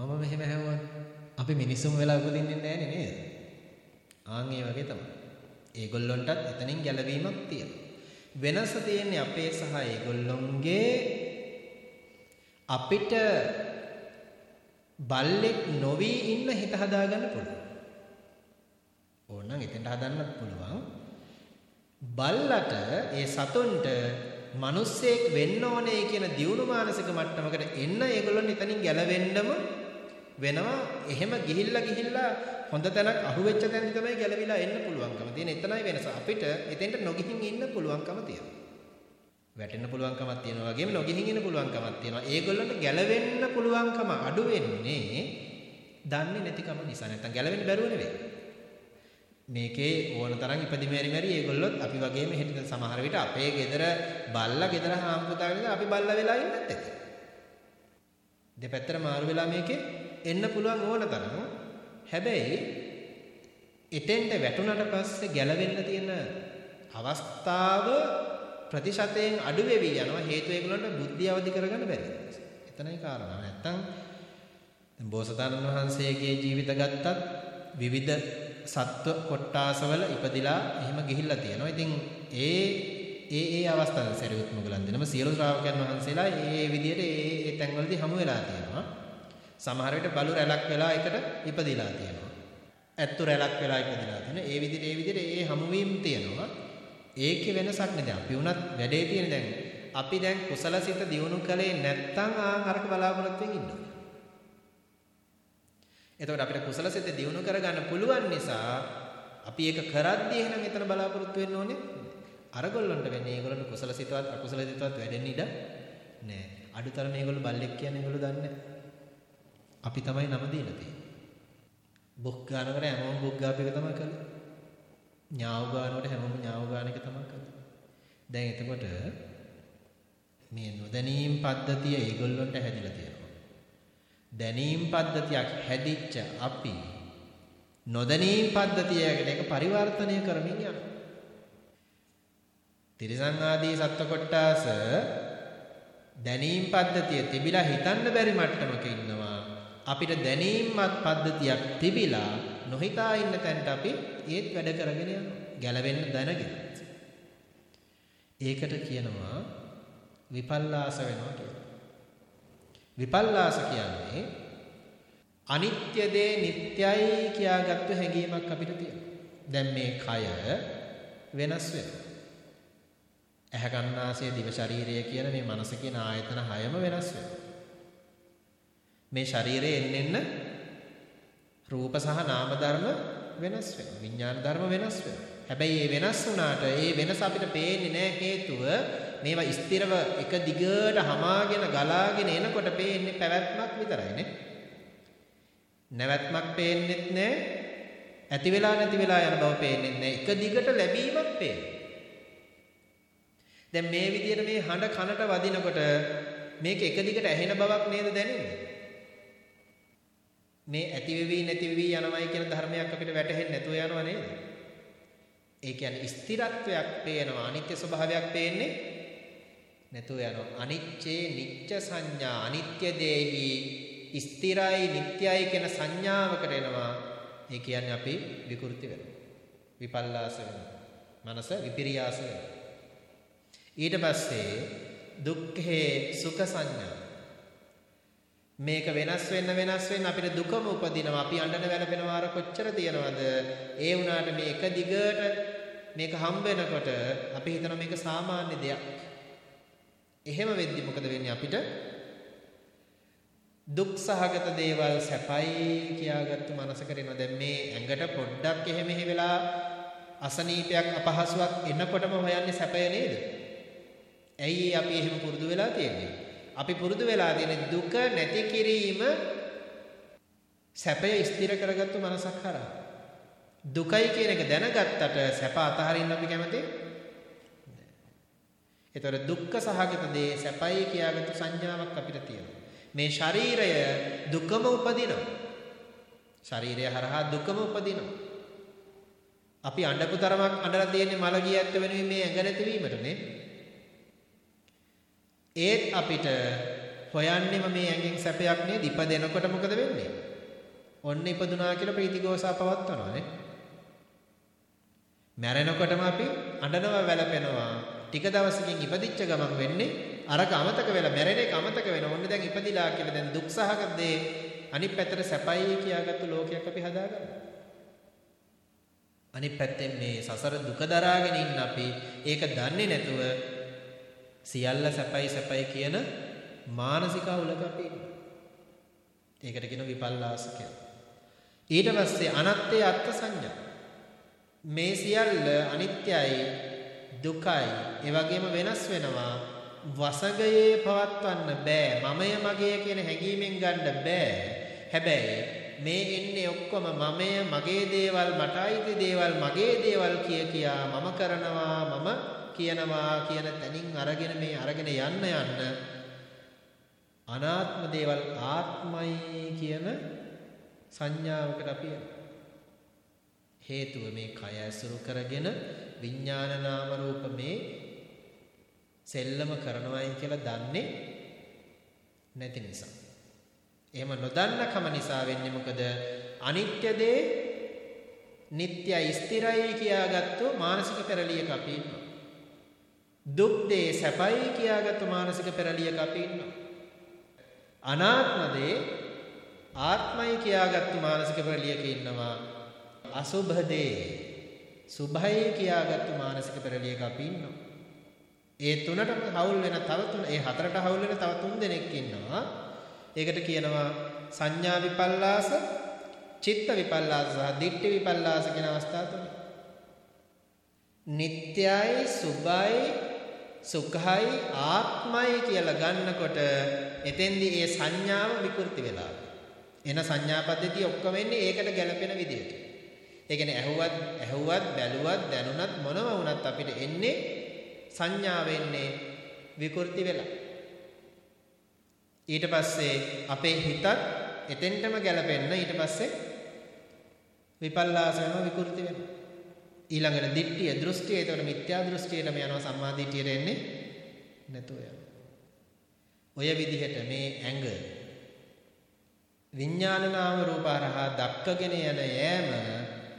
මම මෙහෙම හැවුවා. අපි මිනිස්සුම වෙලා උපදින්නේ නැහැ නේද? ආන් ඒ වගේ තමයි. ඒගොල්ලොන්ටත් එතනින් ගැලවීමක් තියෙනවා. වෙනස තියෙන්නේ අපේ සහ ඒගොල්ලොන්ගේ අපිට බල්ලෙක් නොවි ඉන්න හිත හදාගන්න පුළුවන්. ඕනනම් එතෙන්ට හදන්නත් පුළුවන්. බල්ලට ඒ සතුන්ට මිනිස්සෙක් වෙන්න ඕනේ කියන දියුණු මානසික මට්ටමකට එන්න ඒගොල්ලොන් එතනින් ගැලවෙන්නම වෙනවා. එහෙම ගිහිල්ලා ගිහිල්ලා හොඳ තැනක් අහුවෙච්ච තැන තමයි ගැලවිලා එන්න පුළුවන්කම තියෙන. එතනයි වෙනස. අපිට එතෙන්ට නොගිහින් ඉන්න පුළුවන්කම තියෙනවා. වැටෙන්න පුළුවන්කමක් තියෙනවා වගේම නොගිනින් ඉන්න පුළුවන්කමක් තියෙනවා. ඒගොල්ලන්ට ගැලවෙන්න පුළුවන්කම අඩු වෙන්නේ දන්නේ නැතිකම නිසා. නැත්තම් ගැලවෙන්න බැරුව නෙවෙයි. මේකේ ඕන තරම් ඉපදි මෙරි මෙරි ඒගොල්ලොත් අපි වගේම හෙට සමහර විට අපේ ගෙදර බල්ලා ගෙදර හාම්පුතා ගෙදර අපි බල්ලා වෙලා ඉන්නත් ඇති. දෙපැත්තට මාරු වෙලා මේකේ එන්න පුළුවන් ඕන තරම්. හැබැයි එතෙන්ට වැටුණට පස්සේ ගැලවෙන්න තියෙන අවස්ථාව ප්‍රතිශතයෙන් අඩු වෙවි යනවා හේතුව ඒගොල්ලන්ට බුද්ධිය අවදි කරගන්න බැරි. එතනයි කාරණා. නැත්තම් දැන් බෝසතාණන් වහන්සේගේ ජීවිත ගත්තත් විවිධ සත්ව කොට්ටාසවල ඉපදිලා එහෙම ගිහිල්ලා තියෙනවා. ඉතින් ඒ ඒ ඒ අවස්ථාවල සරියුත් මුගලන් දෙනම සියලු ශ්‍රාවකයන් වහන්සේලා ඒ විදිහට ඒ ඒ තැන්වලදී හමු වෙලා තියෙනවා. සමහර විට බලු රැලක් වෙලා එකට ඉපදිලා තියෙනවා. ඇත්තු රැලක් වෙලා ඉපදිලා තියෙනවා. ඒ විදිහට ඒ විදිහට ඒ හමුවීම් තියෙනවා. ඒකේ වෙනසක් නේද? අපි උනත් වැඩේ තියෙන දැන් අපි දැන් කුසලසිත දියුණු කළේ නැත්තම් ආහාරක බලාපොරොත්තු වෙමින් ඉන්නවා. එතකොට අපිට කුසලසිත දියුණු කරගන්න පුළුවන් නිසා අපි ඒක කරද්දී එහෙනම් එතන බලාපොරොත්තු වෙන්න ඕනේ. අරගොල්ලන්ට වෙන්නේ ඒගොල්ලන්ට කුසලසිතවත් අකුසලසිතවත් වැඩෙන්න ඉඩ නෑ. අඩුතරම මේගොල්ලෝ බල්ලෙක් කියන්නේ ඒගොල්ලෝ දන්නේ අපි තමයි නම දීලා තියෙන්නේ. බුක් ගන්නකොට හැමෝම බුක් ගාපු එක තමයි කළේ. ඥාව ගන්නකොට හැමෝම ඥාව ගන්න එක තමයි කරන්නේ. දැන් එතකොට මේ නොදැනීම් පද්ධතිය ඒගොල්ලන්ට හැදිලා තියෙනවා. දැනීම් පද්ධතියක් හැදිච්ච අපි නොදැනීම් පද්ධතියකට ඒක පරිවර්තනය කරමින් යනවා. තිරිසන් ආදී සත්ව කොට්ටාස දැනීම් පද්ධතිය තිබිලා හිතන්න බැරි මට්ටමක ඉන්නවා. අපිට දැනීම්වත් පද්ධතියක් තිබිලා නොහිතා ඉන්න තැනට අපි ඒත් වැඩ කරගෙන යනවා. ගැලවෙන්න දැනගෙන. ඒකට කියනවා විපල්ලාස වෙනවා කියලා. විපල්ලාස කියන්නේ අනිත්‍ය දේ නිට්ටයයි කියාගත්තු හැඟීමක් අපිට තියෙනවා. දැන් මේ කය වෙනස් වෙනවා. ඇහැ කන්නාසය දිව ශරීරය කියන මේ මනස කියන ආයතන හයම වෙනස් වෙනවා. මේ ශරීරයේ එන්න එන්න රූප සහ නාම ධර්ම වෙනස් වෙනවා. විඥාන ධර්ම වෙනස් වෙනවා. හැබැයි මේ වෙනස් වුණාට ඒ වෙනස අපිට පේන්නේ නැහැ හේතුව මේවා ස්ථිරව එක දිගට හමාගෙන ගලාගෙන එනකොට පේන්නේ පැවැත්මක් විතරයි නේ. නැවැත්මක් පේන්නෙත් නැහැ. ඇති වෙලා නැති වෙලා යන බව පේන්නෙත් නැහැ. එක දිගට ලැබීමක් පේන්නේ. දැන් මේ විදිහට මේ හඬ කනට වදිනකොට මේක එක දිගට ඇහෙන බවක් නේද දැනෙන්නේ? මේ ඇති වෙවි නැති වෙවි යනවයි කියන ධර්මයක් අපිට වැටහෙන්නේ නැතුව යනව නේද? ඒ කියන්නේ ස්ථිරත්වයක් පේනවා අනිත්‍ය ස්වභාවයක් පේන්නේ නැතුව යනවා. අනිච්චේ නිච්ච සංඥා අනිත්‍ය දේහි ස්ථිරයි නිට්ටයයි කියන සංඥාවකට එනවා. ඒ කියන්නේ අපි විකෘති වෙනවා. විපල්ලාස වෙනවා. මනස විපිරියාස වෙනවා. ඊට පස්සේ දුක්ඛේ සුඛ සංඥා මේක වෙනස් වෙන්න වෙනස් වෙන්න අපිට දුකම උපදිනවා. අපි අඬන වැළපෙනවා අර කොච්චර තියනවද? ඒ වුණාට මේ එක දිගට මේක හම්බ වෙනකොට අපි හිතනවා මේක සාමාන්‍ය දෙයක්. එහෙම වෙද්දි මොකද වෙන්නේ අපිට? දුක් සහගත දේවල් සැපයි කියාගත්තු මනසකට එනවා. දැන් මේ ඇඟට පොඩ්ඩක් එහෙ මෙහෙ වෙලා අසනීපයක් අපහසුයක් එනකොටම හොයන්නේ සැපය නේද? ඇයි අපි එහෙම පුරුදු වෙලා තියෙන්නේ? අපි පුරුදු වෙලා තියෙන දුක නැති කිරීම සැපය ස්ථිර කරගත්තු මනසක් කරා. දුකයි කියන එක දැනගත්තට සැප අතහරින්න අපි කැමති ඒතර දුක්ඛ සහගත දේ සැපයි කියාගත්තු සංඥාවක් අපිට තියෙනවා. මේ ශරීරය දුකම උපදිනවා. ශරීරය හරහා දුකම උපදිනවා. අපි අඬපු තරමක් අඬලා තියෙන්නේ මලගිය ඇත්ත වෙනුවෙන් මේ ඇඟ නැතිවීමට නේ. ඒත් අපිට හොයන්නෙම මේ ඇඟෙන් සැපයක් නේද? ඉපදෙනකොට මොකද වෙන්නේ? ඔන්න ඉපදුනා කියලා ප්‍රීතිගෝසා පවත්වනවා නේ. මැරෙනකොටම අපි අඬනවා වැළපෙනවා. ටික දවසකින් ඉපදිච්ච ගමන් වෙන්නේ අරක අමතක වෙලා මැරෙන එක අමතක වෙනවා. ඔන්න දැන් ඉපදිලා කියලා දැන් දුක් සහගත දේ අනිත් පැත්තට සැපයි කියාගත්තු ලෝකයක් අපි හදාගන්නවා. අනිත් පැත්තෙන් මේ සසර දුක දරාගෙන ඉන්න අපි ඒක දන්නේ නැතුව සියල්ල සැපයි සැපයි කියන මානසික අවුලක අපි ඒකට කියන විපල්ලාස ඊට පස්සේ අනත්තේ අත්ත් සංඥා. මේ සියල්ල අනිත්‍යයි දුකයි ඒ වගේම වෙනස් වෙනවා. වසගයේ පවත්වන්න බෑ මමය මගේ කියන හැඟීමෙන් ගන්න බෑ. හැබැයි මේ එන්නේ ඔක්කොම මමය මගේ දේවල් මට අයිති දේවල් මගේ දේවල් කිය කියා මම කරනවා මම කියනවා කියන තැනින් අරගෙන මේ අරගෙන යන්න යන්න අනාත්ම දේවල් ආත්මයි කියන සංඥාවකට අපි හේතුව මේ කය ඇසුරු කරගෙන විඥාන නාම රූප මේ සෙල්ලම කරනවායි කියලා දන්නේ නැති නිසා. එහෙම නොදන්න කම නිසා වෙන්නේ මොකද? අනිත්‍ය දේ නිට්ටයයි ස්ථිරයි කියාගත්තු මානසික පෙරලියක අපි ඉන්නවා. දුක් දේ සැපයි කියාගත්තු මානසික පෙරලියක අපි ඉන්නවා. අනාත්ම දේ ආත්මයි කියාගත්තු මානසික පෙරලියක ඉන්නවා. අසුභ දේ සුභයි කියාගත්තු මානසික පෙරලියක අපි ඉන්නවා. ඒ තුනටම හවුල් වෙන තව තුන ඒ හතරට හවුල් වෙන තව තුන් දෙනෙක් ඉන්නවා. ඒකට කියනවා සංඥා විපල්ලාස, චිත්ත විපල්ලාස සහ දිට්ඨි විපල්ලාස කියන අවස්ථා තුන. නිට්ටයයි සුභයි සුඛයි ආත්මයි කියලා ගන්නකොට එතෙන්දී ඒ සංඥාව විකෘති වෙලා. එන සංඥා පද්ධතිය ඔක්කොම එන්නේ ඒකට ගැලපෙන විදිහට. ඒ කියන්නේ ඇහුවත් ඇහුවත් බැලුවත් දැනුණත් මොනම වුණත් අපිට එන්නේ සංඥාව එන්නේ විකෘති වෙලා. ඊට පස්සේ අපේ හිතත් එතෙන්ටම ගැලපෙන්න ඊට පස්සේ විපල්ලාස වෙනවා විකෘති වෙනවා. ඊළඟට දිට්ඨිය දෘෂ්ටිය එතකොට මිත්‍යා දෘෂ්ටියටම යනවා සම්මා දිට්ඨියට එන්නේ නැතුව යනවා. ඔය විදිහට මේ ඇඟ විඥාන නාම රූප හරහා දක්කගෙන යන යෑම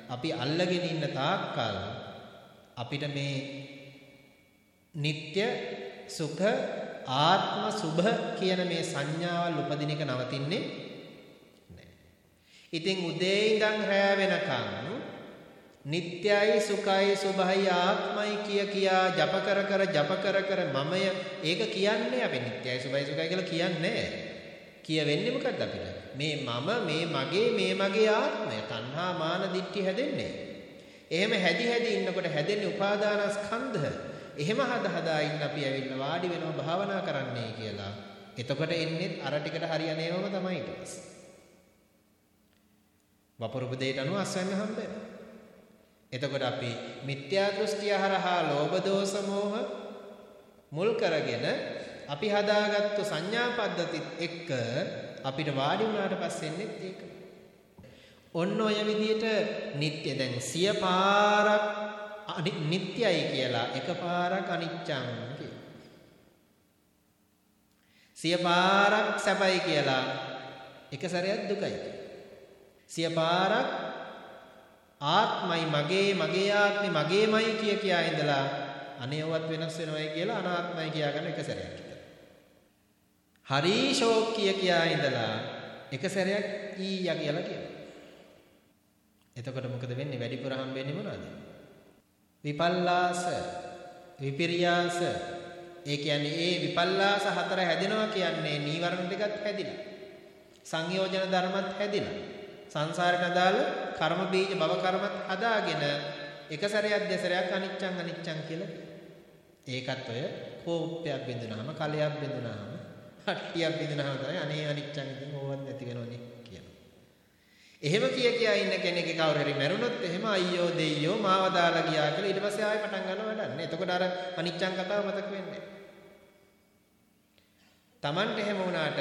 අපි අල්ලගෙන ඉන්න තාක්කල් අපිට මේ නিত্য සුඛ ආත්ම සුභ කියන මේ සංඥාවල් උපදින එක නවතින්නේ නැහැ. ඉතින් උදේ ඉඳන් රැ වෙනකන් නිට්යයි සුඛයි සුභයි ආත්මයි කිය කියා ජප කර කර ජප කර කර මමය. ඒක කියන්නේ අපි නිට්යයි සුභයි සුඛයි කියලා කියන්නේ. කියවෙන්නේ මොකද්ද අපිට? මේ මම මේ මගේ මේ මගේ ආත්මය. තණ්හා මාන දිට්ඨි හැදෙන්නේ. එහෙම හැදි හැදි ඉන්නකොට හැදෙන්නේ උපාදානස්කන්ධ. එහෙම හද හදා ඉන්න අපි ඇවිල්ලා වාඩි වෙනවා භාවනා කරන්නයි කියලා. එතකොට එන්නේ අර ටිකට හරියනේවම තමයි ඊට පස්සේ. වපුරුප දෙයට අනුව අස්වැන්න හම්බ වෙනවා. එතකොට අපි මිත්‍යා දෘෂ්ටිය හරහා ලෝභ දෝෂ මෝහ මුල් කරගෙන අපි හදාගත්තු සංඥා පද්ධතිත් එක්ක අපිට වාඩි වුණාට පස්සෙන්නෙත් ඒක. ඔන්න ඔය විදිහට නিত্য දැන් සිය පාරක් නිට්යයි කියලා එකපාරක් අනිච්චං කියනවා. සිය පාරක් සැපයි කියලා එක සැරයක් දුකයි. සිය පාරක් ආත්මයි මගේ මගේ ආත්මේ මගේමයි කිය කියා ඉඳලා අනේවත් වෙනස් වෙනවයි කියලා අනාත්මයි කියාගෙන එක සැරයක් හිතන. හරි ෂෝක් කිය කියා ඉඳලා එක සැරයක් ඊයා කියලා කියනවා. එතකොට මොකද වෙන්නේ වැඩිපුර හම් වෙන්නේ මොනවද? විපල්ලාස විපිරියාස ඒ කියන්නේ ඒ විපල්ලාස හතර හැදෙනවා කියන්නේ නීවරණ ටිකත් හැදිලා සංයෝජන ධර්මත් හැදිලා සංසාරට අදාළ කර්ම බීජ භව කර්මත් හදාගෙන එක සැරයක් දෙසරයක් අනිච්චං අනිච්චං කියලා ඒකත් ඔය කෝප්පයක් බින්දුනහම කලයක් බින්දුනහම හට්ටියක් බින්දුනහම තමයි අනේ අනිච්චං ඉතින් ඕවත් නැති වෙනවනේ කියනවා. එහෙම කිය කියා ඉන්න කෙනෙක් කවුරු හරි මැරුණොත් එහෙම අයියෝ දෙයියෝ මාව දාලා ගියා කියලා ඊට පස්සේ ආයෙ පටන් ගන්නව වැඩන්නේ. එතකොට අර අනිච්චං කතාව මතක වෙන්නේ. Tamanට එහෙම වුණාට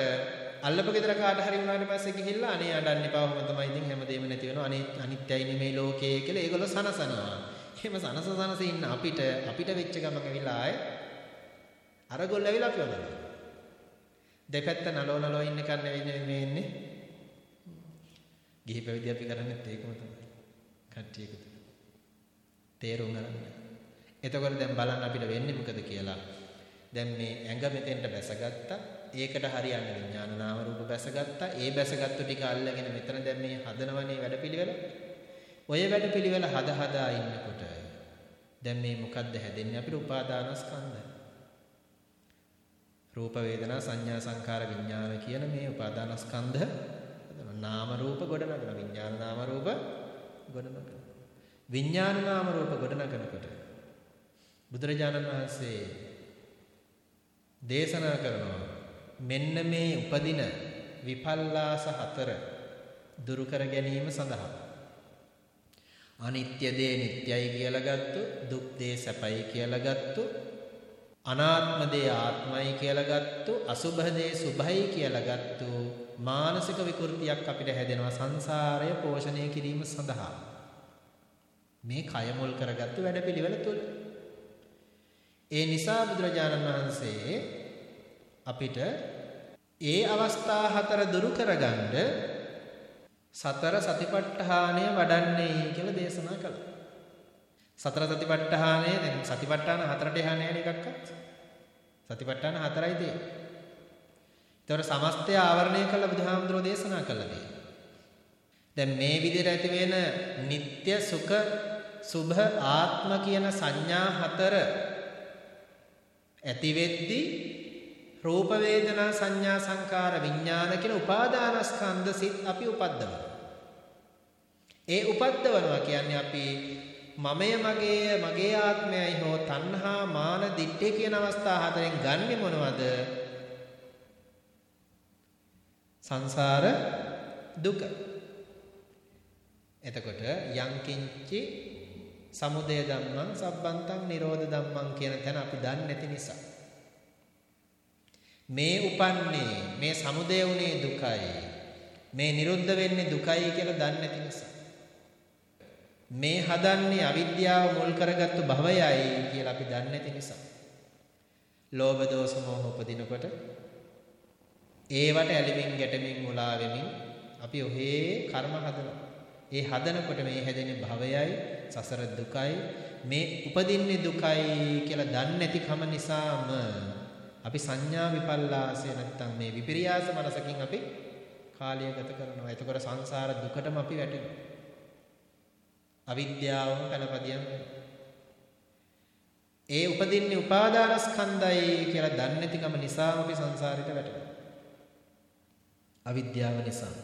අල්ලපු ගෙදර කාට හරි වුණාට පස්සේ ගිහිල්ලා අනේ අඬන්න එපා ඔහොම තමයි ඉතින් හැමදේම නැති වෙනවා අනේ අනිත්‍යයි නෙමේ ලෝකේ කියලා ඒගොල්ලෝ සනසනවා. එහෙම සනස සනස ඉන්න අපිට අපිට වෙච්ච ගමන් ඇවිල්ලා ආයේ අර ගොල්ල ඇවිල්ලා අපිව නලනවා. දෙපැත්ත නලෝ නලෝ ඉන්න කන්න වෙන්නේ මේ ඉන්නේ. ගිහි පැවිදි අපි කරන්නේත් ඒකම තමයි. කට්ටියකට. තේරුම් ගන්න. එතකොට දැන් බලන්න අපිට වෙන්නේ මොකද කියලා. දැන් මේ ඇඟ මෙතෙන්ට බැසගත්තා ඒකට හරියන්නේ විඥාන නාම රූප බැසගත්තා. ඒ බැසගත්තු ටික අල්ලගෙන මෙතන දැන් මේ හදනවනේ වැඩපිළිවෙල. ඔය වැඩපිළිවෙල හද හදා ඉන්නකොට දැන් මේ මොකද්ද හැදෙන්නේ අපිට උපාදානස්කන්ධ. රූප වේදනා සංඥා සංකාර විඥාන කියන මේ උපාදානස්කන්ධ නාම රූප ගොඩනගන විඥාන නාම රූප ගොඩනගන. විඥාන නාම රූප ගොඩනගනකොට බුදුරජාණන් වහන්සේ දේශනා කරනවා මෙන්න මේ උපදින විපල්ලාස හතර දුරු කර ගැනීම සඳහා. අනිත්‍ය දේ නිට්යයි කියලා ගත්තු දුක් දේ සැපයි කියලා ගත්තු අනාත්ම දේ ආත්මයි කියලා ගත්තු අසුභ දේ සුභයි කියලා ගත්තු මානසික විකෘතියක් අපිට හැදෙනවා සංසාරය පෝෂණය කිරීම සඳහා. මේ කය මුල් කරගත්තු වැඩපිළිවෙල තුල ඒ නිසා බුදුරජාණන් වහන්සේ අපිට ඒ අවස්ථා හතර දුරු කරගන්න සතර සතිපට්ඨානය වඩන්නේ කියලා දේශනා කළා. සතර සතිපට්ඨානය දැන් සතිපට්ඨාන හතරට යහන්නේ නැහැ එකක්වත්. සතිපට්ඨාන හතරයි තියෙන්නේ. ඒතර සමස්තය ආවරණය කළ බුදුහාමුදුරෝ දේශනා කළා දැන් මේ විදිහට ඇති වෙන නিত্য සුඛ සුභ ආත්ම කියන සංඥා හතර ඇති වෙද්දී රූප වේදනා සංඥා සංකාර විඥාන කියන උපාදානස්කන්ධ සිත් අපි උපද්දවනවා. ඒ උපද්දවනවා කියන්නේ අපි මමය මගේය මගේ ආත්මයයි හෝ තණ්හා මාන දිට්ඨි කියන අවස්ථා හතරෙන් ගන්නෙ මොනවද? සංසාර දුක. එතකොට යංකින්චි සමුදය ධම්මං සබ්බන්තං නිරෝධ ධම්මං කියන තැන අපි දන්නේ නැති නිසා මේ උපන්නේ මේ සමුදය උනේ දුකයි. මේ නිරුද්ධ වෙන්නේ දුකයි කියලා දන්නේ නැති නිසා. මේ හදන්නේ අවිද්‍යාව මුල් කරගත්තු භවයයි කියලා අපි දන්නේ නැති නිසා. ලෝභ දෝෂ මොහ උපදිනකොට ඒවට ඇලිමින් ගැටමින් මුලා වෙමින් අපි ඔහේ කර්ම හදනවා. ඒ හදනකොට මේ හැදෙන භවයයි සසර දුකයි මේ උපදින්නේ දුකයි කියලා දන්නේ නැතිකම නිසාම අපි සංඥා විපල්ලාසය නැත්තම් මේ විපිරියාස මනසකින් අපි කාලය ගත කරනවා. එතකොට සංසාර දුකටම අපි වැටෙනවා. අවිද්‍යාවම කලපදියම් ඒ උපදින්නේ උපාදානස්කන්ධයි කියලා දන්නේ නැතිකම නිසාම අපි සංසාරෙට වැටෙනවා. අවිද්‍යාව නිසා.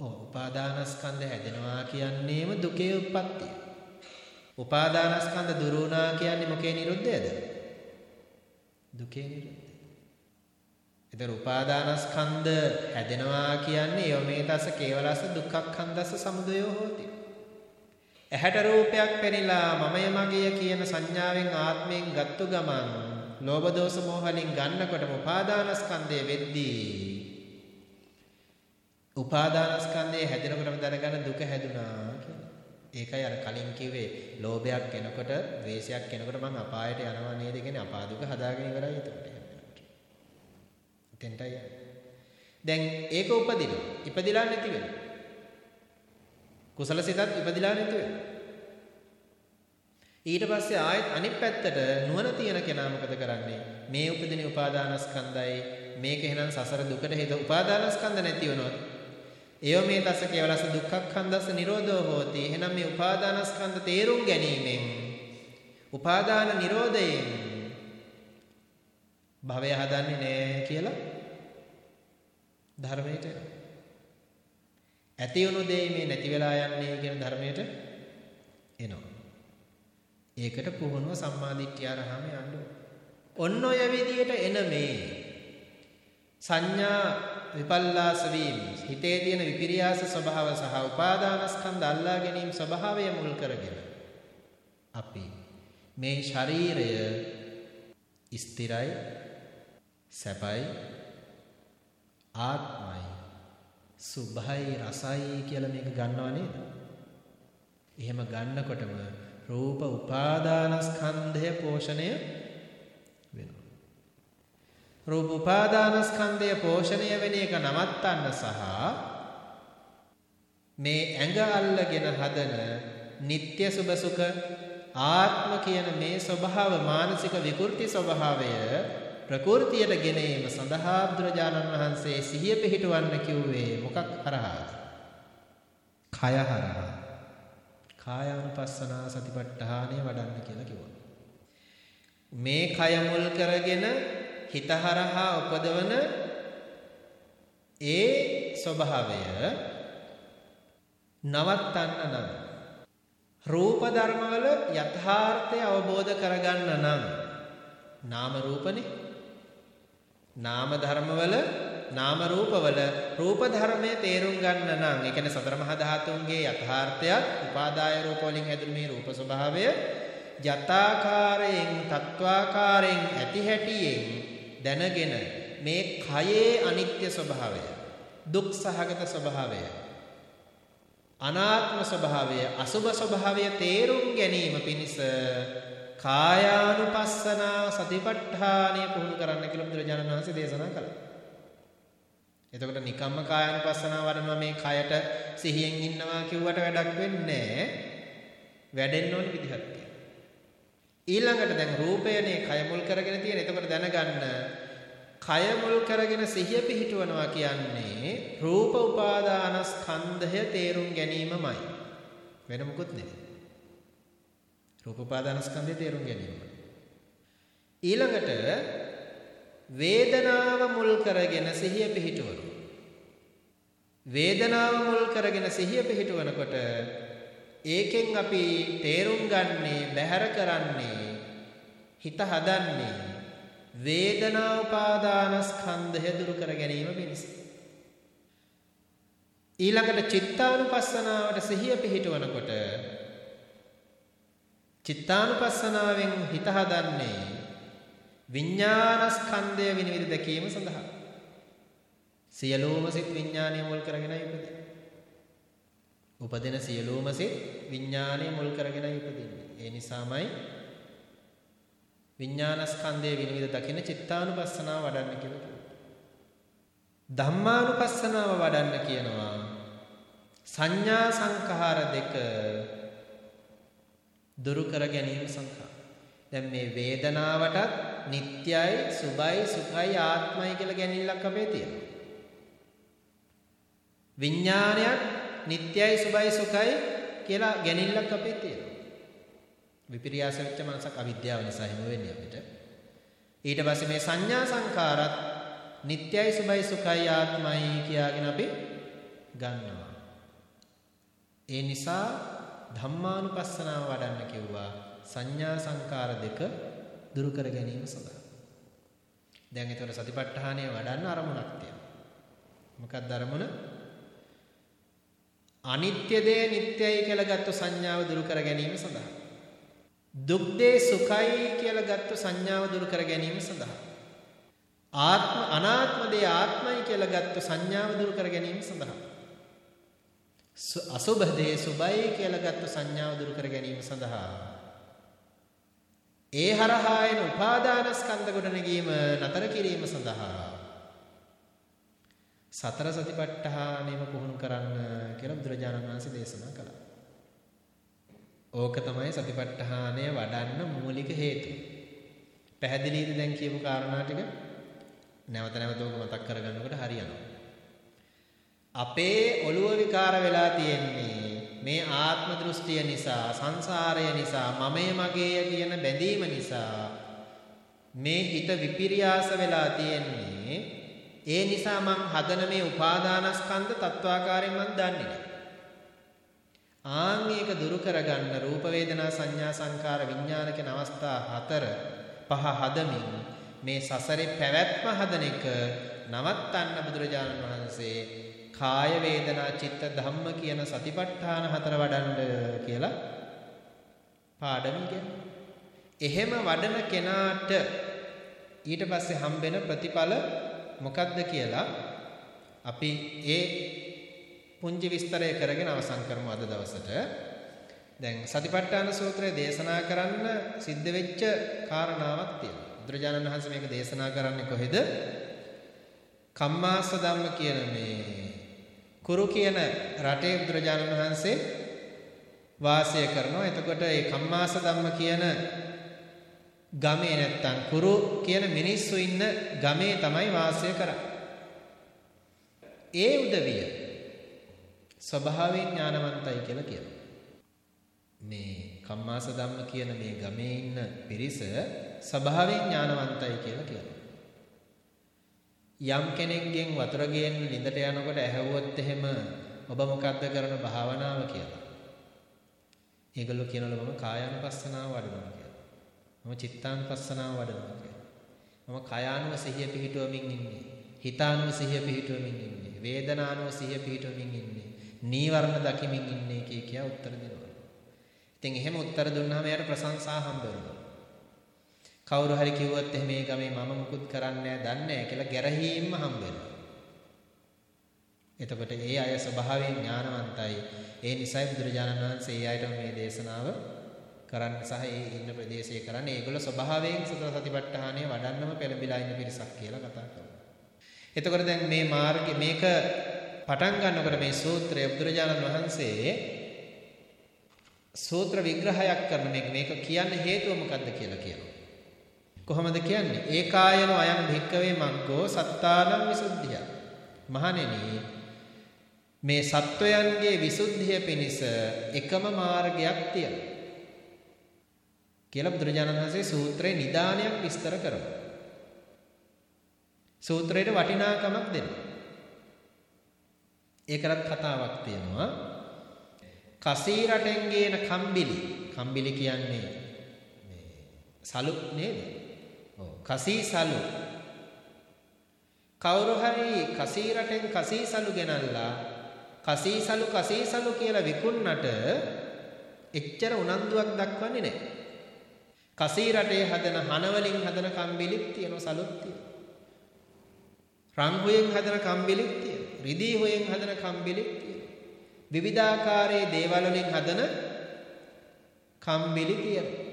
ඔව් උපාදානස්කන්ධ හැදෙනවා කියන්නේම දුකේ උප්පත්තිය. උපාදානස්කන්ධ දුරු වුණා කියන්නේ මොකේ නිරුද්ධයද? දුකේ නිරුද්ධය. ඒතර උපාදානස්කන්ධ හැදෙනවා කියන්නේ යොමේතස කේවලස දුක්ඛක්ඛන්දස සමුදයෝ හෝති. ඇහැට රූපයක් පෙනිලා මමය මගේය කියන සංඥාවෙන් ආත්මයෙන් ගත්තු ගමන් ලෝභ දෝෂ මොහ වලින් ගන්නකොටම උපාදානස්කන්ධය වෙද්දී උපාදානස්කන්ධය හැදෙනකොටම දැනගන්න දුක හැදුනා කියලා. ඒකයි අර කලින් කිව්වේ ලෝභයක් එනකොට, ද්වේෂයක් එනකොට මං අපායට යනවා නේද කියන්නේ අපා දුක හදාගෙන ඉවරයි එතකොට. එතෙන්ටයි දැන් ඒක උපදිනවා. ඉපදිලා නැති වෙනවා. කුසල සිතත් ඉපදිලා නැති වෙනවා. ඊට පස්සේ ආයෙත් අනිත් පැත්තට නුවණ තියෙන කෙනා මොකද කරන්නේ? මේ උපදින උපාදානස්කන්ධයි මේක එහෙනම් සසර දුකට හේතු උපාදානස්කන්ධ නැති වුණොත් එය මේ තස කේවලස දුක්ඛක්ඛන්දස නිරෝධෝ හෝති. එහෙනම් මේ උපාදානස්කන්ධ තේරුම් ගැනීමෙන් උපාදාන නිරෝධයෙන් භවය හදන්නේ නැහැ කියලා ධර්මයට ඇති වුණු දේ මේ නැති වෙලා යන්නේ කියන ධර්මයට එනවා. ඒකට පුහුණුව සම්මාදිට්ඨිය අරහම යන්න ඔන්න ඔය විදියට එන මේ සංඥා විපල්ලාස වීම හිතේ තියෙන විපිරියාස ස්වභාව සහ උපාදානස්කන්ධ අල්ලා ගැනීම ස්වභාවය මුල් කරගෙන අපි මේ ශරීරය ස්ථිරයි සැපයි ආත්මයි සුභයි රසයි කියලා මේක ගන්නව නේද? එහෙම ගන්නකොටම රූප උපාදානස්කන්ධය පෝෂණය රූප උපාදානස්කන්ධය පෝෂණය වෙන එක නවත්තන්න සහ මේ ඇඟ අල්ලගෙන හදන නিত্য සුභ සුඛ ආත්ම කියන මේ ස්වභාව මානසික විකෘති ස්වභාවය ප්‍රකෘතියට ගෙන ඒම සඳහා බුදුරජාණන් වහන්සේ සිහිය පිහිටවන්න කිව්වේ මොකක් හරහාද? කය හරහා. කායानुපස්සනා සතිපට්ඨානය වඩන්න කියලා කිව්වා. මේ කය මුල් කරගෙන හිත හරහා උපදවන ඒ ස්වභාවය නවත්තන්න නම් රූප ධර්මවල යථාර්ථය අවබෝධ කරගන්න නම් නාම රූපනේ. නාම ධර්මවල නාම රූපවල රූප ධර්මයේ තේරුම් ගන්න නම් ඒ කියන්නේ සතර මහා ධාතුන්ගේ යථාර්ථයත් උපාදාය රූප වලින් හැදුණු මේ රූප ස්වභාවය යථාකාරයෙන් තත්වාකාරයෙන් ඇති හැටියෙන් දැනගෙන මේ කයේ අනිත්‍ය ස්වභාවය දුක් සහගත ස්වභාවය අනාත්ම ස්වභාවය අසුභ ස්වභාවය තේරුම් ගැනීම පිණිස කායානුපස්සනා සතිපට්ඨානය පුහුණු කරන්න කියලා බුදුරජාණන් වහන්සේ දේශනා කළා. එතකොට නිකම්ම කායානුපස්සනා වඩනවා මේ කයට සිහියෙන් ඉන්නවා කිව්වට වැඩක් වෙන්නේ වැඩෙන්න ඕනි විදිහක් ඊළඟට දැන් රූපයනේ කය මුල් කරගෙන තියෙන. එතකොට දැනගන්න කය මුල් කරගෙන සිහිය පිහිටවනවා කියන්නේ රූප උපාදානස්කන්ධය තේරුම් ගැනීමමයි. වෙන මොකුත් නෙවෙයි. රූප උපාදානස්කන්ධය තේරුම් ගැනීම. ඊළඟට වේදනාව මුල් කරගෙන සිහිය පිහිටවන. වේදනාව මුල් කරගෙන සිහිය පිහිටවනකොට ඒකෙන් අපි තේරුම් ගන්නේ බැහැර කරන්නේ හිත හදන්නේ වේදනා උපාදානස්කන්ධය දුරු කර ගැනීම පිණිස. ඊළඟට චිත්තානුපස්සනාවට සිහිය පිහිටවනකොට චිත්තානුපස්සනාවෙන් හිත හදන්නේ විඥානස්කන්ධය විනිවිද දැකීම සඳහා. සියලුම සිත් විඥානය මුල් කරගෙනයි උපදින්නේ. උපදින සියලුම සිත් විඥානය මුල් කරගෙනයි උපදින්නේ. ඒ නිසාමයි විඥානස්කන්ධය විනිවිද දකින චිත්තානුපස්සනාව වඩන්න කියලා කිව්වේ. ධම්මානුපස්සනාව වඩන්න කියනවා සංඥා සංඛාර දෙක දුරු කර ගැනීම සඳහා දැන් මේ වේදනාවටත් නිට්ටයයි සුභයි සුඛයි ආත්මයි කියලා ගැනීමක් අපේ තියෙනවා විඥානයක් නිට්ටයයි සුභයි සුඛයි කියලා ගැනීමක් අපේ තියෙනවා විපිරියාස වෙච්ච මනසක් අවිද්‍යාව නිසා හිම වෙන්නේ අපිට ඊට පස්සේ මේ සංඥා සංකාරත් නිට්ටයයි සුභයි සුඛයි ආත්මයි කියාගෙන අපි ගන්නවා ඒ නිසා ධම්මානුපස්සනාව වඩන්න කිව්වා සංඥා සංකාර දෙක දුරු කර ගැනීම සඳහා. දැන් ඒතකොට සතිපට්ඨානය වඩන්න අරමුණක් තියෙනවා. මොකක්ද අරමුණ? අනිත්‍ය දේ නිට්ටයයි කියලා ගත්ත සංඥාව දුරු කර ගැනීම සඳහා. දුක් දේ සුඛයි කියලා ගත්ත සංඥාව දුරු කර ගැනීම සඳහා. ආත්ම අනාත්ම දේ ආත්මයි කියලා ගත්ත සංඥාව දුරු කර ගැනීම සඳහා. අසුභ දේ සුභයි කියලා ගත්ත සංඥාව දුරු කර ගැනීම සඳහා ඒ හරහා එන උපාදානස්කන්ධ ගොඩනැගීම නතර කිරීම සඳහා සතර සතිපට්ඨානෙම පුහුණු කරන්න කියලා බුදුරජාණන් වහන්සේ දේශනා කළා. ඕක තමයි සතිපට්ඨානය වඩන්න මූලික හේතුව. පැහැදිලිද දැන් කියපු කාරණා ටික? නැවත නැවත ඕක මතක් කරගන්නකොට හරියනවා. අපේ ඔළුව විකාර වෙලා තියෙන්නේ මේ ආත්ම දෘෂ්ටිය නිසා සංසාරය නිසා මමයේ මගේය කියන බැඳීම නිසා මේ හිත විපිරියාස වෙලා තියෙන්නේ ඒ නිසා මං හදන මේ උපාදානස්කන්ධ තත්වාකාරයෙන් මං දන්නේ නැහැ. ආන් ඒක දුරු කරගන්න රූප වේදනා සංඥා සංකාර විඥාන කියන අවස්ථා හතර පහ හදමින් මේ සසරේ පැවැත්ම හදන එක නවත්තන්න බුදුරජාණන් වහන්සේ කාය වේදනා චිත්ත ධම්ම කියන සතිපට්ඨාන හතර වඩන්න කියලා පාඩම ඉගෙනුවා. එහෙම වඩන කෙනාට ඊට පස්සේ හම්බෙන ප්‍රතිඵල මොකක්ද කියලා අපි ඒ පුංචි විස්තරය කරගෙන අවසන් කරමු අද දවසට. දැන් සතිපට්ඨාන සූත්‍රය දේශනා කරන්න සිද්ධ වෙච්ච කාරණාවක් තියෙනවා. බුදුරජාණන් වහන්සේ මේක දේශනා කරන්නේ කොහෙද? කම්මාස ධම්ම කියන මේ කුරු කියන රටේ බුදුරජාණන් වහන්සේ වාසය කරනවා. එතකොට මේ කම්මාස ධම්ම කියන ගමේ නැත්තම් කුරු කියන මිනිස්සු ඉන්න ගමේ තමයි වාසය කරන්නේ. ඒ උදවිය ස්වභාවයෙන් ඥානවන්තයි කියලා කියනවා. මේ කම්මාස ධම්ම කියන මේ ගමේ ඉන්න පිරිස ස්වභාවයෙන් ඥානවන්තයි කියලා කියනවා. යම් කෙනෙක්ගෙන් වතුර ගේන්න ළිඳට යනකොට ඇහැවුවොත් එහෙම ඔබ මොකද්ද කරන භාවනාව කියලා. ඒගොල්ලෝ කියනවලු මම කායානුපස්සනාව වඩනවා කියලා. මම චිත්තානුපස්සනාව වඩනවා කියලා. මම කයානුව සිහිය පිහිටුවමින් ඉන්නේ. හිතානුව සිහිය පිහිටුවමින් ඉන්නේ. වේදනානුව සිහිය පිහිටුවමින් ඉන්නේ. නීවරණ දකිමින් ඉන්නේ කිය කියා උත්තර දෙනවා. ඉතින් එහෙම උත්තර දුන්නාම එයාට ප්‍රශංසා හම්බ වෙනවා. කවුරු හරි කිව්වොත් එහෙම මේ ගමේ මම මුකුත් කරන්නේ නැහැ දන්නේ නැහැ කියලා ගැරහීම්ම හම්බ වෙනවා. එතකොට ඒ අය ස්වභාවයෙන් ඥානවන්තයි. ඒ නිසයි බුදුරජාණන් වහන්සේ ඒ අයට මේ දේශනාව කරන්න සහ ඒ ඉන්න ප්‍රදේශයේ කරන්නේ ඒගොල්ලෝ ස්වභාවයෙන් සතර සතිපට්ඨානය වඩන්නම පෙළඹිලා ඉන්න පිරිසක් කියලා කතා කරනවා. එතකොට දැන් මේ මාර්ගය මේක පටන් ගන්නකොට මේ සූත්‍රය බුදුරජාණන් වහන්සේ සූත්‍ර විග්‍රහයක් කරන මේක මේක කියන්න හේතුව මොකද්ද කියලා කියනවා. කොහොමද කියන්නේ? ඒකායන අයං භික්කවේ මග්ගෝ සත්තානං විසුද්ධිය. මහණෙනි මේ සත්වයන්ගේ විසුද්ධිය පිණිස එකම මාර්ගයක් තියෙනවා. කියලා බුදුරජාණන් වහන්සේ සූත්‍රේ නිදානයක් විස්තර කරනවා. සූත්‍රයට වටිනාකමක් දෙනවා. ඒකලත් කතාවක් තියෙනවා. කසී රටෙන් ගේන කම්බිලි. කම්බිලි කියන්නේ මේ සලු නේද? කසීසලු කවුරු හරි කසී රටෙන් කසීසලු ගෙනල්ලා කසීසලු කසීසලු කියලා විකුණන්නට එච්චර උනන්දුවක් දක්වන්නේ නැහැ. කසී රටේ හදන හන වලින් හදන කම්බිලිත් තියෙනවා සලුත් තියෙනවා. රන් හොයෙන් හදන කම්බිලිත් තියෙනවා. රිදී හොයෙන් හදන කම්බිලිත් තියෙනවා. විවිධාකාරයේ දේවල් වලින් හදන කම්බිලි තියෙනවා.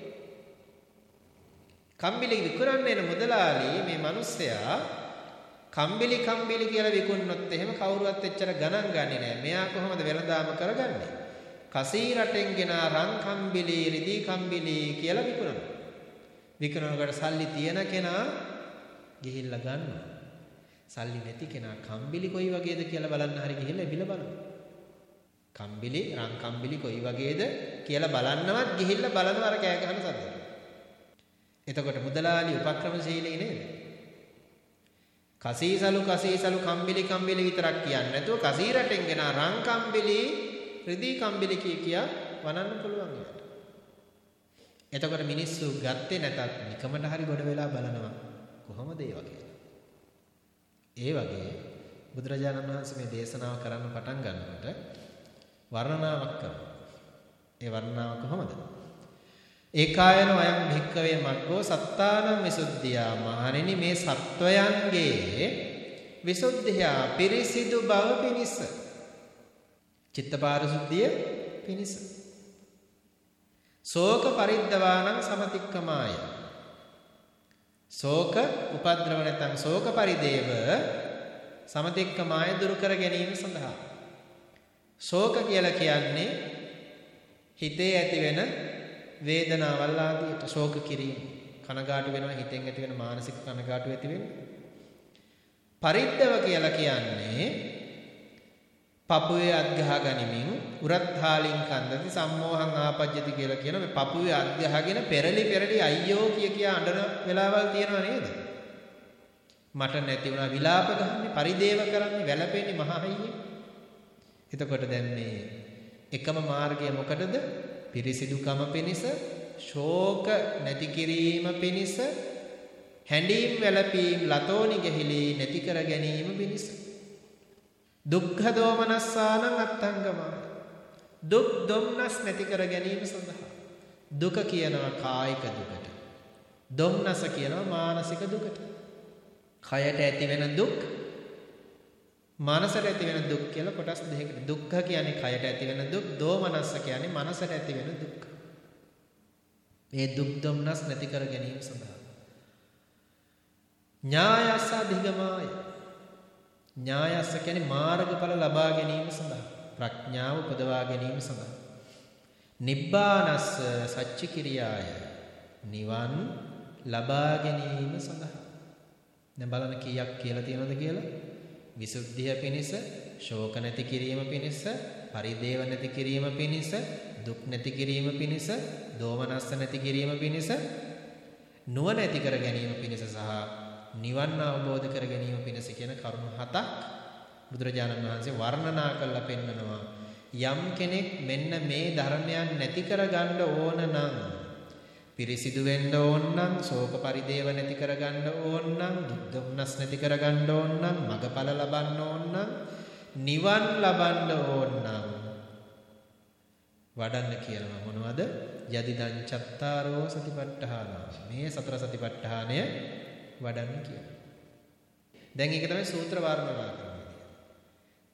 කම්බිලි විකුණන්න එන මුදලාලි මේ මිනිස්සයා කම්බිලි කම්බිලි කියලා විකුණනොත් එහෙම කවුරුවත් එච්චර ගණන් ගන්නේ නැහැ. මෙයා කොහොමද වෙළඳාම කරගන්නේ? කසී රටෙන් ගෙන රන් කම්බිලි රිදී කම්බිලි කියලා විකුණනවා. විකුණනකොට සල්ලි තියන කෙනා ගිහිල්ලා ගන්නවා. සල්ලි නැති කෙනා කම්බිලි කොයි වගේද කියලා බලන්න හරි ගිහිල්ලා එබිල බලනවා. කම්බිලි රන් කම්බිලි කොයි වගේද කියලා බලන්නවත් ගිහිල්ලා බලනවා අර කෑ ගහන සද්දට. එතකොට මුදලාලි උපක්‍රමශීලී නේද? කසීසලු කසීසලු කම්බිලි කම්බිලි විතරක් කියන්නේ නැතුව කසී රටෙන් ගෙන රන් කම්බිලි රිදී කම්බිලි කිය කියා වනන්න පුළුවන් යාට. එතකොට මිනිස්සු ගත්තේ නැතත් නිකමට හරි ගොඩ වෙලා බලනවා කොහොමද ඒ වගේ. ඒ වගේ බුදුරජාණන් වහන්සේ මේ දේශනාව කරන්න පටන් ගන්නකොට වර්ණනාවක් කරනවා. ඒ වර්ණනාව කොහොමද? ඒකායන වයං භික්කවේ මග්ගෝ සත්තානං විසුද්ධියා මහණෙනි මේ සත්වයන්ගේ විසුද්ධිය පිරිසිදු බව පිණිස චිත්තපාරිශුද්ධිය පිණිස ශෝක පරිද්දවානං සමතික්කමාය. ශෝක උපද්‍රව නැත්නම් ශෝක පරිදේව සමතික්කමාය දුරු කර ගැනීම සඳහා. ශෝක කියලා කියන්නේ හිතේ ඇති වෙන වේදනාවල් ආදියට ශෝක කිරීම. කනගාටු වෙනවා හිතෙන් ඇති වෙන මානසික කනගාටු ඇති වෙනවා පරිද්දව කියලා කියන්නේ පපුවේ අත්ගහ ගනිමින් උරත්හාලින් කන්දති සම්මෝහං ආපජ්ජති කියලා කියන මේ පපුවේ අත්ගහගෙන පෙරලි පෙරලි අයියෝ කිය කිය අඬන වෙලාවල් තියෙනව නේද? මට නැති වුණා විලාප ගහන්නේ පරිදේව කරන්නේ වැළපෙන්නේ මහා හයියේ එතකොට දැන් මේ එකම මාර්ගය මොකටද? පිරිසිදුකම පිණිස ශෝක නැති කිරීම පිණිස හැඬීම් වැළපීම් ලතෝනි ගැහිලි නැති කර ගැනීම පිණිස. දුක්ඛ දෝමනස්සානං අත්තංගමයි දුක් දුම්නස් නැති කර ගැනීම සඳහා. දුක කියනවා කායික දුකට. දුම්නස කියනවා මානසික දුකට. කයට ඇති වෙන දුක් මනසට ඇති වෙන දුක් කියලා කොටස් දෙකකට. දුක්ඛ කියන්නේ කයට ඇති වෙන දුක් දෝමනස්ස කියන්නේ මනසට ඇති වෙන දුක්. මේ දුක් දුම්නස් නැති කර ගැනීම සඳහා. ඥායස අධිගමාය. ඥායස කියන්නේ මාර්ගඵල ලබා ගැනීම සඳහා ප්‍රඥාව උපදවා ගැනීම සඳහා. නිබ්බානස්ස සච්චි කිරියාය නිවන් ලබා ගැනීම සඳහා. දැන් බලන්න කීයක් කියලා තියෙනවද කියලා? විසුද්ධිය පිණිස ශෝක නැති කිරීම පිණිස පරිදේව නැති කිරීම පිණිස දුක් නැති කිරීම පිණිස දෝමනස්ස නැති කිරීම පිණිස නුවණ ඇති කර ගැනීම පිණිස සහ නිවන් අවබෝධ කර ගැනීම පිණිස කියන කරුණු හතක් බුදුරජාණන් වහන්සේ වර්ණනා කරලා පෙන්නනවා. යම් කෙනෙක් මෙන්න මේ ධර්මයන් නැති කර ගන්න ඕන නම් පිරිසිදු වෙන්න ඕන නම් ශෝක පරිදේව නැති කර ගන්න ඕන නම් දුක් දුම්නස් නැති කර ගන්න ඕන නම් මගඵල ලබන්න ඕන නම් නිවන් ලබන්න ඕන නම්. වඩන්න කියනවා මොනවද? යදිදං චත්තාරෝ සතිපට්ඨාන. මේ සතර සතිපට්ඨානය වඩන්න කියනවා. දැන් ඒක තමයි සූත්‍ර වර්ණනා කරන්නේ.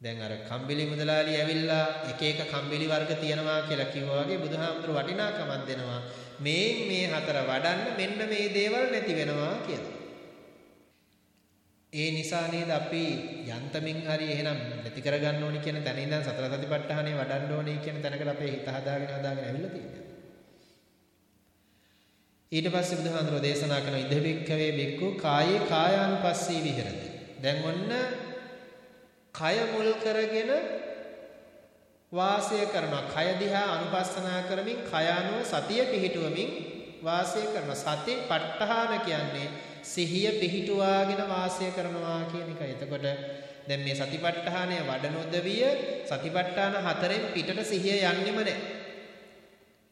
දැන් අර කම්බිලි මුදලාලි ඇවිල්ලා එක එක කම්බිලි වර්ග තියනවා කියලා කිව්වා වගේ බුදුහාමුදුරු වටිනාකමක් දෙනවා. මේ මේ හතර වඩන්න මෙන්න මේ දේවල් නැති වෙනවා කියලා. ඒ නිසා නේද අපි යන්තමින් හරි එහෙනම් නැති කරගන්න ඕනි කියන තැන ඉඳන් සතර සතිපට්ඨානෙ වඩන්න ඕනි කියන තැනකට අපේ හිත හදාගෙන හදාගෙන ඇවිල්ලා තියෙනවා. ඊට පස්සේ බුදුහාඳුරෝ දේශනා කරන ඉද බික්කවේ බික්කු කායේ කායානුපස්සී විහෙරති. දැන් ඔන්න කය මුල් කරගෙන වාසය කරනවා. කය දිහා අනුපස්සනා කරමින් කය අනුව සතිය පිහිටුවමින් වාසය කරනවා. සති ප ဋ ාහන කියන්නේ සිහිය පිහිටුවාගෙන වාසය කරනවා කියන එකයි. එතකොට දැන් මේ සතිපට්ඨානය වඩනොදවිය සතිපට්ඨාන හතරෙන් පිටට සිහිය යන්නෙම නැහැ.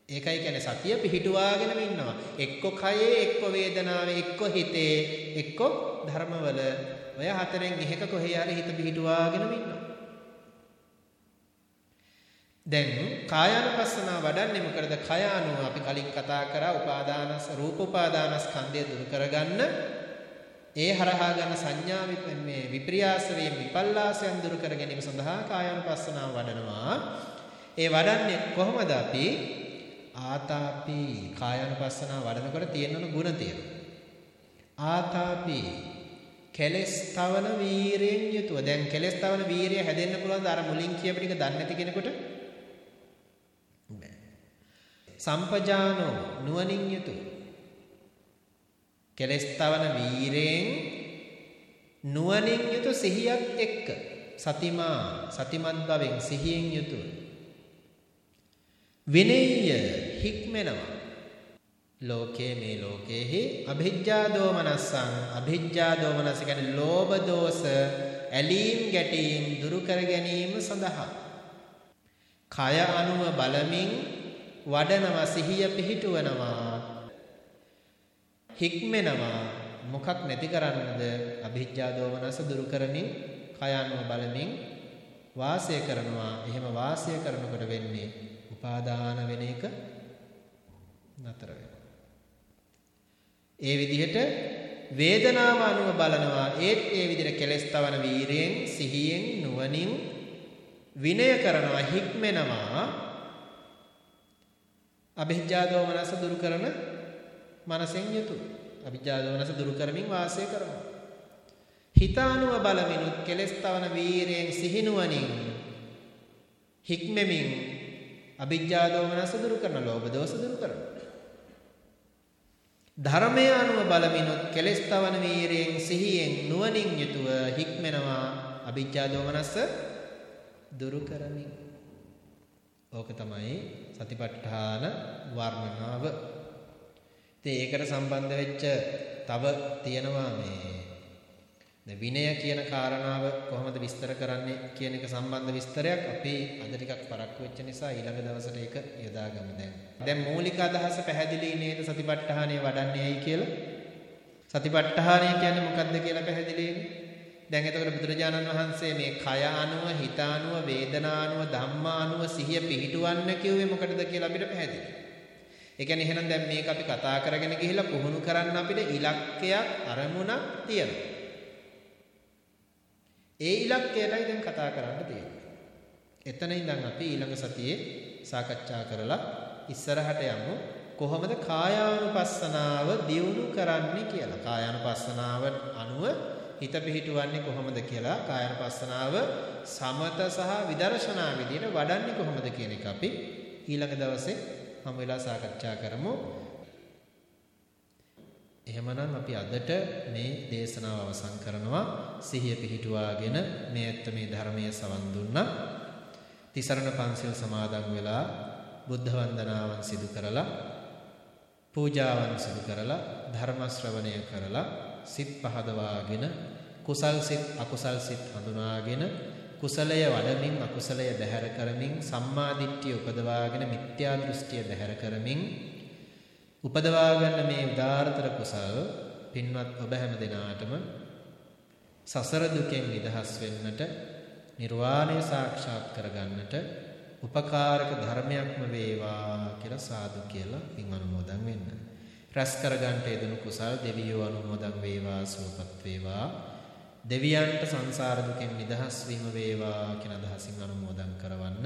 ඒකයි කියන්නේ සතිය පිහිටුවාගෙනම ඉන්නවා. එක්ක කයේ, එක්ක වේදනාවේ, එක්ක හිතේ, එක්ක ධර්මවල ඔය හතරෙන් එකක කොහේ හරි හිත පිහිටුවාගෙනම ඉන්නවා. දැන් කායानुපස්සනාව වඩන්නේ මොකද? කය අනුව අපි කලින් කතා කරා උපාදානස් රූප උපාදානස්කන්ධය දුරු කරගන්න ඒ හරහා ගන්න සංඥා මේ විප්‍රියාසයෙන් විපල්ලාසයන් දුරු කර ගැනීම සඳහා කායानुපස්සනාව වඩනවා. ඒ වඩන්නේ කොහොමද අපි? ආතාපි කායानुපස්සනා වඩනකොට තියෙනවන ಗುಣ තියෙනවා. ආතාපි කෙලස් තවන වීරයෙන් යුතුව. දැන් කෙලස් තවන වීරය හැදෙන්න පුළුවන් අර මුලින් කියපු ටික දන්නේ නැති කෙනෙකුට? සම්පජානෝ නුවණින් යුතු කෙලස් තවන වීරයෙන් නුවණින් යුතු සිහියක් එක්ක. සතිමා සතිමත් බවෙන් සිහියෙන් යුතුව. විනේය හික්මෙනවා. ලෝකයේ මේ ලෝකයේහි අභිජ්ජා දෝමනස්සං අභිජ්ජා දෝමනස කියන්නේ ලෝභ දෝෂ ඇලීම් ගැටීම් දුරු කර ගැනීම සඳහා. කය අනුව බලමින් වඩනවා සිහිය පිහිටුවනවා. හික්මෙනවා. මොකක් නැති කරන්නද? අභිජ්ජා දෝමනස දුරු කරමින් කය අනුව බලමින් වාසය කරනවා. එහෙම වාසය කරනකොට වෙන්නේ උපාදාන වෙන එක නතර වෙනවා. ඒ විදිහට වේදනාව අනුව බලනවා. ඒත් ඒ විදිහට කෙලස් තවන වීරියෙන් සිහියෙන් නුවණින් විනය කරනවා හික්මෙනවා. අභිජ්ජා දෝමනස දුරු කරන මනසෙන් යුතුය අභිජ්ජා දෝමනස දුරු කරමින් වාසය කරනවා. හිතානුව බලමිනුත් කෙලස් තවන වීරියෙන් සිහිනුවණින් හික්මෙමින් අභිජ්ජා දෝමනස දුරු කරන ලෝභ දෝෂ දුරු කරනවා ධර්මය අනුව බලමිනුත් කෙලස් තවන වීරයෙන් සිහියෙන් නුවණින් යුතුව හික්මෙනවා අභිජ්ජා දෝමනස්ස දුරු කරමින්. ඕක තමයි සතිපට්ඨාන වර්ණනාව. ඉතින් ඒකට සම්බන්ධ වෙච්ච තව තියෙනවා මේ විනය කියන කාරණාව කොහොමද විස්තර කරන්නේ කියන එක සම්බන්ධ විස්තරයක් අපි අද ටිකක් පරක්කු වෙච්ච නිසා ඊළඟ දවසට ඒක යොදාගමු දැන්. දැන් මූලික අදහස පැහැදිලි නේද සතිපට්ඨානය වඩන්නේ ඇයි කියලා? සතිපට්ඨානය කියන්නේ මොකක්ද කියලා පැහැදිලි දැන් එතකොට බුදුරජාණන් වහන්සේ මේ කය අනුව, හිත අනුව, වේදනා අනුව, ධම්මා අනුව සිහිය පිහිටුවන්න කිව්වේ මොකටද කියලා අපිට පැහැදිලි. ඒ කියන්නේ එහෙනම් දැන් මේක අපි කතා කරගෙන ගිහිල්ලා පුහුණු කරන්න අපිට ඉලක්කයක් අරමුණක් තියෙනවා. ඒ ඉලක්කයටයි දැන් කතා කරන්න තියෙන්නේ. එතන ඉඳන් අපි ඊළඟ සතියේ සාකච්ඡා කරලා ඉස්සරහට යමු කොහොමද කායානුපස්සනාව දියුණු කරන්නේ කියලා. කායානුපස්සනාව අනුව හිත පිහිටුවන්නේ කොහොමද කියලා කායානුපස්සනාව සමත සහ විදර්ශනා විදියට වඩන්නේ කොහොමද කියන එක අපි ඊළඟ දවසේ හමු වෙලා සාකච්ඡා කරමු. එහෙමනම් අපි අදට මේ දේශනාව අවසන් කරනවා සිහිය පිහිටුවාගෙන මේ ඇත්ත මේ ධර්මයේ සවන් දුන්නා. තිසරණ පන්සිල් සමාදන් වෙලා බුද්ධ වන්දනාවන් සිදු කරලා පූජාවන් සිදු කරලා ධර්ම ශ්‍රවණය කරලා සිත් පහදවාගෙන කුසල් සිත් අකුසල් සිත් හඳුනාගෙන කුසලය වඩමින් අකුසලය බැහැර කරමින් සම්මා දිට්ඨිය උපදවාගෙන මිත්‍යා දෘෂ්ටිය බැහැර කරමින් උපදවා ගන්න මේ උදාාරතර කුසල් පින්වත් ඔබ හැම දිනාටම සසර දුකෙන් නිදහස් වෙන්නට නිර්වාණය සාක්ෂාත් කරගන්නට උපකාරක ධර්මයක්ම වේවා කියලා සාදු කියලා පින් අනුමෝදන් වෙන්න. රැස් කරගන්නට යෙදුණු කුසල් දෙවියෝ අනුමෝදන් වේවා සුවපත් වේවා. දෙවියන්ට සංසාර දුකෙන් නිදහස් වීම වේවා කියන අදහසින් අනුමෝදන් කරවන්න.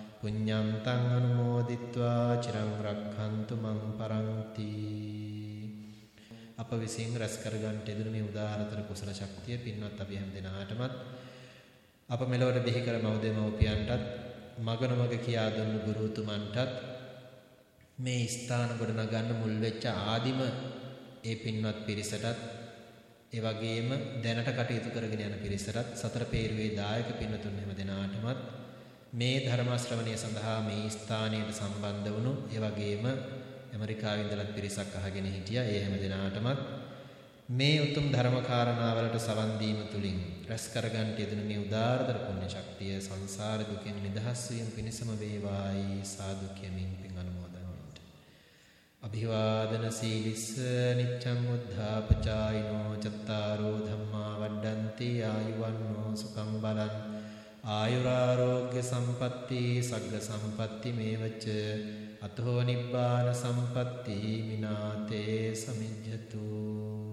පුඤ්ඤන්තං අනුමෝදිත්වා චිරං රක්ඛන්තු මං පරන්ති අප විසින් රැස් කරගන්නට යෙදුණු මේ උදාාරතර කුසල ශක්තිය පින්වත් අපි හැම දිනාටමත් අප මෙලොවට බිහි කර මව්දෙමව්පියන්ටත් මගන මග කියා දුන්නු ගුරුතුමන්ටත් මේ ස්ථාන ගොඩ නගන්න මුල් වෙච්ච ආදිම ඒ පින්වත් පිරිසටත් ඒ වගේම දැනට කටයුතු කරගෙන යන පිරිසටත් සතර පේරුවේ දායක පින්වතුන් හැම දිනාටමත් මේ ධර්ම ශ්‍රවණය සඳහා මේ ස්ථානයට සම්බන්ධ වුණු ඒ වගේම ඇමරිකාවේ ඉඳලා පිරිසක් අහගෙන හිටියා. ඒ හැම දිනාටමත් මේ උතුම් ධර්ම කාරණාවලට සවන් දීම තුලින් රැස් කරගන්නට යෙදුණු මේ උදාාරතර පුණ්‍ය ශක්තිය සංසාර දුකෙන් නිදහස් වීම පිණිසම වේවායි සාදු කියමින් පින් අනුමෝදන් වෙන්න. අභිවාදන සීලිස්ස නිච්ඡං උද්ධාපචායිනෝ චත්තාරෝ ධම්මා වඩ්ඩಂತಿ ආයුවන්නෝ සුඛං බලං ආයුරාරෝග්‍ය සම්පatti සග්ග සම්පatti මේවච අතෝ නිබ්බාන සම්පatti මිනාතේ සමිජ්ජතු.